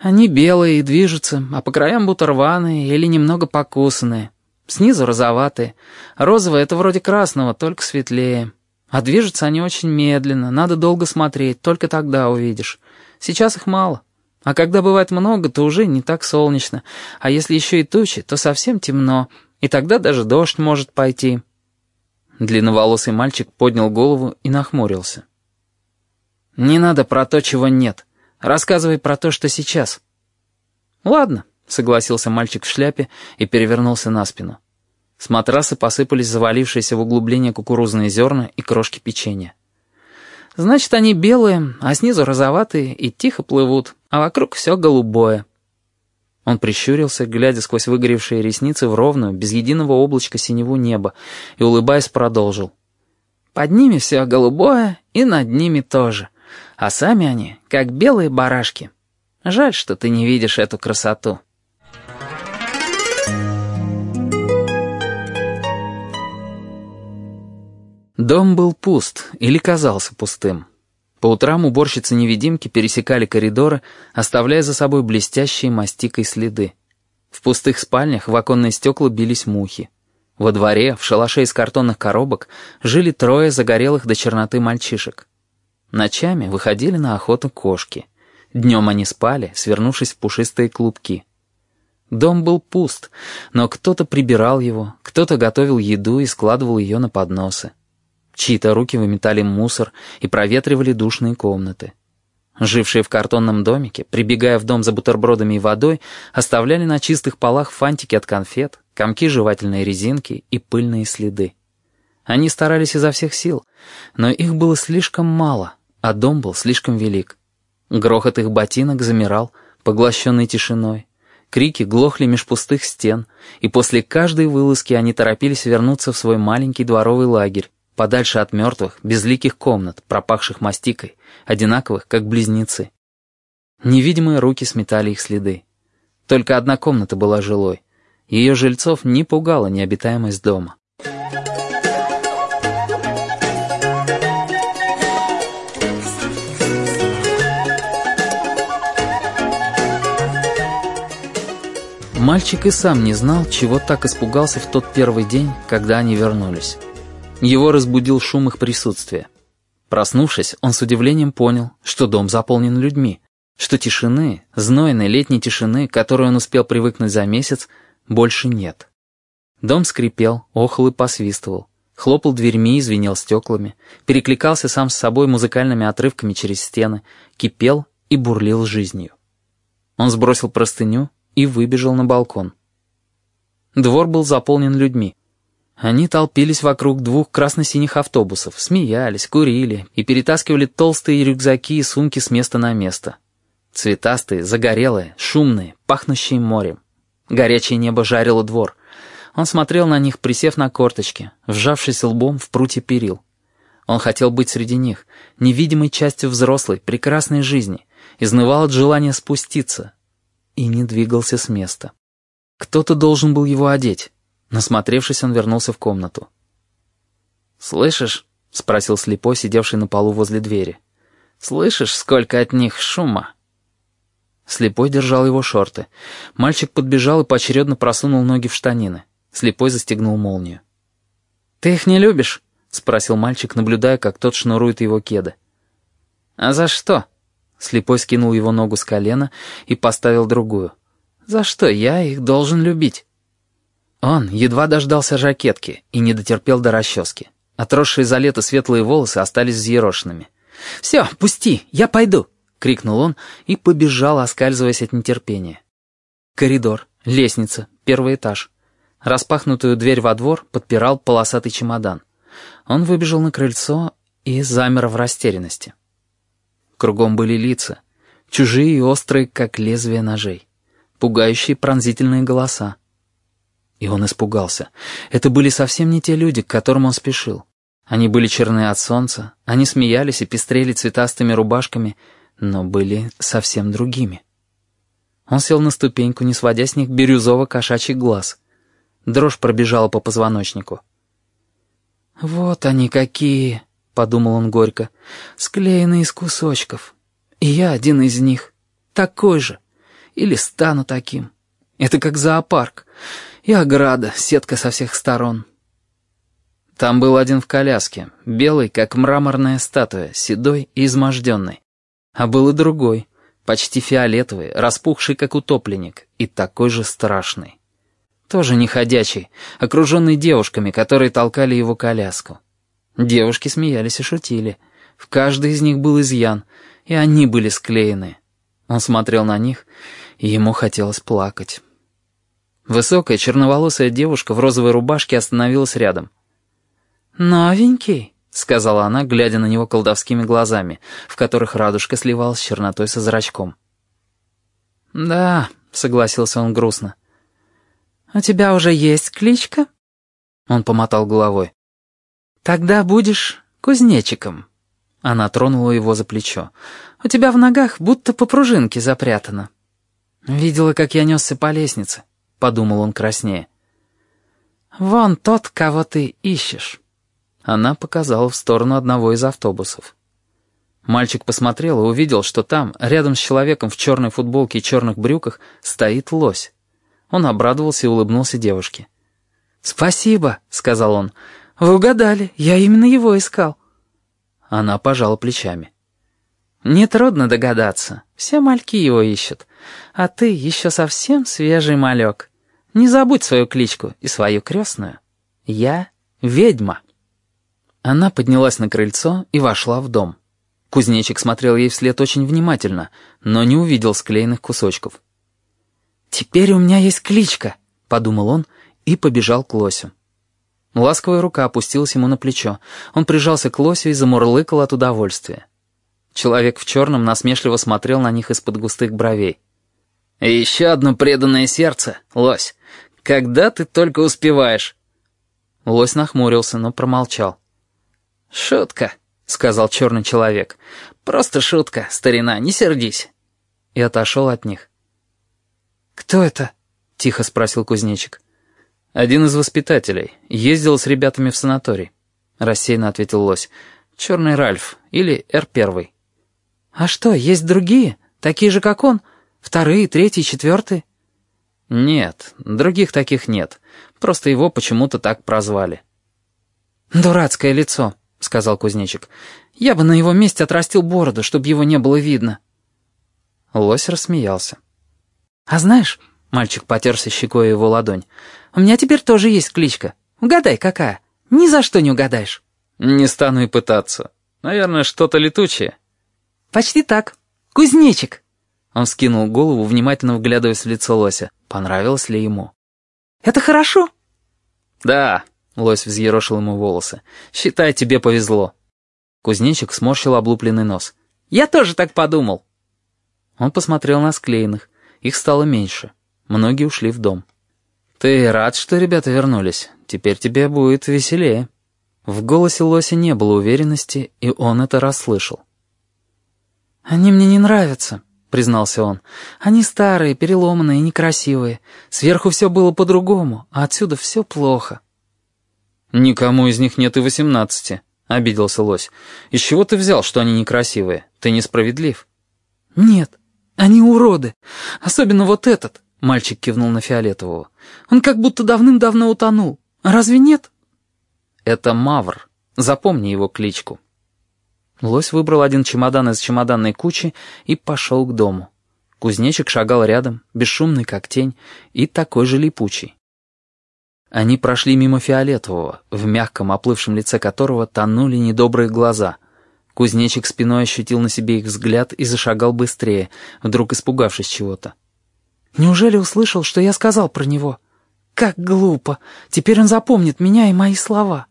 «Они белые и движутся, а по краям будто рваные или немного покусанные. Снизу розоватые. Розовое — это вроде красного, только светлее. А движутся они очень медленно, надо долго смотреть, только тогда увидишь. Сейчас их мало. А когда бывает много, то уже не так солнечно. А если еще и тучи, то совсем темно, и тогда даже дождь может пойти». Длинноволосый мальчик поднял голову и нахмурился. «Не надо про то, чего нет. Рассказывай про то, что сейчас». «Ладно, согласился мальчик в шляпе и перевернулся на спину. С матраса посыпались завалившиеся в углубление кукурузные зерна и крошки печенья. «Значит, они белые, а снизу розоватые и тихо плывут, а вокруг все голубое». Он прищурился, глядя сквозь выгоревшие ресницы в ровную, без единого облачка синеву неба, и, улыбаясь, продолжил. «Под ними все голубое, и над ними тоже. А сами они, как белые барашки. Жаль, что ты не видишь эту красоту». Дом был пуст или казался пустым. По утрам уборщицы-невидимки пересекали коридоры, оставляя за собой блестящие мастикой следы. В пустых спальнях в оконные стекла бились мухи. Во дворе, в шалаше из картонных коробок, жили трое загорелых до черноты мальчишек. Ночами выходили на охоту кошки. Днем они спали, свернувшись в пушистые клубки. Дом был пуст, но кто-то прибирал его, кто-то готовил еду и складывал ее на подносы. Чьи-то руки выметали мусор и проветривали душные комнаты. Жившие в картонном домике, прибегая в дом за бутербродами и водой, оставляли на чистых полах фантики от конфет, комки жевательной резинки и пыльные следы. Они старались изо всех сил, но их было слишком мало, а дом был слишком велик. Грохот их ботинок замирал, поглощенный тишиной. Крики глохли меж пустых стен, и после каждой вылазки они торопились вернуться в свой маленький дворовый лагерь, подальше от мертвых, безликих комнат, пропахших мастикой, одинаковых, как близнецы. Невидимые руки сметали их следы. Только одна комната была жилой. Ее жильцов не пугала необитаемость дома. Мальчик и сам не знал, чего так испугался в тот первый день, когда они вернулись. Его разбудил шум их присутствия. Проснувшись, он с удивлением понял, что дом заполнен людьми, что тишины, знойной летней тишины, которую он успел привыкнуть за месяц, больше нет. Дом скрипел, охал и посвистывал, хлопал дверьми и звенел стеклами, перекликался сам с собой музыкальными отрывками через стены, кипел и бурлил жизнью. Он сбросил простыню и выбежал на балкон. Двор был заполнен людьми. Они толпились вокруг двух красно-синих автобусов, смеялись, курили и перетаскивали толстые рюкзаки и сумки с места на место. Цветастые, загорелые, шумные, пахнущие морем. Горячее небо жарило двор. Он смотрел на них, присев на корточки, вжавшись лбом в прутье перил. Он хотел быть среди них, невидимой частью взрослой, прекрасной жизни, изнывал от желания спуститься и не двигался с места. Кто-то должен был его одеть. Насмотревшись, он вернулся в комнату. «Слышишь?» — спросил слепой, сидевший на полу возле двери. «Слышишь, сколько от них шума?» Слепой держал его шорты. Мальчик подбежал и поочередно просунул ноги в штанины. Слепой застегнул молнию. «Ты их не любишь?» — спросил мальчик, наблюдая, как тот шнурует его кеды. «А за что?» Слепой скинул его ногу с колена и поставил другую. «За что я их должен любить?» Он едва дождался жакетки и не дотерпел до расчески. Отросшие за лето светлые волосы остались взъерошенными. «Все, пусти, я пойду!» — крикнул он и побежал, оскальзываясь от нетерпения. Коридор, лестница, первый этаж. Распахнутую дверь во двор подпирал полосатый чемодан. Он выбежал на крыльцо и замер в растерянности. Кругом были лица, чужие и острые, как лезвие ножей, пугающие пронзительные голоса. И он испугался. Это были совсем не те люди, к которым он спешил. Они были черны от солнца, они смеялись и пестрели цветастыми рубашками, но были совсем другими. Он сел на ступеньку, не сводя с них бирюзово-кошачий глаз. Дрожь пробежала по позвоночнику. «Вот они какие!» — подумал он горько. «Склеены из кусочков. И я один из них. Такой же. Или стану таким. Это как зоопарк. И ограда, сетка со всех сторон. Там был один в коляске, белый, как мраморная статуя, седой и изможденный. А был и другой, почти фиолетовый, распухший, как утопленник, и такой же страшный. Тоже не ходячий, окруженный девушками, которые толкали его коляску. Девушки смеялись и шутили. В каждой из них был изъян, и они были склеены. Он смотрел на них и ему хотелось плакать. Высокая черноволосая девушка в розовой рубашке остановилась рядом. «Новенький», — сказала она, глядя на него колдовскими глазами, в которых радужка сливалась с чернотой со зрачком. «Да», — согласился он грустно. «У тебя уже есть кличка?» Он помотал головой. «Тогда будешь кузнечиком». Она тронула его за плечо. «У тебя в ногах будто по пружинке запрятано». «Видела, как я несся по лестнице», — подумал он краснее. «Вон тот, кого ты ищешь». Она показала в сторону одного из автобусов. Мальчик посмотрел и увидел, что там, рядом с человеком в черной футболке и черных брюках, стоит лось. Он обрадовался и улыбнулся девушке. «Спасибо», — сказал он. «Вы угадали, я именно его искал». Она пожала плечами. «Нетрудно догадаться. Все мальки его ищут. А ты еще совсем свежий малек. Не забудь свою кличку и свою крестную. Я ведьма». Она поднялась на крыльцо и вошла в дом. Кузнечик смотрел ей вслед очень внимательно, но не увидел склеенных кусочков. «Теперь у меня есть кличка», — подумал он и побежал к лосю. Ласковая рука опустилась ему на плечо. Он прижался к лосю и замурлыкал от удовольствия. Человек в черном насмешливо смотрел на них из-под густых бровей. Еще одно преданное сердце, лось. Когда ты только успеваешь?» Лось нахмурился, но промолчал. «Шутка», — сказал черный человек. «Просто шутка, старина, не сердись». И отошел от них. «Кто это?» — тихо спросил кузнечик. «Один из воспитателей. Ездил с ребятами в санаторий», — рассеянно ответил лось. «Черный Ральф или Р-1». «А что, есть другие? Такие же, как он? Вторые, третьи, четвертые?» «Нет, других таких нет. Просто его почему-то так прозвали». «Дурацкое лицо», — сказал кузнечик. «Я бы на его месте отрастил бороду, чтобы его не было видно». Лось рассмеялся. «А знаешь...» — мальчик потерся щекой его ладонь. «У меня теперь тоже есть кличка. Угадай, какая? Ни за что не угадаешь». «Не стану и пытаться. Наверное, что-то летучее». «Почти так. Кузнечик». Он скинул голову, внимательно вглядываясь в лицо лося. Понравилось ли ему? «Это хорошо?» «Да», Лось взъерошил ему волосы. «Считай, тебе повезло». Кузнечик сморщил облупленный нос. «Я тоже так подумал». Он посмотрел на склеенных. Их стало меньше. Многие ушли в дом. «Ты рад, что ребята вернулись? Теперь тебе будет веселее». В голосе Лося не было уверенности, и он это расслышал. «Они мне не нравятся», — признался он. «Они старые, переломанные, некрасивые. Сверху все было по-другому, а отсюда все плохо». «Никому из них нет и восемнадцати», — обиделся лось. «Из чего ты взял, что они некрасивые? Ты несправедлив». «Нет, они уроды. Особенно вот этот», — мальчик кивнул на фиолетового. «Он как будто давным-давно утонул. Разве нет?» «Это Мавр. Запомни его кличку». Лось выбрал один чемодан из чемоданной кучи и пошел к дому. Кузнечик шагал рядом, бесшумный как тень, и такой же липучий. Они прошли мимо Фиолетового, в мягком, оплывшем лице которого тонули недобрые глаза. Кузнечик спиной ощутил на себе их взгляд и зашагал быстрее, вдруг испугавшись чего-то. «Неужели услышал, что я сказал про него? Как глупо! Теперь он запомнит меня и мои слова!»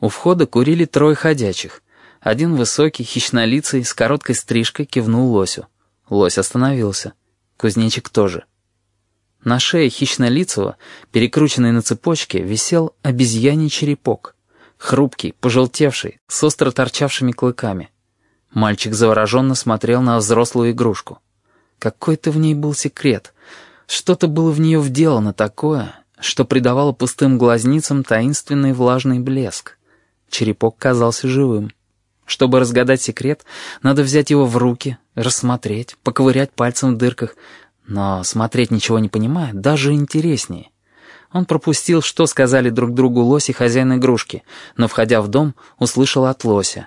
У входа курили трое ходячих. Один высокий, хищнолицый, с короткой стрижкой кивнул лосю. Лось остановился. Кузнечик тоже. На шее хищнолицего, перекрученной на цепочке, висел обезьяний черепок. Хрупкий, пожелтевший, с остро торчавшими клыками. Мальчик завороженно смотрел на взрослую игрушку. Какой-то в ней был секрет. Что-то было в нее вделано такое, что придавало пустым глазницам таинственный влажный блеск. Черепок казался живым. Чтобы разгадать секрет, надо взять его в руки, рассмотреть, поковырять пальцем в дырках, но смотреть ничего не понимая, даже интереснее. Он пропустил, что сказали друг другу лось и хозяин игрушки, но, входя в дом, услышал от лося.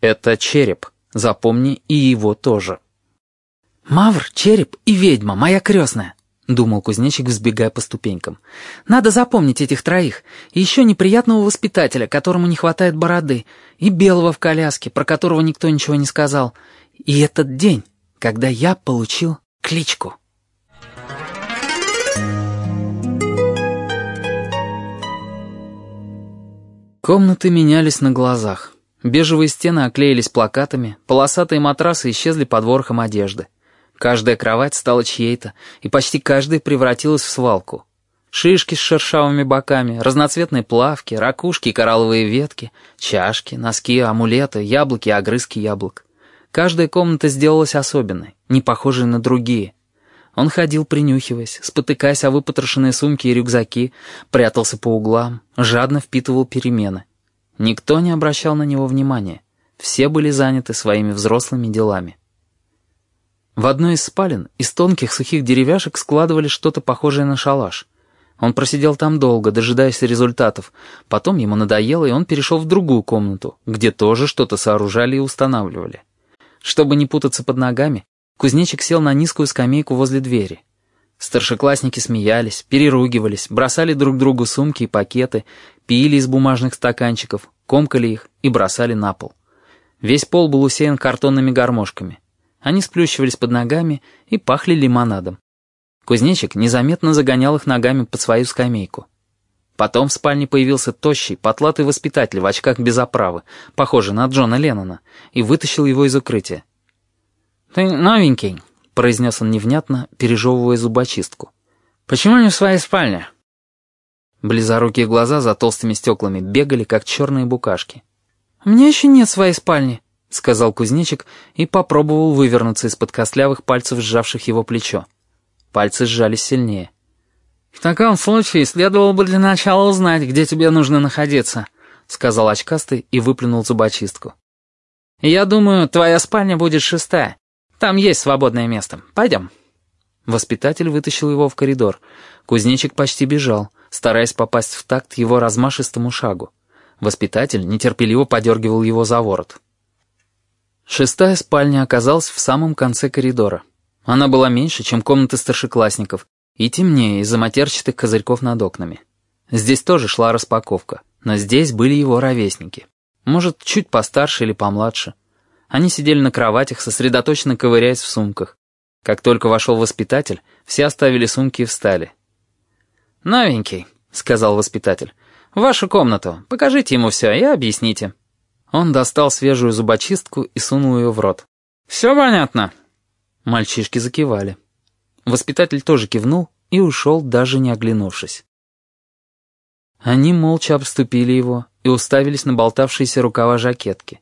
«Это череп. Запомни и его тоже». «Мавр, череп и ведьма, моя крестная», — думал кузнечик, взбегая по ступенькам. «Надо запомнить этих троих. И еще неприятного воспитателя, которому не хватает бороды, и белого в коляске, про которого никто ничего не сказал. И этот день, когда я получил кличку. Комнаты менялись на глазах. Бежевые стены оклеились плакатами, полосатые матрасы исчезли под ворохом одежды. Каждая кровать стала чьей-то, и почти каждая превратилась в свалку. Шишки с шершавыми боками, разноцветные плавки, ракушки и коралловые ветки, чашки, носки, амулеты, яблоки и огрызки яблок. Каждая комната сделалась особенной, не похожей на другие. Он ходил, принюхиваясь, спотыкаясь о выпотрошенные сумки и рюкзаки, прятался по углам, жадно впитывал перемены. Никто не обращал на него внимания. Все были заняты своими взрослыми делами. В одной из спален из тонких сухих деревяшек складывали что-то похожее на шалаш. Он просидел там долго, дожидаясь результатов. Потом ему надоело, и он перешел в другую комнату, где тоже что-то сооружали и устанавливали. Чтобы не путаться под ногами, кузнечик сел на низкую скамейку возле двери. Старшеклассники смеялись, переругивались, бросали друг другу сумки и пакеты, пили из бумажных стаканчиков, комкали их и бросали на пол. Весь пол был усеян картонными гармошками. Они сплющивались под ногами и пахли лимонадом. Кузнечик незаметно загонял их ногами под свою скамейку. Потом в спальне появился тощий, потлатый воспитатель в очках без оправы, похожий на Джона Леннона, и вытащил его из укрытия. «Ты новенький», — произнес он невнятно, пережевывая зубочистку. «Почему не в своей спальне?» Близорукие глаза за толстыми стеклами бегали, как черные букашки. «У меня еще нет своей спальни», — сказал кузнечик и попробовал вывернуться из-под костлявых пальцев, сжавших его плечо. Пальцы сжались сильнее. «В таком случае следовало бы для начала узнать, где тебе нужно находиться», — сказал очкастый и выплюнул зубочистку. «Я думаю, твоя спальня будет шестая. Там есть свободное место. Пойдем». Воспитатель вытащил его в коридор. Кузнечик почти бежал, стараясь попасть в такт его размашистому шагу. Воспитатель нетерпеливо подергивал его за ворот. Шестая спальня оказалась в самом конце коридора. Она была меньше, чем комнаты старшеклассников, и темнее из-за матерчатых козырьков над окнами. Здесь тоже шла распаковка, но здесь были его ровесники. Может, чуть постарше или помладше. Они сидели на кроватях, сосредоточенно ковыряясь в сумках. Как только вошел воспитатель, все оставили сумки и встали. «Новенький», — сказал воспитатель, — «в вашу комнату. Покажите ему все и объясните». Он достал свежую зубочистку и сунул ее в рот. «Все понятно?» Мальчишки закивали. Воспитатель тоже кивнул и ушел, даже не оглянувшись. Они молча обступили его и уставились на болтавшиеся рукава жакетки.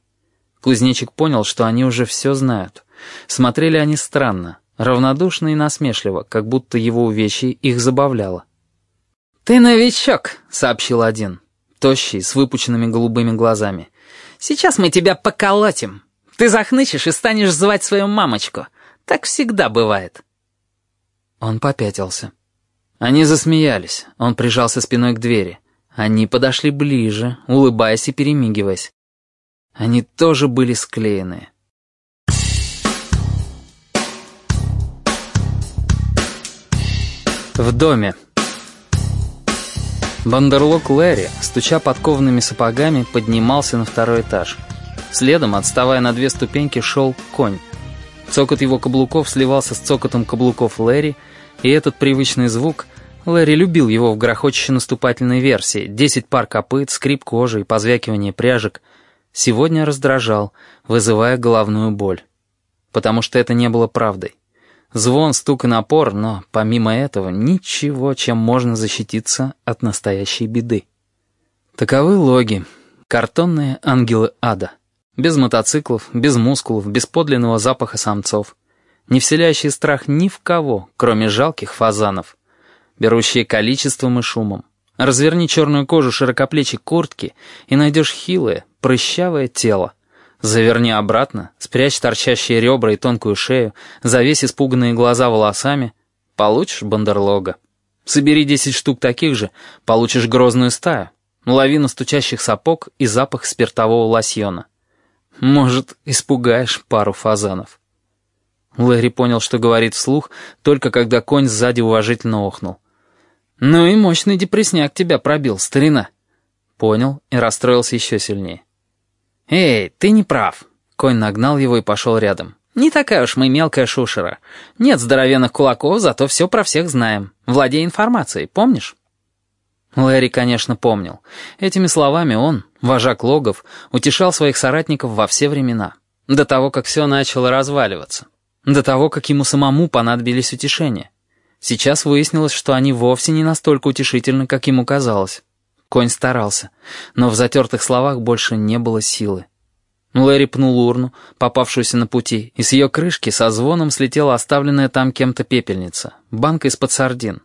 Кузнечик понял, что они уже все знают. Смотрели они странно, равнодушно и насмешливо, как будто его увечье их забавляло. «Ты новичок», — сообщил один, тощий, с выпученными голубыми глазами. Сейчас мы тебя поколотим. Ты захнычешь и станешь звать свою мамочку. Так всегда бывает». Он попятился. Они засмеялись. Он прижался спиной к двери. Они подошли ближе, улыбаясь и перемигиваясь. Они тоже были склеены. В доме. Бандерлог Лэри, стуча подкованными сапогами, поднимался на второй этаж. Следом, отставая на две ступеньки, шел конь. Цокот его каблуков сливался с цокотом каблуков Лэри, и этот привычный звук... Лэри любил его в грохочущей наступательной версии. Десять пар копыт, скрип кожи и позвякивание пряжек. Сегодня раздражал, вызывая головную боль. Потому что это не было правдой. Звон, стук и напор, но помимо этого ничего, чем можно защититься от настоящей беды. Таковы логи, картонные ангелы ада. Без мотоциклов, без мускулов, без подлинного запаха самцов. Не вселяющие страх ни в кого, кроме жалких фазанов. Берущие количеством и шумом. Разверни черную кожу широкоплечей куртки и найдешь хилое, прыщавое тело. Заверни обратно, спрячь торчащие ребра и тонкую шею, завесь испуганные глаза волосами. Получишь бандерлога. Собери десять штук таких же, получишь грозную стаю, лавину стучащих сапог и запах спиртового лосьона. Может, испугаешь пару фазанов. Лэри понял, что говорит вслух, только когда конь сзади уважительно охнул. «Ну и мощный депресняк тебя пробил, старина». Понял и расстроился еще сильнее. «Эй, ты не прав». Конь нагнал его и пошел рядом. Не такая уж мы мелкая шушера. Нет здоровенных кулаков, зато все про всех знаем. Владей информацией, помнишь?» Лэри, конечно, помнил. Этими словами он, вожак логов, утешал своих соратников во все времена. До того, как все начало разваливаться. До того, как ему самому понадобились утешения. Сейчас выяснилось, что они вовсе не настолько утешительны, как ему казалось. Конь старался, но в затертых словах больше не было силы. Лэри пнул урну, попавшуюся на пути, и с ее крышки со звоном слетела оставленная там кем-то пепельница, банка из-под сардин.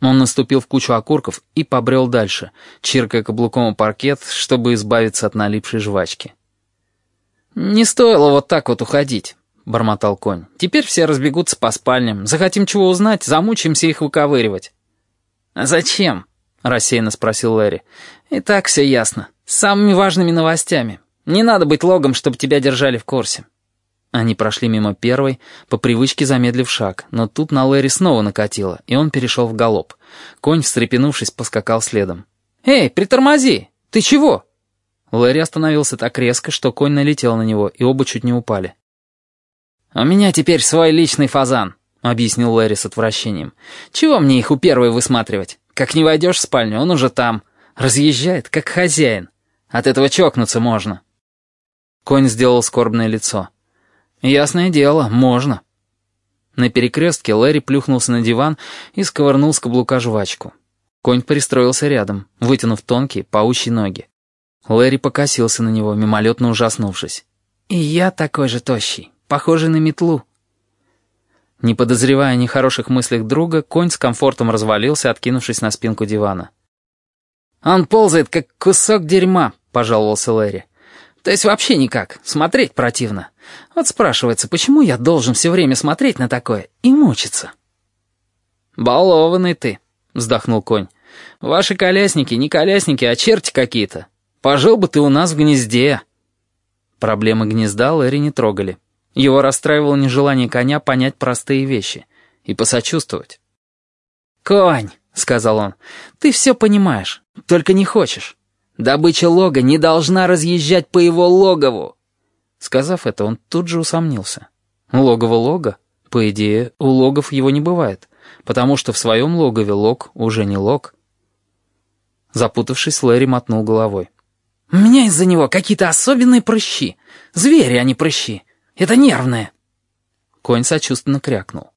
Он наступил в кучу окурков и побрел дальше, чиркая каблуком о паркет, чтобы избавиться от налипшей жвачки. «Не стоило вот так вот уходить», — бормотал конь. «Теперь все разбегутся по спальням. Захотим чего узнать, замучаемся их выковыривать». «А зачем?» — рассеянно спросил Лэри. «И так все ясно. С самыми важными новостями. Не надо быть логом, чтобы тебя держали в курсе». Они прошли мимо первой, по привычке замедлив шаг, но тут на Лэри снова накатило, и он перешел в галоп. Конь, встрепенувшись, поскакал следом. «Эй, притормози! Ты чего?» Лэри остановился так резко, что конь налетел на него, и оба чуть не упали. «У меня теперь свой личный фазан», — объяснил Лэри с отвращением. «Чего мне их у первой высматривать? Как не войдешь в спальню, он уже там. Разъезжает, как хозяин. От этого чокнуться можно». Конь сделал скорбное лицо. «Ясное дело, можно». На перекрестке Лэри плюхнулся на диван и сковырнул с каблука жвачку. Конь пристроился рядом, вытянув тонкие, паучьи ноги. Лэри покосился на него, мимолетно ужаснувшись. «И я такой же тощий, похожий на метлу». Не подозревая о нехороших мыслях друга, конь с комфортом развалился, откинувшись на спинку дивана. «Он ползает, как кусок дерьма», — пожаловался Лэри. То есть вообще никак. Смотреть противно. Вот спрашивается, почему я должен все время смотреть на такое и мучиться? «Балованный ты», — вздохнул конь. «Ваши колясники не колясники, а черти какие-то. Пожил бы ты у нас в гнезде». Проблемы гнезда Лэри не трогали. Его расстраивало нежелание коня понять простые вещи и посочувствовать. «Конь», — сказал он, — «ты все понимаешь, только не хочешь». Добыча лога не должна разъезжать по его логову. Сказав это, он тут же усомнился. Логово лога? По идее, у логов его не бывает, потому что в своем логове лог уже не лог. Запутавшись, Лэри мотнул головой. «У меня из-за него какие-то особенные прыщи. Звери, а не прыщи. Это нервные». Конь сочувственно крякнул.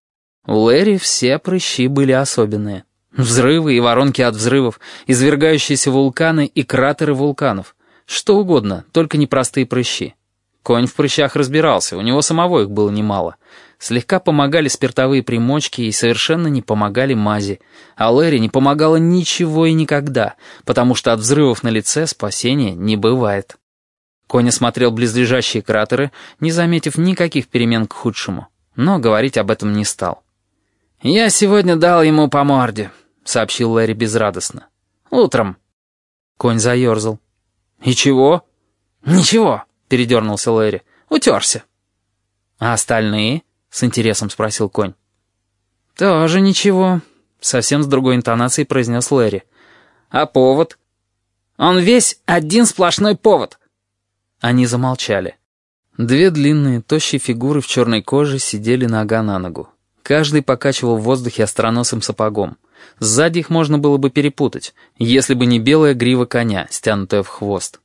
У Лэри все прыщи были особенные. Взрывы и воронки от взрывов, извергающиеся вулканы и кратеры вулканов. Что угодно, только не простые прыщи. Конь в прыщах разбирался, у него самого их было немало. Слегка помогали спиртовые примочки и совершенно не помогали мази. А Лэри не помогало ничего и никогда, потому что от взрывов на лице спасения не бывает. Конь осмотрел близлежащие кратеры, не заметив никаких перемен к худшему, но говорить об этом не стал. «Я сегодня дал ему по морде», — сообщил Лэри безрадостно. «Утром». Конь заерзал. «И чего?» «Ничего», — передернулся Лэри. «Утерся». «А остальные?» — с интересом спросил конь. «Тоже ничего», — совсем с другой интонацией произнес Лэри. «А повод?» «Он весь один сплошной повод». Они замолчали. Две длинные, тощие фигуры в черной коже сидели нога на ногу. Каждый покачивал в воздухе остроносым сапогом. Сзади их можно было бы перепутать, если бы не белая грива коня, стянутая в хвост.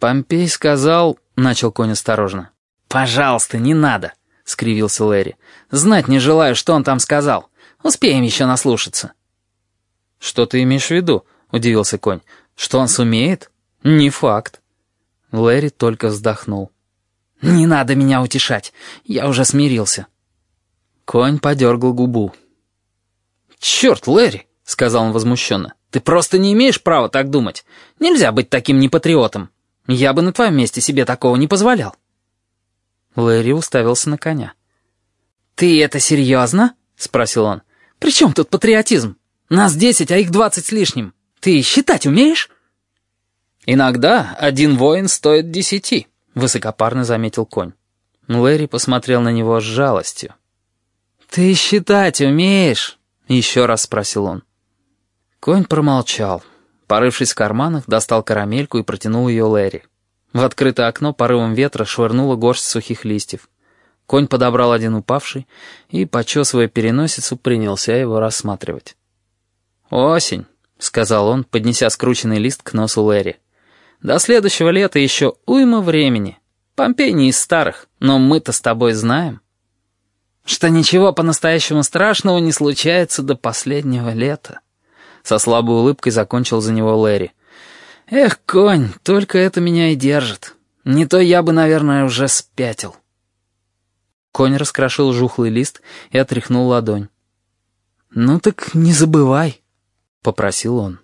«Помпей сказал...» — начал конь осторожно. «Пожалуйста, не надо!» — скривился Лэри. «Знать не желаю, что он там сказал. Успеем еще наслушаться». «Что ты имеешь в виду?» — удивился конь. «Что он сумеет? Не факт». Лэри только вздохнул. «Не надо меня утешать. Я уже смирился». Конь подергал губу. «Черт, Лэри!» — сказал он возмущенно. «Ты просто не имеешь права так думать. Нельзя быть таким непатриотом. Я бы на твоем месте себе такого не позволял». Лэри уставился на коня. «Ты это серьезно?» — спросил он. «При чем тут патриотизм? Нас десять, а их двадцать с лишним. Ты считать умеешь?» «Иногда один воин стоит десяти», — высокопарно заметил конь. Лэри посмотрел на него с жалостью. «Ты считать умеешь?» — еще раз спросил он. Конь промолчал. Порывшись в карманах, достал карамельку и протянул ее Лэри. В открытое окно порывом ветра швырнула горсть сухих листьев. Конь подобрал один упавший и, почесывая переносицу, принялся его рассматривать. «Осень», — сказал он, поднеся скрученный лист к носу Лэри. «До следующего лета еще уйма времени. Помпей не из старых, но мы-то с тобой знаем, что ничего по-настоящему страшного не случается до последнего лета». Со слабой улыбкой закончил за него Лэри. «Эх, конь, только это меня и держит. Не то я бы, наверное, уже спятил». Конь раскрошил жухлый лист и отряхнул ладонь. «Ну так не забывай», — попросил он.